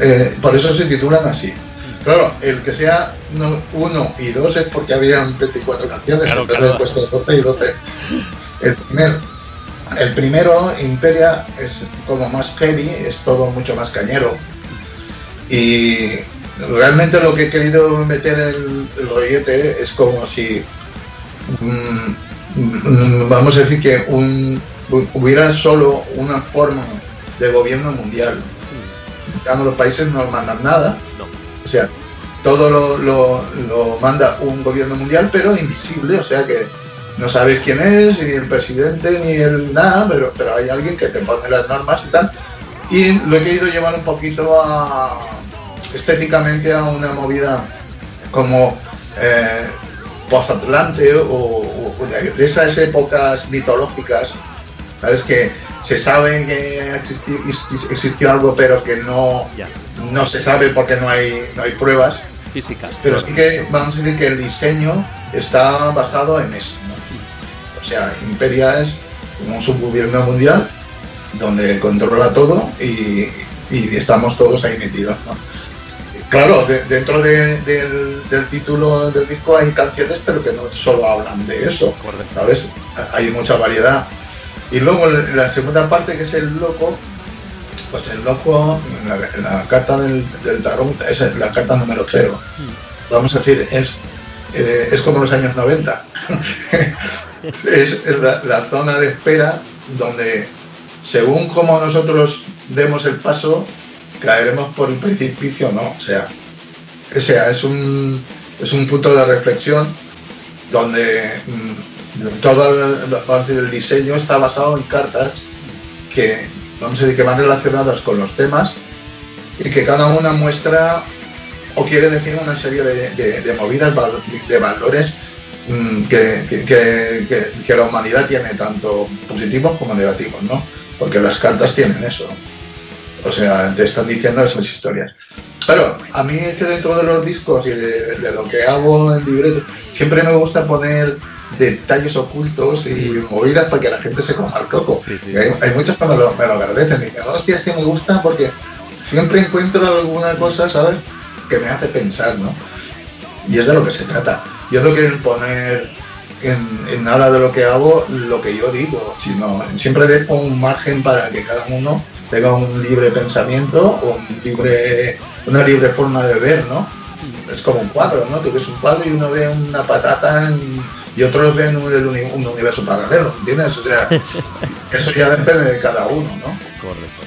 Eh, por eso se titulan así. Claro, el que sea no- uno y dos es porque habían 24 canciones, Claro, entonces claro. he puesto 12 y 12. El, primer, el primero, Imperia, es como más heavy, es todo mucho más cañero. Y realmente lo que he querido meter el, el rollete es como si, mm, mm, vamos a decir que un, hubiera solo una forma de gobierno mundial. Ya los países no mandan nada, No. o sea, todo lo, lo- lo manda un gobierno mundial, pero invisible, o sea que no sabes quién es, ni el presidente, ni el nada, pero, pero hay alguien que te pone las normas y tal. Y lo he querido llevar un poquito a estéticamente a una movida como eh, post-Atlante o, de, esas épocas mitológicas, ¿sabes? Que se sabe que existi- existi- existió algo, pero que no, no se sabe porque no hay, no hay pruebas. Físicas. Pero sí que vamos a decir que el diseño está basado en eso. ¿no? O sea, Imperia es como un subgobierno mundial donde controla todo y, y estamos todos ahí metidos. ¿no? Claro, de- dentro de- del, del título del disco hay canciones, pero que no solo hablan de eso. ¿sabes? Hay mucha variedad. Y luego la segunda parte, que es el loco, pues el loco, la, la carta del, del tarot es la carta número cero. Vamos a decir, es, eh, es como los años 90. es la, zona de espera donde, según como nosotros demos el paso, caeremos por el precipicio o no. O sea, o sea es, un, es un punto de reflexión donde mm, todo el diseño está basado en cartas que, vamos a decir, que van relacionadas con los temas y que cada una muestra o quiere decir una serie de, de- de movidas, de valores mm, que, que- que- que- que la humanidad tiene, tanto positivos como negativos, ¿no? Porque las cartas tienen eso. O sea, te están diciendo esas historias. Pero a mí es que dentro de los discos y de, de lo que hago en libreto, siempre me gusta poner detalles ocultos y movidas para que la gente se coma el coco. Sí, sí. Y hay, hay muchos que me lo, me lo agradecen. Y dicen, hostia, es que me gusta porque siempre encuentro alguna cosa, ¿sabes? Que me hace pensar, ¿no? Y es de lo que se trata. Yo no quiero poner en, en nada de lo que hago lo que yo digo, sino siempre dejo un margen para que cada uno tenga un libre pensamiento o un libre, una libre forma de ver, ¿no? Es como un cuadro, ¿no? Tú ves un cuadro y uno ve una patata en- y otros ven un, universo paralelo, ¿entiendes? O sea, eso ya depende de cada uno, ¿no? Correcto.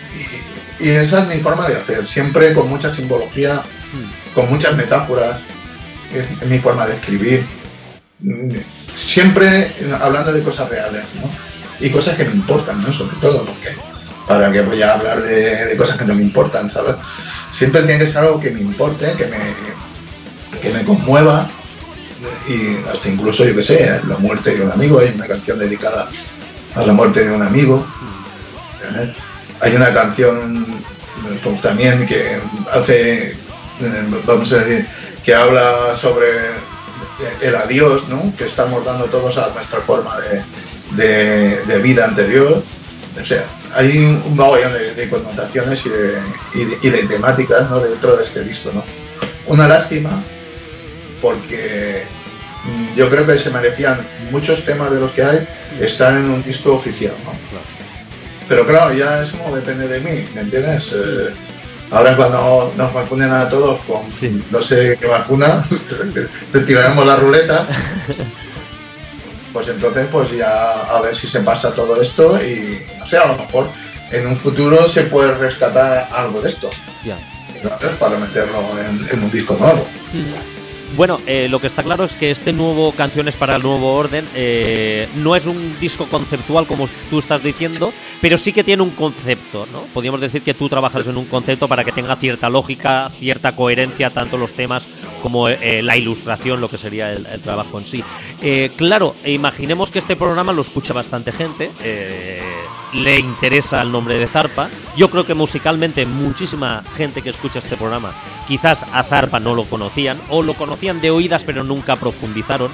Y, y esa es mi forma de hacer, siempre con mucha simbología, con muchas metáforas, es, es mi forma de escribir, Mm, siempre hablando de cosas reales, ¿no? Y cosas que me importan, ¿no? Sobre todo, porque para que voy a hablar de, de cosas que no me importan, ¿sabes? Siempre tiene que ser algo que me importe, que me, que me conmueva, y hasta incluso, yo que sé, la muerte de un amigo, hay una canción dedicada a la muerte de un amigo, ¿eh? Hay una canción pues, también que hace, vamos a decir, que habla sobre el adiós, ¿no? Que estamos dando todos a nuestra forma de, de- de vida anterior. O sea, hay un mogollón de, de connotaciones y de, y de- y de temáticas ¿no? dentro de este disco, ¿no? Una lástima porque mm, yo creo que se merecían muchos temas de los que hay estar en un disco oficial, ¿no? Pero claro, ya eso no depende de mí, ¿me entiendes? Eh, ahora cuando nos vacunen a todos con Sí. no sé qué vacuna, te tiraremos la ruleta. Pues entonces pues ya a ver si se pasa todo esto y no sé, a lo mejor en un futuro se puede rescatar algo de esto Ya. ¿sabes? para meterlo en, en un disco nuevo. Bueno, eh, lo que está claro es que este nuevo Canciones para el Nuevo Orden eh, no es un disco conceptual como tú estás diciendo, pero sí que tiene un concepto, ¿no? Podríamos decir que tú trabajas en un concepto para que tenga cierta lógica, cierta coherencia, tanto los temas como eh, la ilustración, lo que sería el, trabajo en sí. Eh, claro, imaginemos que este programa lo escucha bastante gente, eh, le interesa el nombre de Zarpa. Yo creo que musicalmente muchísima gente que escucha este programa quizás a Zarpa no lo conocían o lo conocían de oídas pero nunca profundizaron.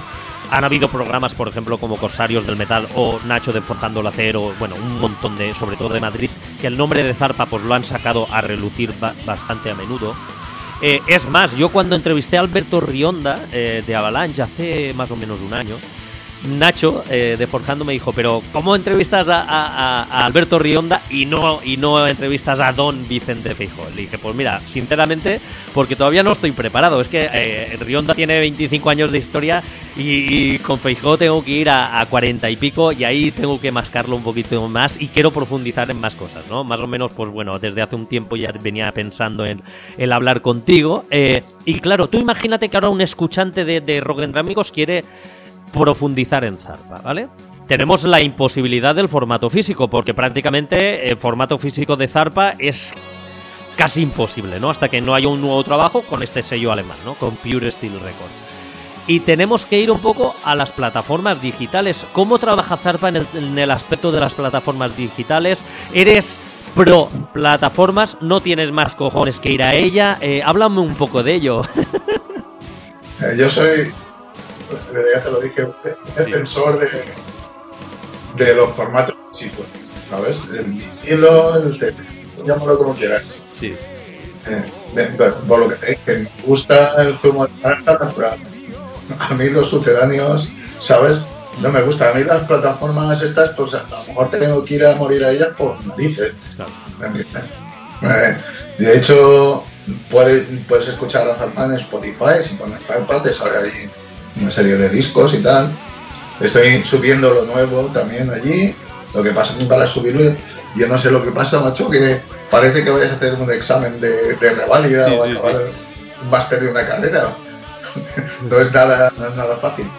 Han habido programas, por ejemplo, como Corsarios del Metal o Nacho de Forjando el Acero, bueno, un montón de, sobre todo de Madrid, que el nombre de Zarpa pues lo han sacado a relucir ba- bastante a menudo. Eh, es más, yo cuando entrevisté a Alberto Rionda eh, de Avalanche hace más o menos un año, Nacho eh, de Forjando me dijo, pero ¿cómo entrevistas a, Alberto Rionda y no, y no entrevistas a Don Vicente Feijóo? Le dije, pues mira, sinceramente, porque todavía no estoy preparado. Es que eh, Rionda tiene 25 años de historia y, con Feijóo tengo que ir a, a 40 y pico y ahí tengo que mascarlo un poquito más y quiero profundizar en más cosas, ¿no? Más o menos, pues bueno, desde hace un tiempo ya venía pensando en el hablar contigo. eh, y claro, tú imagínate que ahora un escuchante de, de Rock and quiere profundizar en Zarpa, ¿vale? Tenemos la imposibilidad del formato físico, porque prácticamente el formato físico de Zarpa es casi imposible, ¿no? Hasta que no haya un nuevo trabajo con este sello alemán, ¿no? Con Pure Steel Records. Y tenemos que ir un poco a las plataformas digitales. ¿Cómo trabaja Zarpa en el, aspecto de las plataformas digitales? ¿Eres pro plataformas? ¿No tienes más cojones que ir a ella? Eh, háblame un poco de ello. Eh, yo soy, ya te lo dije, un defensor de, de los formatos físicos, ¿sabes? El vinilo, el CD, llámalo como quieras. Sí. Eh, de- de- por lo que te dije, me gusta el zumo de naranja natural. A mí los sucedáneos, ¿sabes? No me gusta. A mí las plataformas estas, pues a lo mejor tengo que ir a morir a ellas por narices. Claro. Eh, de hecho, puedes, puedes escuchar a Zarpa en Spotify, si pones Zarpa te sale ahí una serie de discos y tal. Estoy subiendo lo nuevo también allí. Lo que pasa es que para subirlo, yo no sé lo que pasa, macho, que parece que vayas a hacer un examen de, de reválida Sí, o sí, acabar un máster de una carrera. no es nada, no es nada fácil.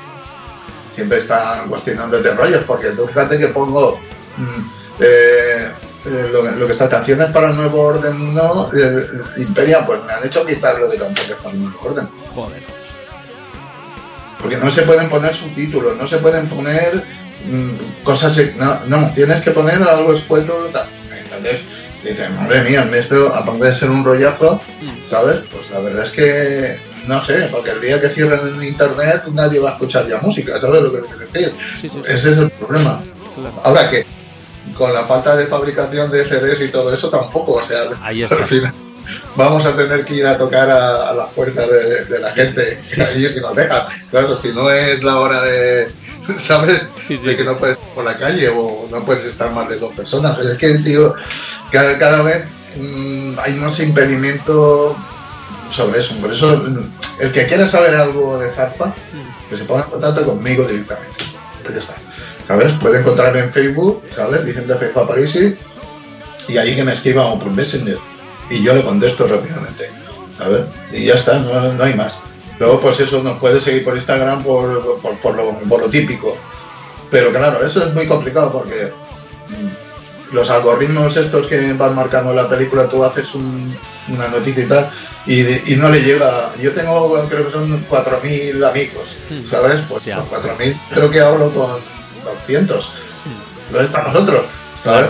Siempre están cuestionándote rollos, porque tú fíjate que pongo mm, eh, eh, lo, lo que está canciones para el nuevo orden no, eh, Imperia, pues me han hecho quitarlo de canciones para el nuevo orden. Joder. Porque no se pueden poner subtítulos, no se pueden poner mm, cosas. No, no, tienes que poner algo escueto. tal. Entonces, dices, madre mía, esto, aparte de ser un rollazo, ¿sabes? Pues la verdad es que no sé, porque el día que cierren el internet nadie va a escuchar ya música, ¿sabes lo que te quiero decir? Sí, sí, sí. Ese es el problema. Claro. Ahora que con la falta de fabricación de CDs y todo eso tampoco, o sea, Ahí está. al final vamos a tener que ir a tocar a, a las puertas de, de la gente Sí. ahí si nos dejan. Claro, si no es la hora de, ¿sabes? Sí, sí. De que no puedes ir por la calle o no puedes estar más de dos personas. Es que, tío, cada, cada vez mm, hay más impedimento sobre eso. Por eso, mm, el que quiera saber algo de Zarpa, que se ponga en contacto conmigo directamente. Pues ya está. ¿Sabes? Puede encontrarme en Facebook, ¿sabes? Vicente Feijóo Parisi, y ahí que me escriba o por Messenger. Y yo le contesto rápidamente. ¿Sabes? Y ya está, no, no hay más. Luego, pues eso, nos puede seguir por Instagram por, por, por lo, por lo típico. Pero claro, eso es muy complicado porque mm, los algoritmos estos que van marcando la película, tú haces un- una noticia y tal, y, y no le llega. Yo tengo, creo que son 4.000 amigos, Hmm. ¿sabes? Pues Ya. con 4.000 creo que hablo con 200. ¿Dónde están nosotros? ¿Sabes?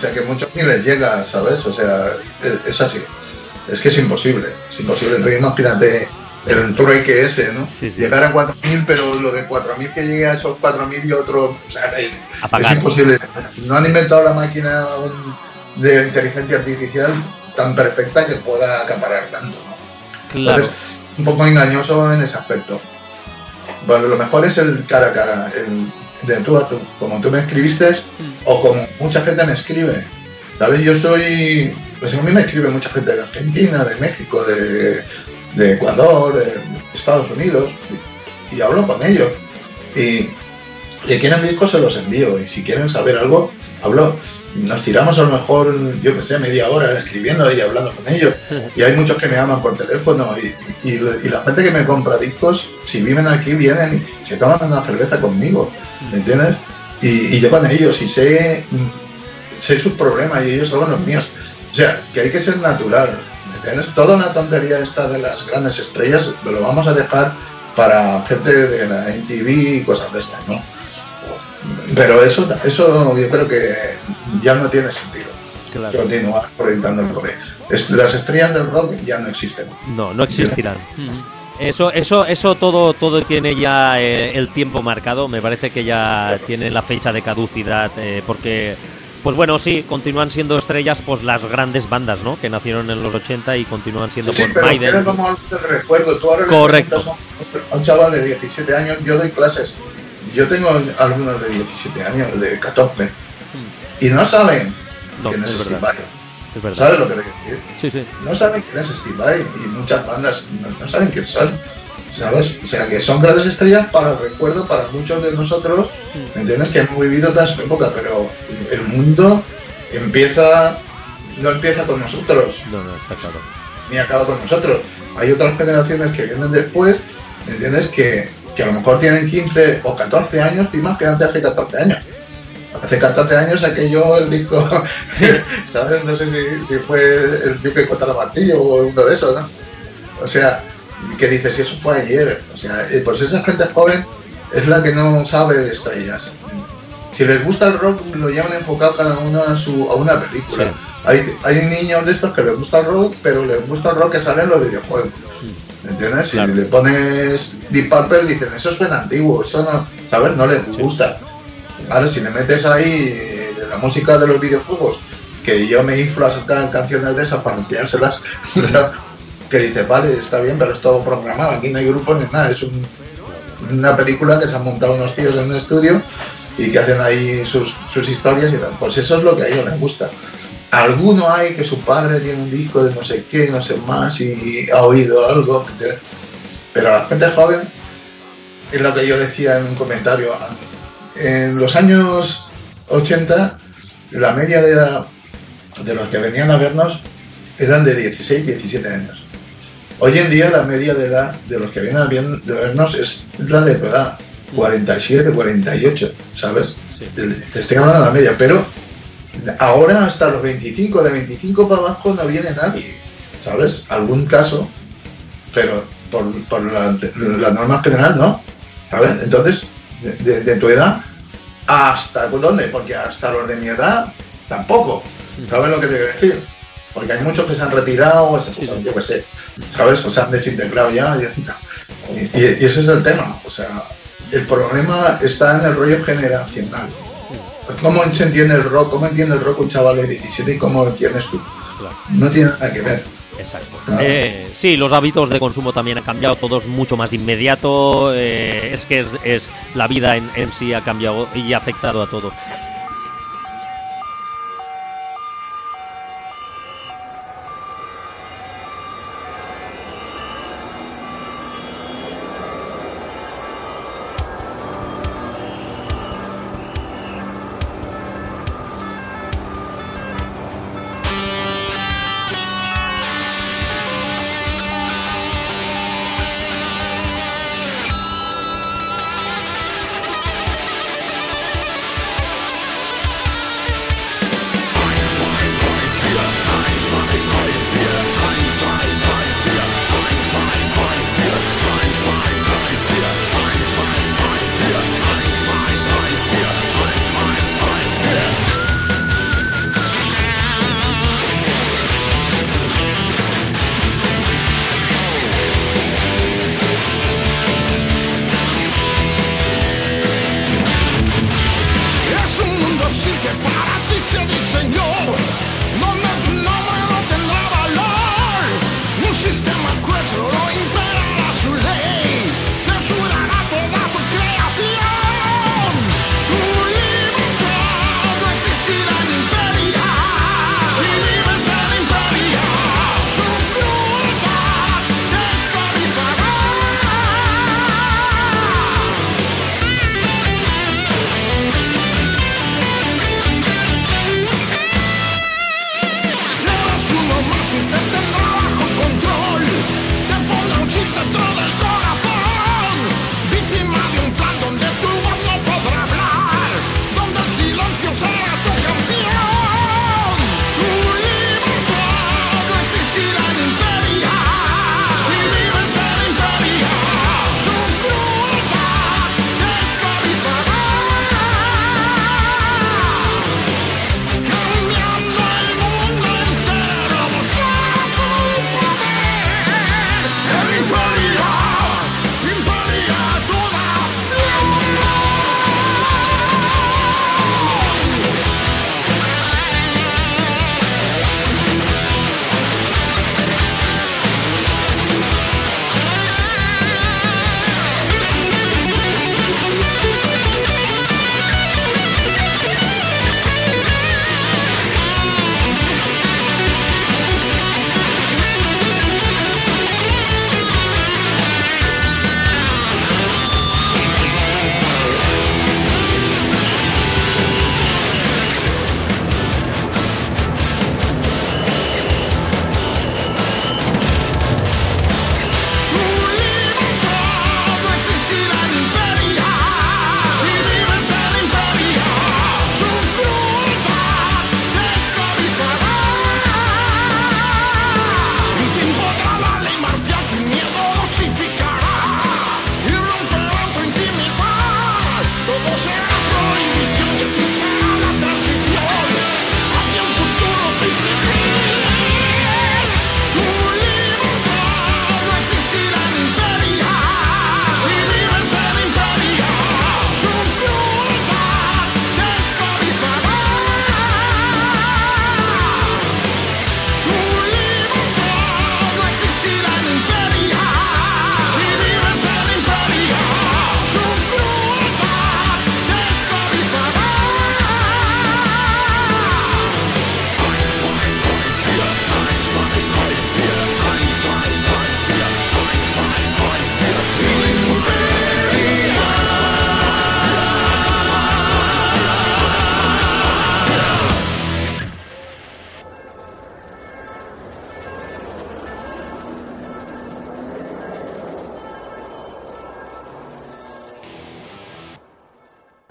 Sea que muchos ni les llega, ¿sabes? O sea, es, es así. Es que es imposible, es imposible. Pero imagínate el trueque ese, ¿no? Sí, sí. Llegar a 4.000, pero lo de 4.000 que llegue a esos 4.000 y otros, o sea, es, imposible. No han inventado la máquina de inteligencia artificial tan perfecta que pueda acaparar tanto, ¿no? Claro. Entonces, un poco engañoso en ese aspecto. Bueno, lo mejor es el cara a cara, el de tú a tú, como tú me escribiste o como mucha gente me escribe. ¿Sabes? Yo soy. Pues a mí me escribe mucha gente de Argentina, de México, de, Ecuador, de Estados Unidos, y, y hablo con ellos. Y si quieren discos se los envío, y si quieren saber algo, hablo. Nos tiramos a lo mejor, yo que sé, media hora escribiendo y hablando con ellos. Y hay muchos que me llaman por teléfono y, y- y la gente que me compra discos, si viven aquí, vienen y se toman una cerveza conmigo, ¿me entiendes? Y, y yo con ellos y sé, sé sus problemas y ellos saben los míos. O sea, que hay que ser natural, ¿me entiendes? Toda una tontería esta de las grandes estrellas lo vamos a dejar para gente de la MTV y cosas de estas, ¿no? Pero eso, eso yo creo que ya no tiene sentido claro. continuar proyectando el rock. Es- Las estrellas del rock ya no existen. No, no existirán. Eso, eso, eso todo, todo tiene ya eh, el tiempo marcado. Me parece que ya tiene la fecha de caducidad, eh, porque, pues bueno, sí, continúan siendo estrellas, pues las grandes bandas, ¿no? Que nacieron en los 80 y continúan siendo, Sí, pues pero Maiden. como de recuerdo. Tú ahora le Correcto. preguntas a un chaval de 17 años, yo doy clases. Yo tengo alumnos de 17 años, de 14, y no saben No, quién es es Steve. Vai. ¿Sabes lo que te quiero decir? Sí, sí. No saben quién es Steve Vai y muchas bandas no, no saben quién son. ¿Sabes? O sea, que son grandes estrellas para el recuerdo para muchos de nosotros, ¿me entiendes? Que hemos vivido toda su época, pero el mundo empieza, no empieza con nosotros, No, no, está claro. ni acaba con nosotros. Hay otras generaciones que vienen después, ¿me entiendes? Que, que a lo mejor tienen 15 o 14 años, y más que antes hace 14 años. Hace 14 años aquello, el disco, ¿sabes? No sé si, si fue el tío que corta el martillo o uno de esos, ¿no? O sea, que dices, si eso fue ayer. O sea, eh, pues esa gente joven es la que no sabe de estrellas. Si les gusta el rock, lo llevan enfocado cada uno a, su, a una película. Sí. Hay, hay niños de estos que les gusta el rock, pero les gusta el rock que sale en los videojuegos. ¿Me entiendes? Claro. Si le pones Deep Purple, dicen, eso suena antiguo, eso no, ¿sabes? No les gusta. Ahora, si le metes ahí eh, la música de los videojuegos, que yo me inflo a sacar canciones de esas para enseñárselas, o que dices, vale, está bien, pero es todo programado, aquí no hay grupos ni nada, es un- una película que se han montado unos tíos en un estudio y que hacen ahí sus, sus historias y tal. Pues eso es lo que a ellos les gusta. Alguno hay que su padre tiene un disco de no sé qué, no sé más y ha oído algo, ¿me? Pero la gente joven, es lo que yo decía en un comentario, en los años 80 la media de edad de los que venían a vernos eran de 16, 17 años. Hoy en día la media de edad de los que vienen a vernos es la de tu edad, 47, 48, ¿sabes? Sí. Te estoy hablando de la media, pero ahora hasta los 25, de 25 para abajo no viene nadie, ¿sabes? Algún caso, pero por, por la, la norma general no, ¿sabes? Entonces, de, de- de tu edad hasta dónde, porque hasta los de mi edad tampoco, ¿sabes lo que te quiero decir? Porque hay muchos que se han retirado, cosas, sí. yo qué sé, ¿sabes? O se han desintegrado ya. y- Y, y ese es el tema. O sea, el problema está en el rollo generacional. ¿Cómo se entiende el rock? ¿Cómo entiende el rock un chaval de 17 y cómo lo entiendes tú? No tiene nada que ver. Exacto. Eh, sí, los hábitos de consumo también han cambiado, todo es mucho más inmediato. eh, es que es, es- la vida en, en sí ha cambiado y ha afectado a todo.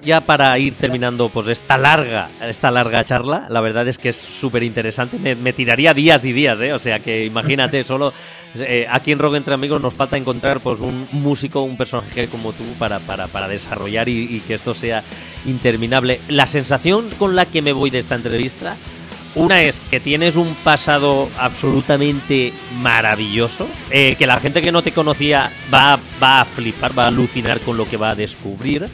Ya para ir terminando pues esta larga, esta larga charla, la verdad es que es súper interesante. Me, me tiraría días y días, ¿eh? O sea que imagínate, solo eh, aquí en Rock Entre Amigos nos falta encontrar pues un músico, un personaje como tú para, para, para desarrollar y, y que esto sea interminable. La sensación con la que me voy de esta entrevista, una es que tienes un pasado absolutamente maravilloso, eh, que la gente que no te conocía va, va a flipar, va a alucinar con lo que va a descubrir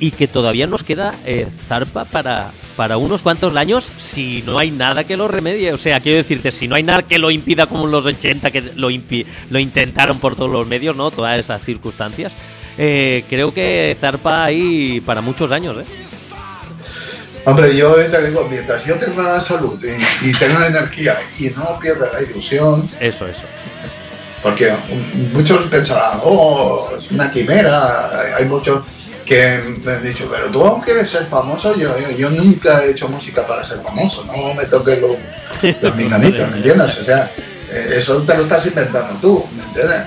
y que todavía nos queda eh, zarpa para, para unos cuantos años si no hay nada que lo remedie. O sea, quiero decirte, si no hay nada que lo impida como en los 80, que lo, impi- lo intentaron por todos los medios, ¿no? Todas esas circunstancias. eh, creo que zarpa ahí para muchos años, ¿eh? Hombre, yo te digo, mientras yo tenga salud y, y tenga energía y no pierda la ilusión, Eso, eso. porque mm, muchos pensarán, oh, es una quimera, hay muchos que me han dicho, pero tú aún quieres ser famoso, yo, nunca he hecho música para ser famoso, no me toques los, los minganitos, ¿me entiendes? O sea, eh, eso te lo estás inventando tú, ¿me entiendes?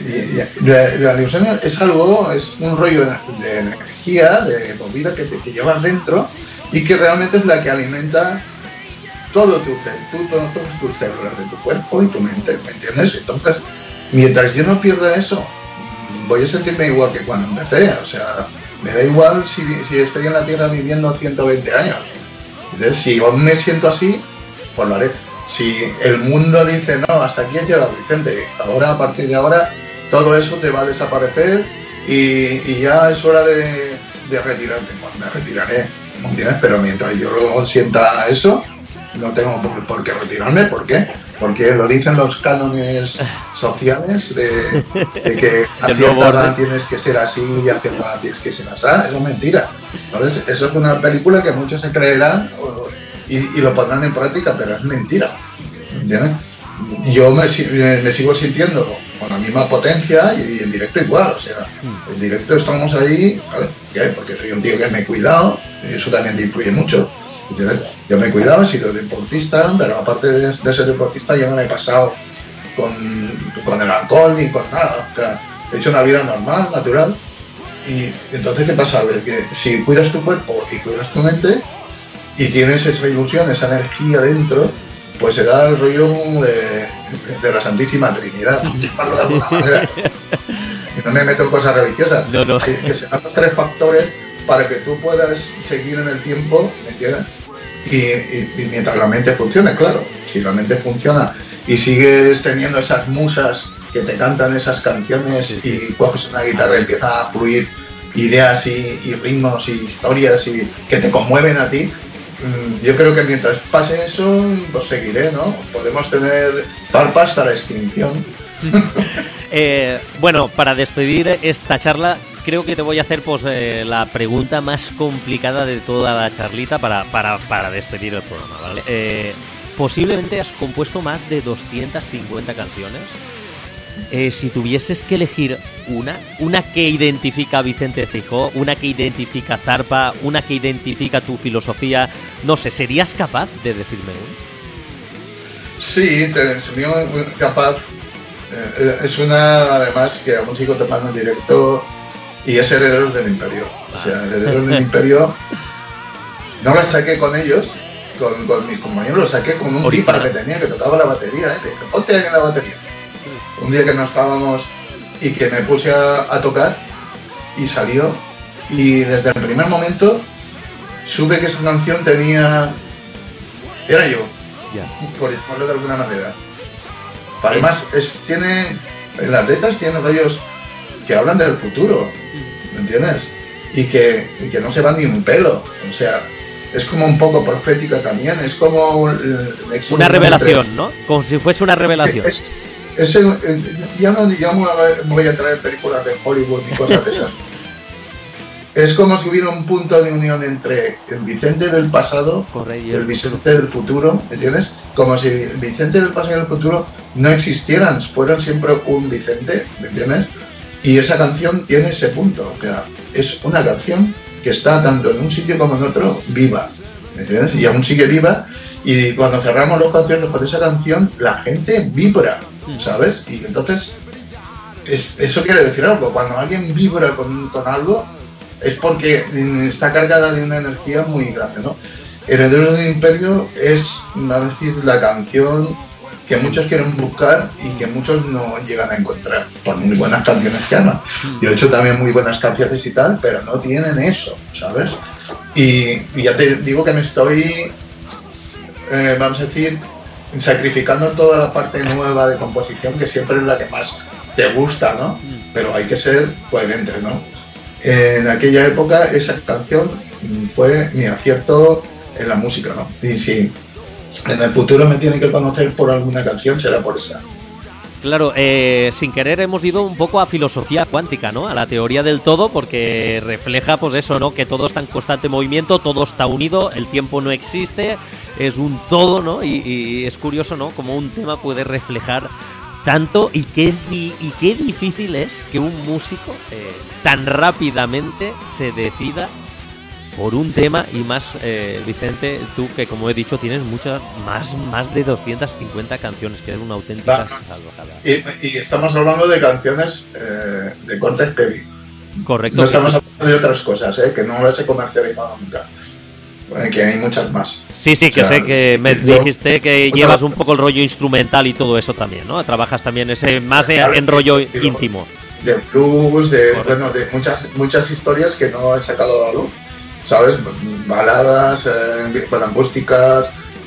Y- y- la, ilusión es algo, es un rollo de, de energía, de movida que, te- que llevas dentro y que realmente es la que alimenta todo tu todo- todas tus células de tu cuerpo y tu mente, ¿me entiendes? Entonces, mientras yo no pierda eso, voy a sentirme igual que cuando empecé, o sea, me da igual si, estoy en la Tierra viviendo 120 años. Entonces, si aún me siento así, pues lo haré. Si el mundo dice, no, hasta aquí has llegado, Vicente, ahora, a partir de ahora, todo eso te va a desaparecer y, ya es hora de, retirarte. Pues me retiraré, ¿me entiendes? Pero mientras yo sienta eso, no tengo por, qué retirarme. ¿Por qué? Porque lo dicen los cánones sociales de, de que a cierta edad tienes que ser así y a cierta edad tienes que ser así. Eso es mentira. ¿sabes? Eso es una película que muchos se creerán o- y, y lo pondrán en práctica, pero es mentira. ¿Entiendes? Yo me, me sigo sintiendo con la misma potencia y en directo igual. O sea, en directo estamos ahí, ¿sabes? ¿Por qué? Porque soy un tío que me he cuidado y eso también te influye mucho. ¿Entiendes? Yo me he cuidado, he sido deportista, pero aparte de, de ser deportista, yo no me he pasado con, con el alcohol ni con nada. O sea, he hecho una vida normal, natural. Y entonces, ¿qué pasa? Ves que si cuidas tu cuerpo y cuidas tu mente y tienes esa ilusión, esa energía dentro, pues se da el rollo de, de la Santísima Trinidad, de alguna manera. Y no me meto en cosas religiosas. No, no. Que, que serán los tres factores para que tú puedas seguir en el tiempo, ¿me entiendes? Y, y- y mientras la mente funcione, claro. Si la mente funciona y sigues teniendo esas musas que te cantan esas canciones y coges una guitarra y empieza a fluir ideas y, y ritmos y historias y que te conmueven a ti, mm, yo creo que mientras pase eso, pues seguiré, ¿no? Podemos tener parpas hasta la extinción. Eh, bueno, para despedir esta charla, creo que te voy a hacer pues eh, la pregunta más complicada de toda la charlita para, para, para despedir el programa, ¿vale? Eh, posiblemente has compuesto más de 250 canciones. Eh, si tuvieses que elegir una, una que identifica a Vicente Fijó, una que identifica a Zarpa, una que identifica tu filosofía, no sé, ¿serías capaz de decirme una? Sí, sería capaz. es una, además, que a un chico te paga en directo y es Herederos del Imperio. O sea, Herederos del Imperio no la saqué con ellos, con, con mis compañeros, lo saqué con un pipa que tenía que tocaba la batería. ¿eh? Dije, ponte ahí en la batería. Un día que no estábamos y que me puse a, a tocar y salió. Y desde el primer momento supe que esa canción tenía. Era yo Ya. por llamarlo de alguna manera. Además, es, tiene, en las letras tiene rollos que hablan del futuro, ¿me entiendes? Y que, y que no se van ni un pelo. O sea, es como un poco profética también, es como nexo Una entre- revelación, ¿no? Como si fuese una revelación. Sí, es, es ya no ya me voy a traer películas de Hollywood ni cosas de esas. Es como si hubiera un punto de unión entre el Vicente del pasado Correcto. y el Vicente del futuro, ¿entiendes? Como si el Vicente del pasado y el futuro no existieran, fueron siempre un Vicente, ¿me entiendes? Y esa canción tiene ese punto, o sea, es una canción que está tanto en un sitio como en otro viva, ¿me entiendes? Y aún sigue viva, y cuando cerramos los conciertos con esa canción, la gente vibra, ¿sabes? Y entonces, es- eso quiere decir algo, cuando alguien vibra con, con algo, es porque está cargada de una energía muy grande, ¿no? Heredero del Imperio es, a decir, la canción que muchos quieren buscar y que muchos no llegan a encontrar, por muy buenas canciones que hagan. Yo he hecho también muy buenas canciones y tal, pero no tienen eso, ¿sabes? Y, ya te digo que me estoy, eh, vamos a decir, sacrificando toda la parte nueva de composición, que siempre es la que más te gusta, ¿no? Pero hay que ser coherente, ¿no? En aquella época esa canción fue mi acierto en la música, ¿no? Y en el futuro me tiene que conocer por alguna canción, será por esa. Claro, eh, sin querer hemos ido un poco a filosofía cuántica, ¿no? A la teoría del todo, porque refleja, pues eso, ¿no? Que todo está en constante movimiento, todo está unido, el tiempo no existe, es un todo, ¿no? Y, es curioso, ¿no? Como un tema puede reflejar tanto y qué, es, y qué difícil es que un músico eh, tan rápidamente se decida por un tema y más, eh, Vicente, tú que como he dicho tienes muchas, más, más de 250 canciones, que es una auténtica Va. salvajada. Y, y estamos hablando de canciones eh, de corte heavy. Correcto. No estamos hablando de otras cosas, ¿eh? que no las he comercializado nunca. Que hay muchas más. Sí, sí, que sea, sé que me yo- dijiste que llevas un poco el rollo instrumental y todo eso también, ¿no? Trabajas también ese más en, Claro, en sí, rollo sí. íntimo. De blues, de, Correcto. bueno, de muchas, muchas historias que no he sacado a la luz. ¿Sabes? Baladas, eh,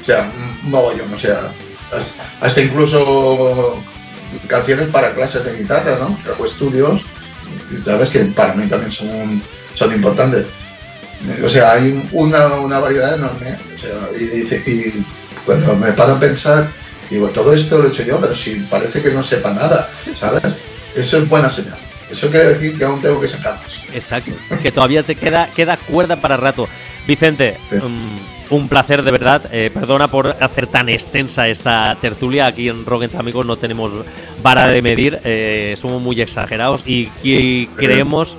o sea, un mogollón, o sea, has- hasta incluso canciones para clases de guitarra, ¿no? Hago estudios, sabes que para mí también son, importantes. O sea, hay una, una variedad enorme. O y- y cuando me paro a pensar, digo, todo esto lo he hecho yo, pero si parece que no sepa nada, ¿sabes? Eso es buena señal. Eso quiere decir que aún tengo que sacar más. Exacto. Que todavía te queda, queda cuerda para rato. Vicente, Sí. mm, un placer de verdad. Eh, perdona por hacer tan extensa esta tertulia. Aquí en Rock Entre Amigos no tenemos vara de medir. eh, somos muy exagerados y, y creemos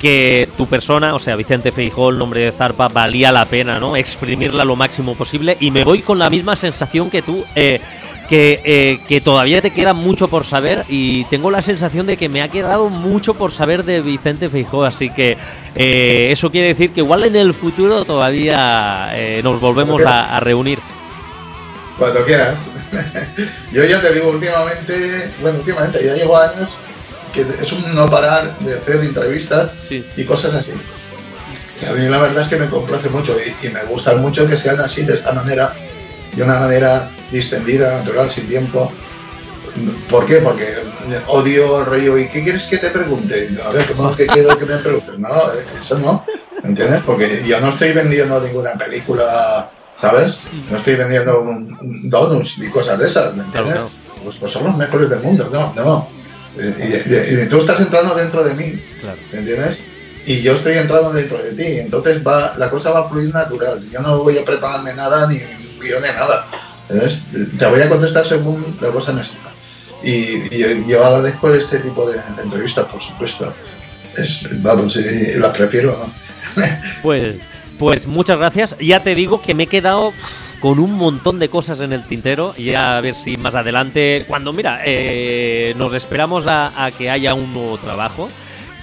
que tu persona, o sea, Vicente Feijó, el nombre de Zarpa, valía la pena, ¿no? Exprimirla lo máximo posible. Y me voy con la misma sensación que tú. eh, que, eh, que todavía te queda mucho por saber y tengo la sensación de que me ha quedado mucho por saber de Vicente Feijó, así que eh, eso quiere decir que igual en el futuro todavía eh, nos volvemos a, a reunir. Cuando quieras. Yo ya te digo, últimamente, bueno, últimamente, ya llevo años que es un no parar de hacer entrevistas Sí. y cosas así. Que a mí la verdad es que me complace mucho y, y me gusta mucho que sean así, de esta manera, de una manera distendida, natural, sin tiempo. ¿Por qué? Porque odio el rollo. ¿Y qué quieres que te pregunte? A ver, ¿cómo es que quiero que me pregunten? No, eso no. ¿Entiendes? Porque yo no estoy vendiendo ninguna película, ¿sabes? No estoy vendiendo un, un donuts ni cosas de esas, ¿me entiendes? Claro, Pues, pues son los mejores del mundo. No, no. Y, y- y tú estás entrando dentro de mí, Claro. ¿me entiendes? Y yo estoy entrando dentro de ti, entonces va, la cosa va a fluir natural. Yo no voy a prepararme nada ni un guion ni nada. ¿Entiendes? Te- voy a contestar según la cosa salga. Y, y yo agradezco este tipo de, entrevistas, por supuesto. Es, vamos, y las prefiero. ¿no? Pues, pues muchas gracias. Ya te digo que me he quedado con un montón de cosas en el tintero. Y a ver si más adelante, cuando mira, eh, nos esperamos a que haya un nuevo trabajo.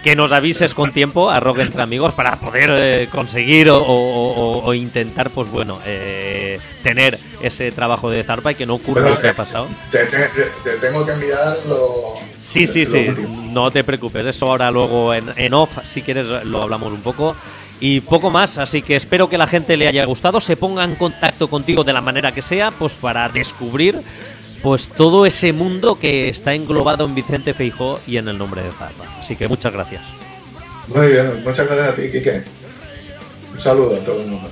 Que nos avises con tiempo a Rock Entre Amigos para poder eh, conseguir o, o- o- intentar, pues bueno, eh, tener ese trabajo de zarpa y que no ocurra Pero, lo que ha pasado. Te, te- te tengo que enviar lo. Sí, sí, lo sí, último. no te preocupes, eso ahora luego en, en off, si quieres, lo hablamos un poco. Y poco más, así que espero que la gente le haya gustado, se ponga en contacto contigo de la manera que sea, pues para descubrir pues todo ese mundo que está englobado en Vicente Feijó y en el nombre de Zarpa. Así que muchas gracias. Muy bien, muchas gracias a ti, Quique. Un saludo a todo el mundo.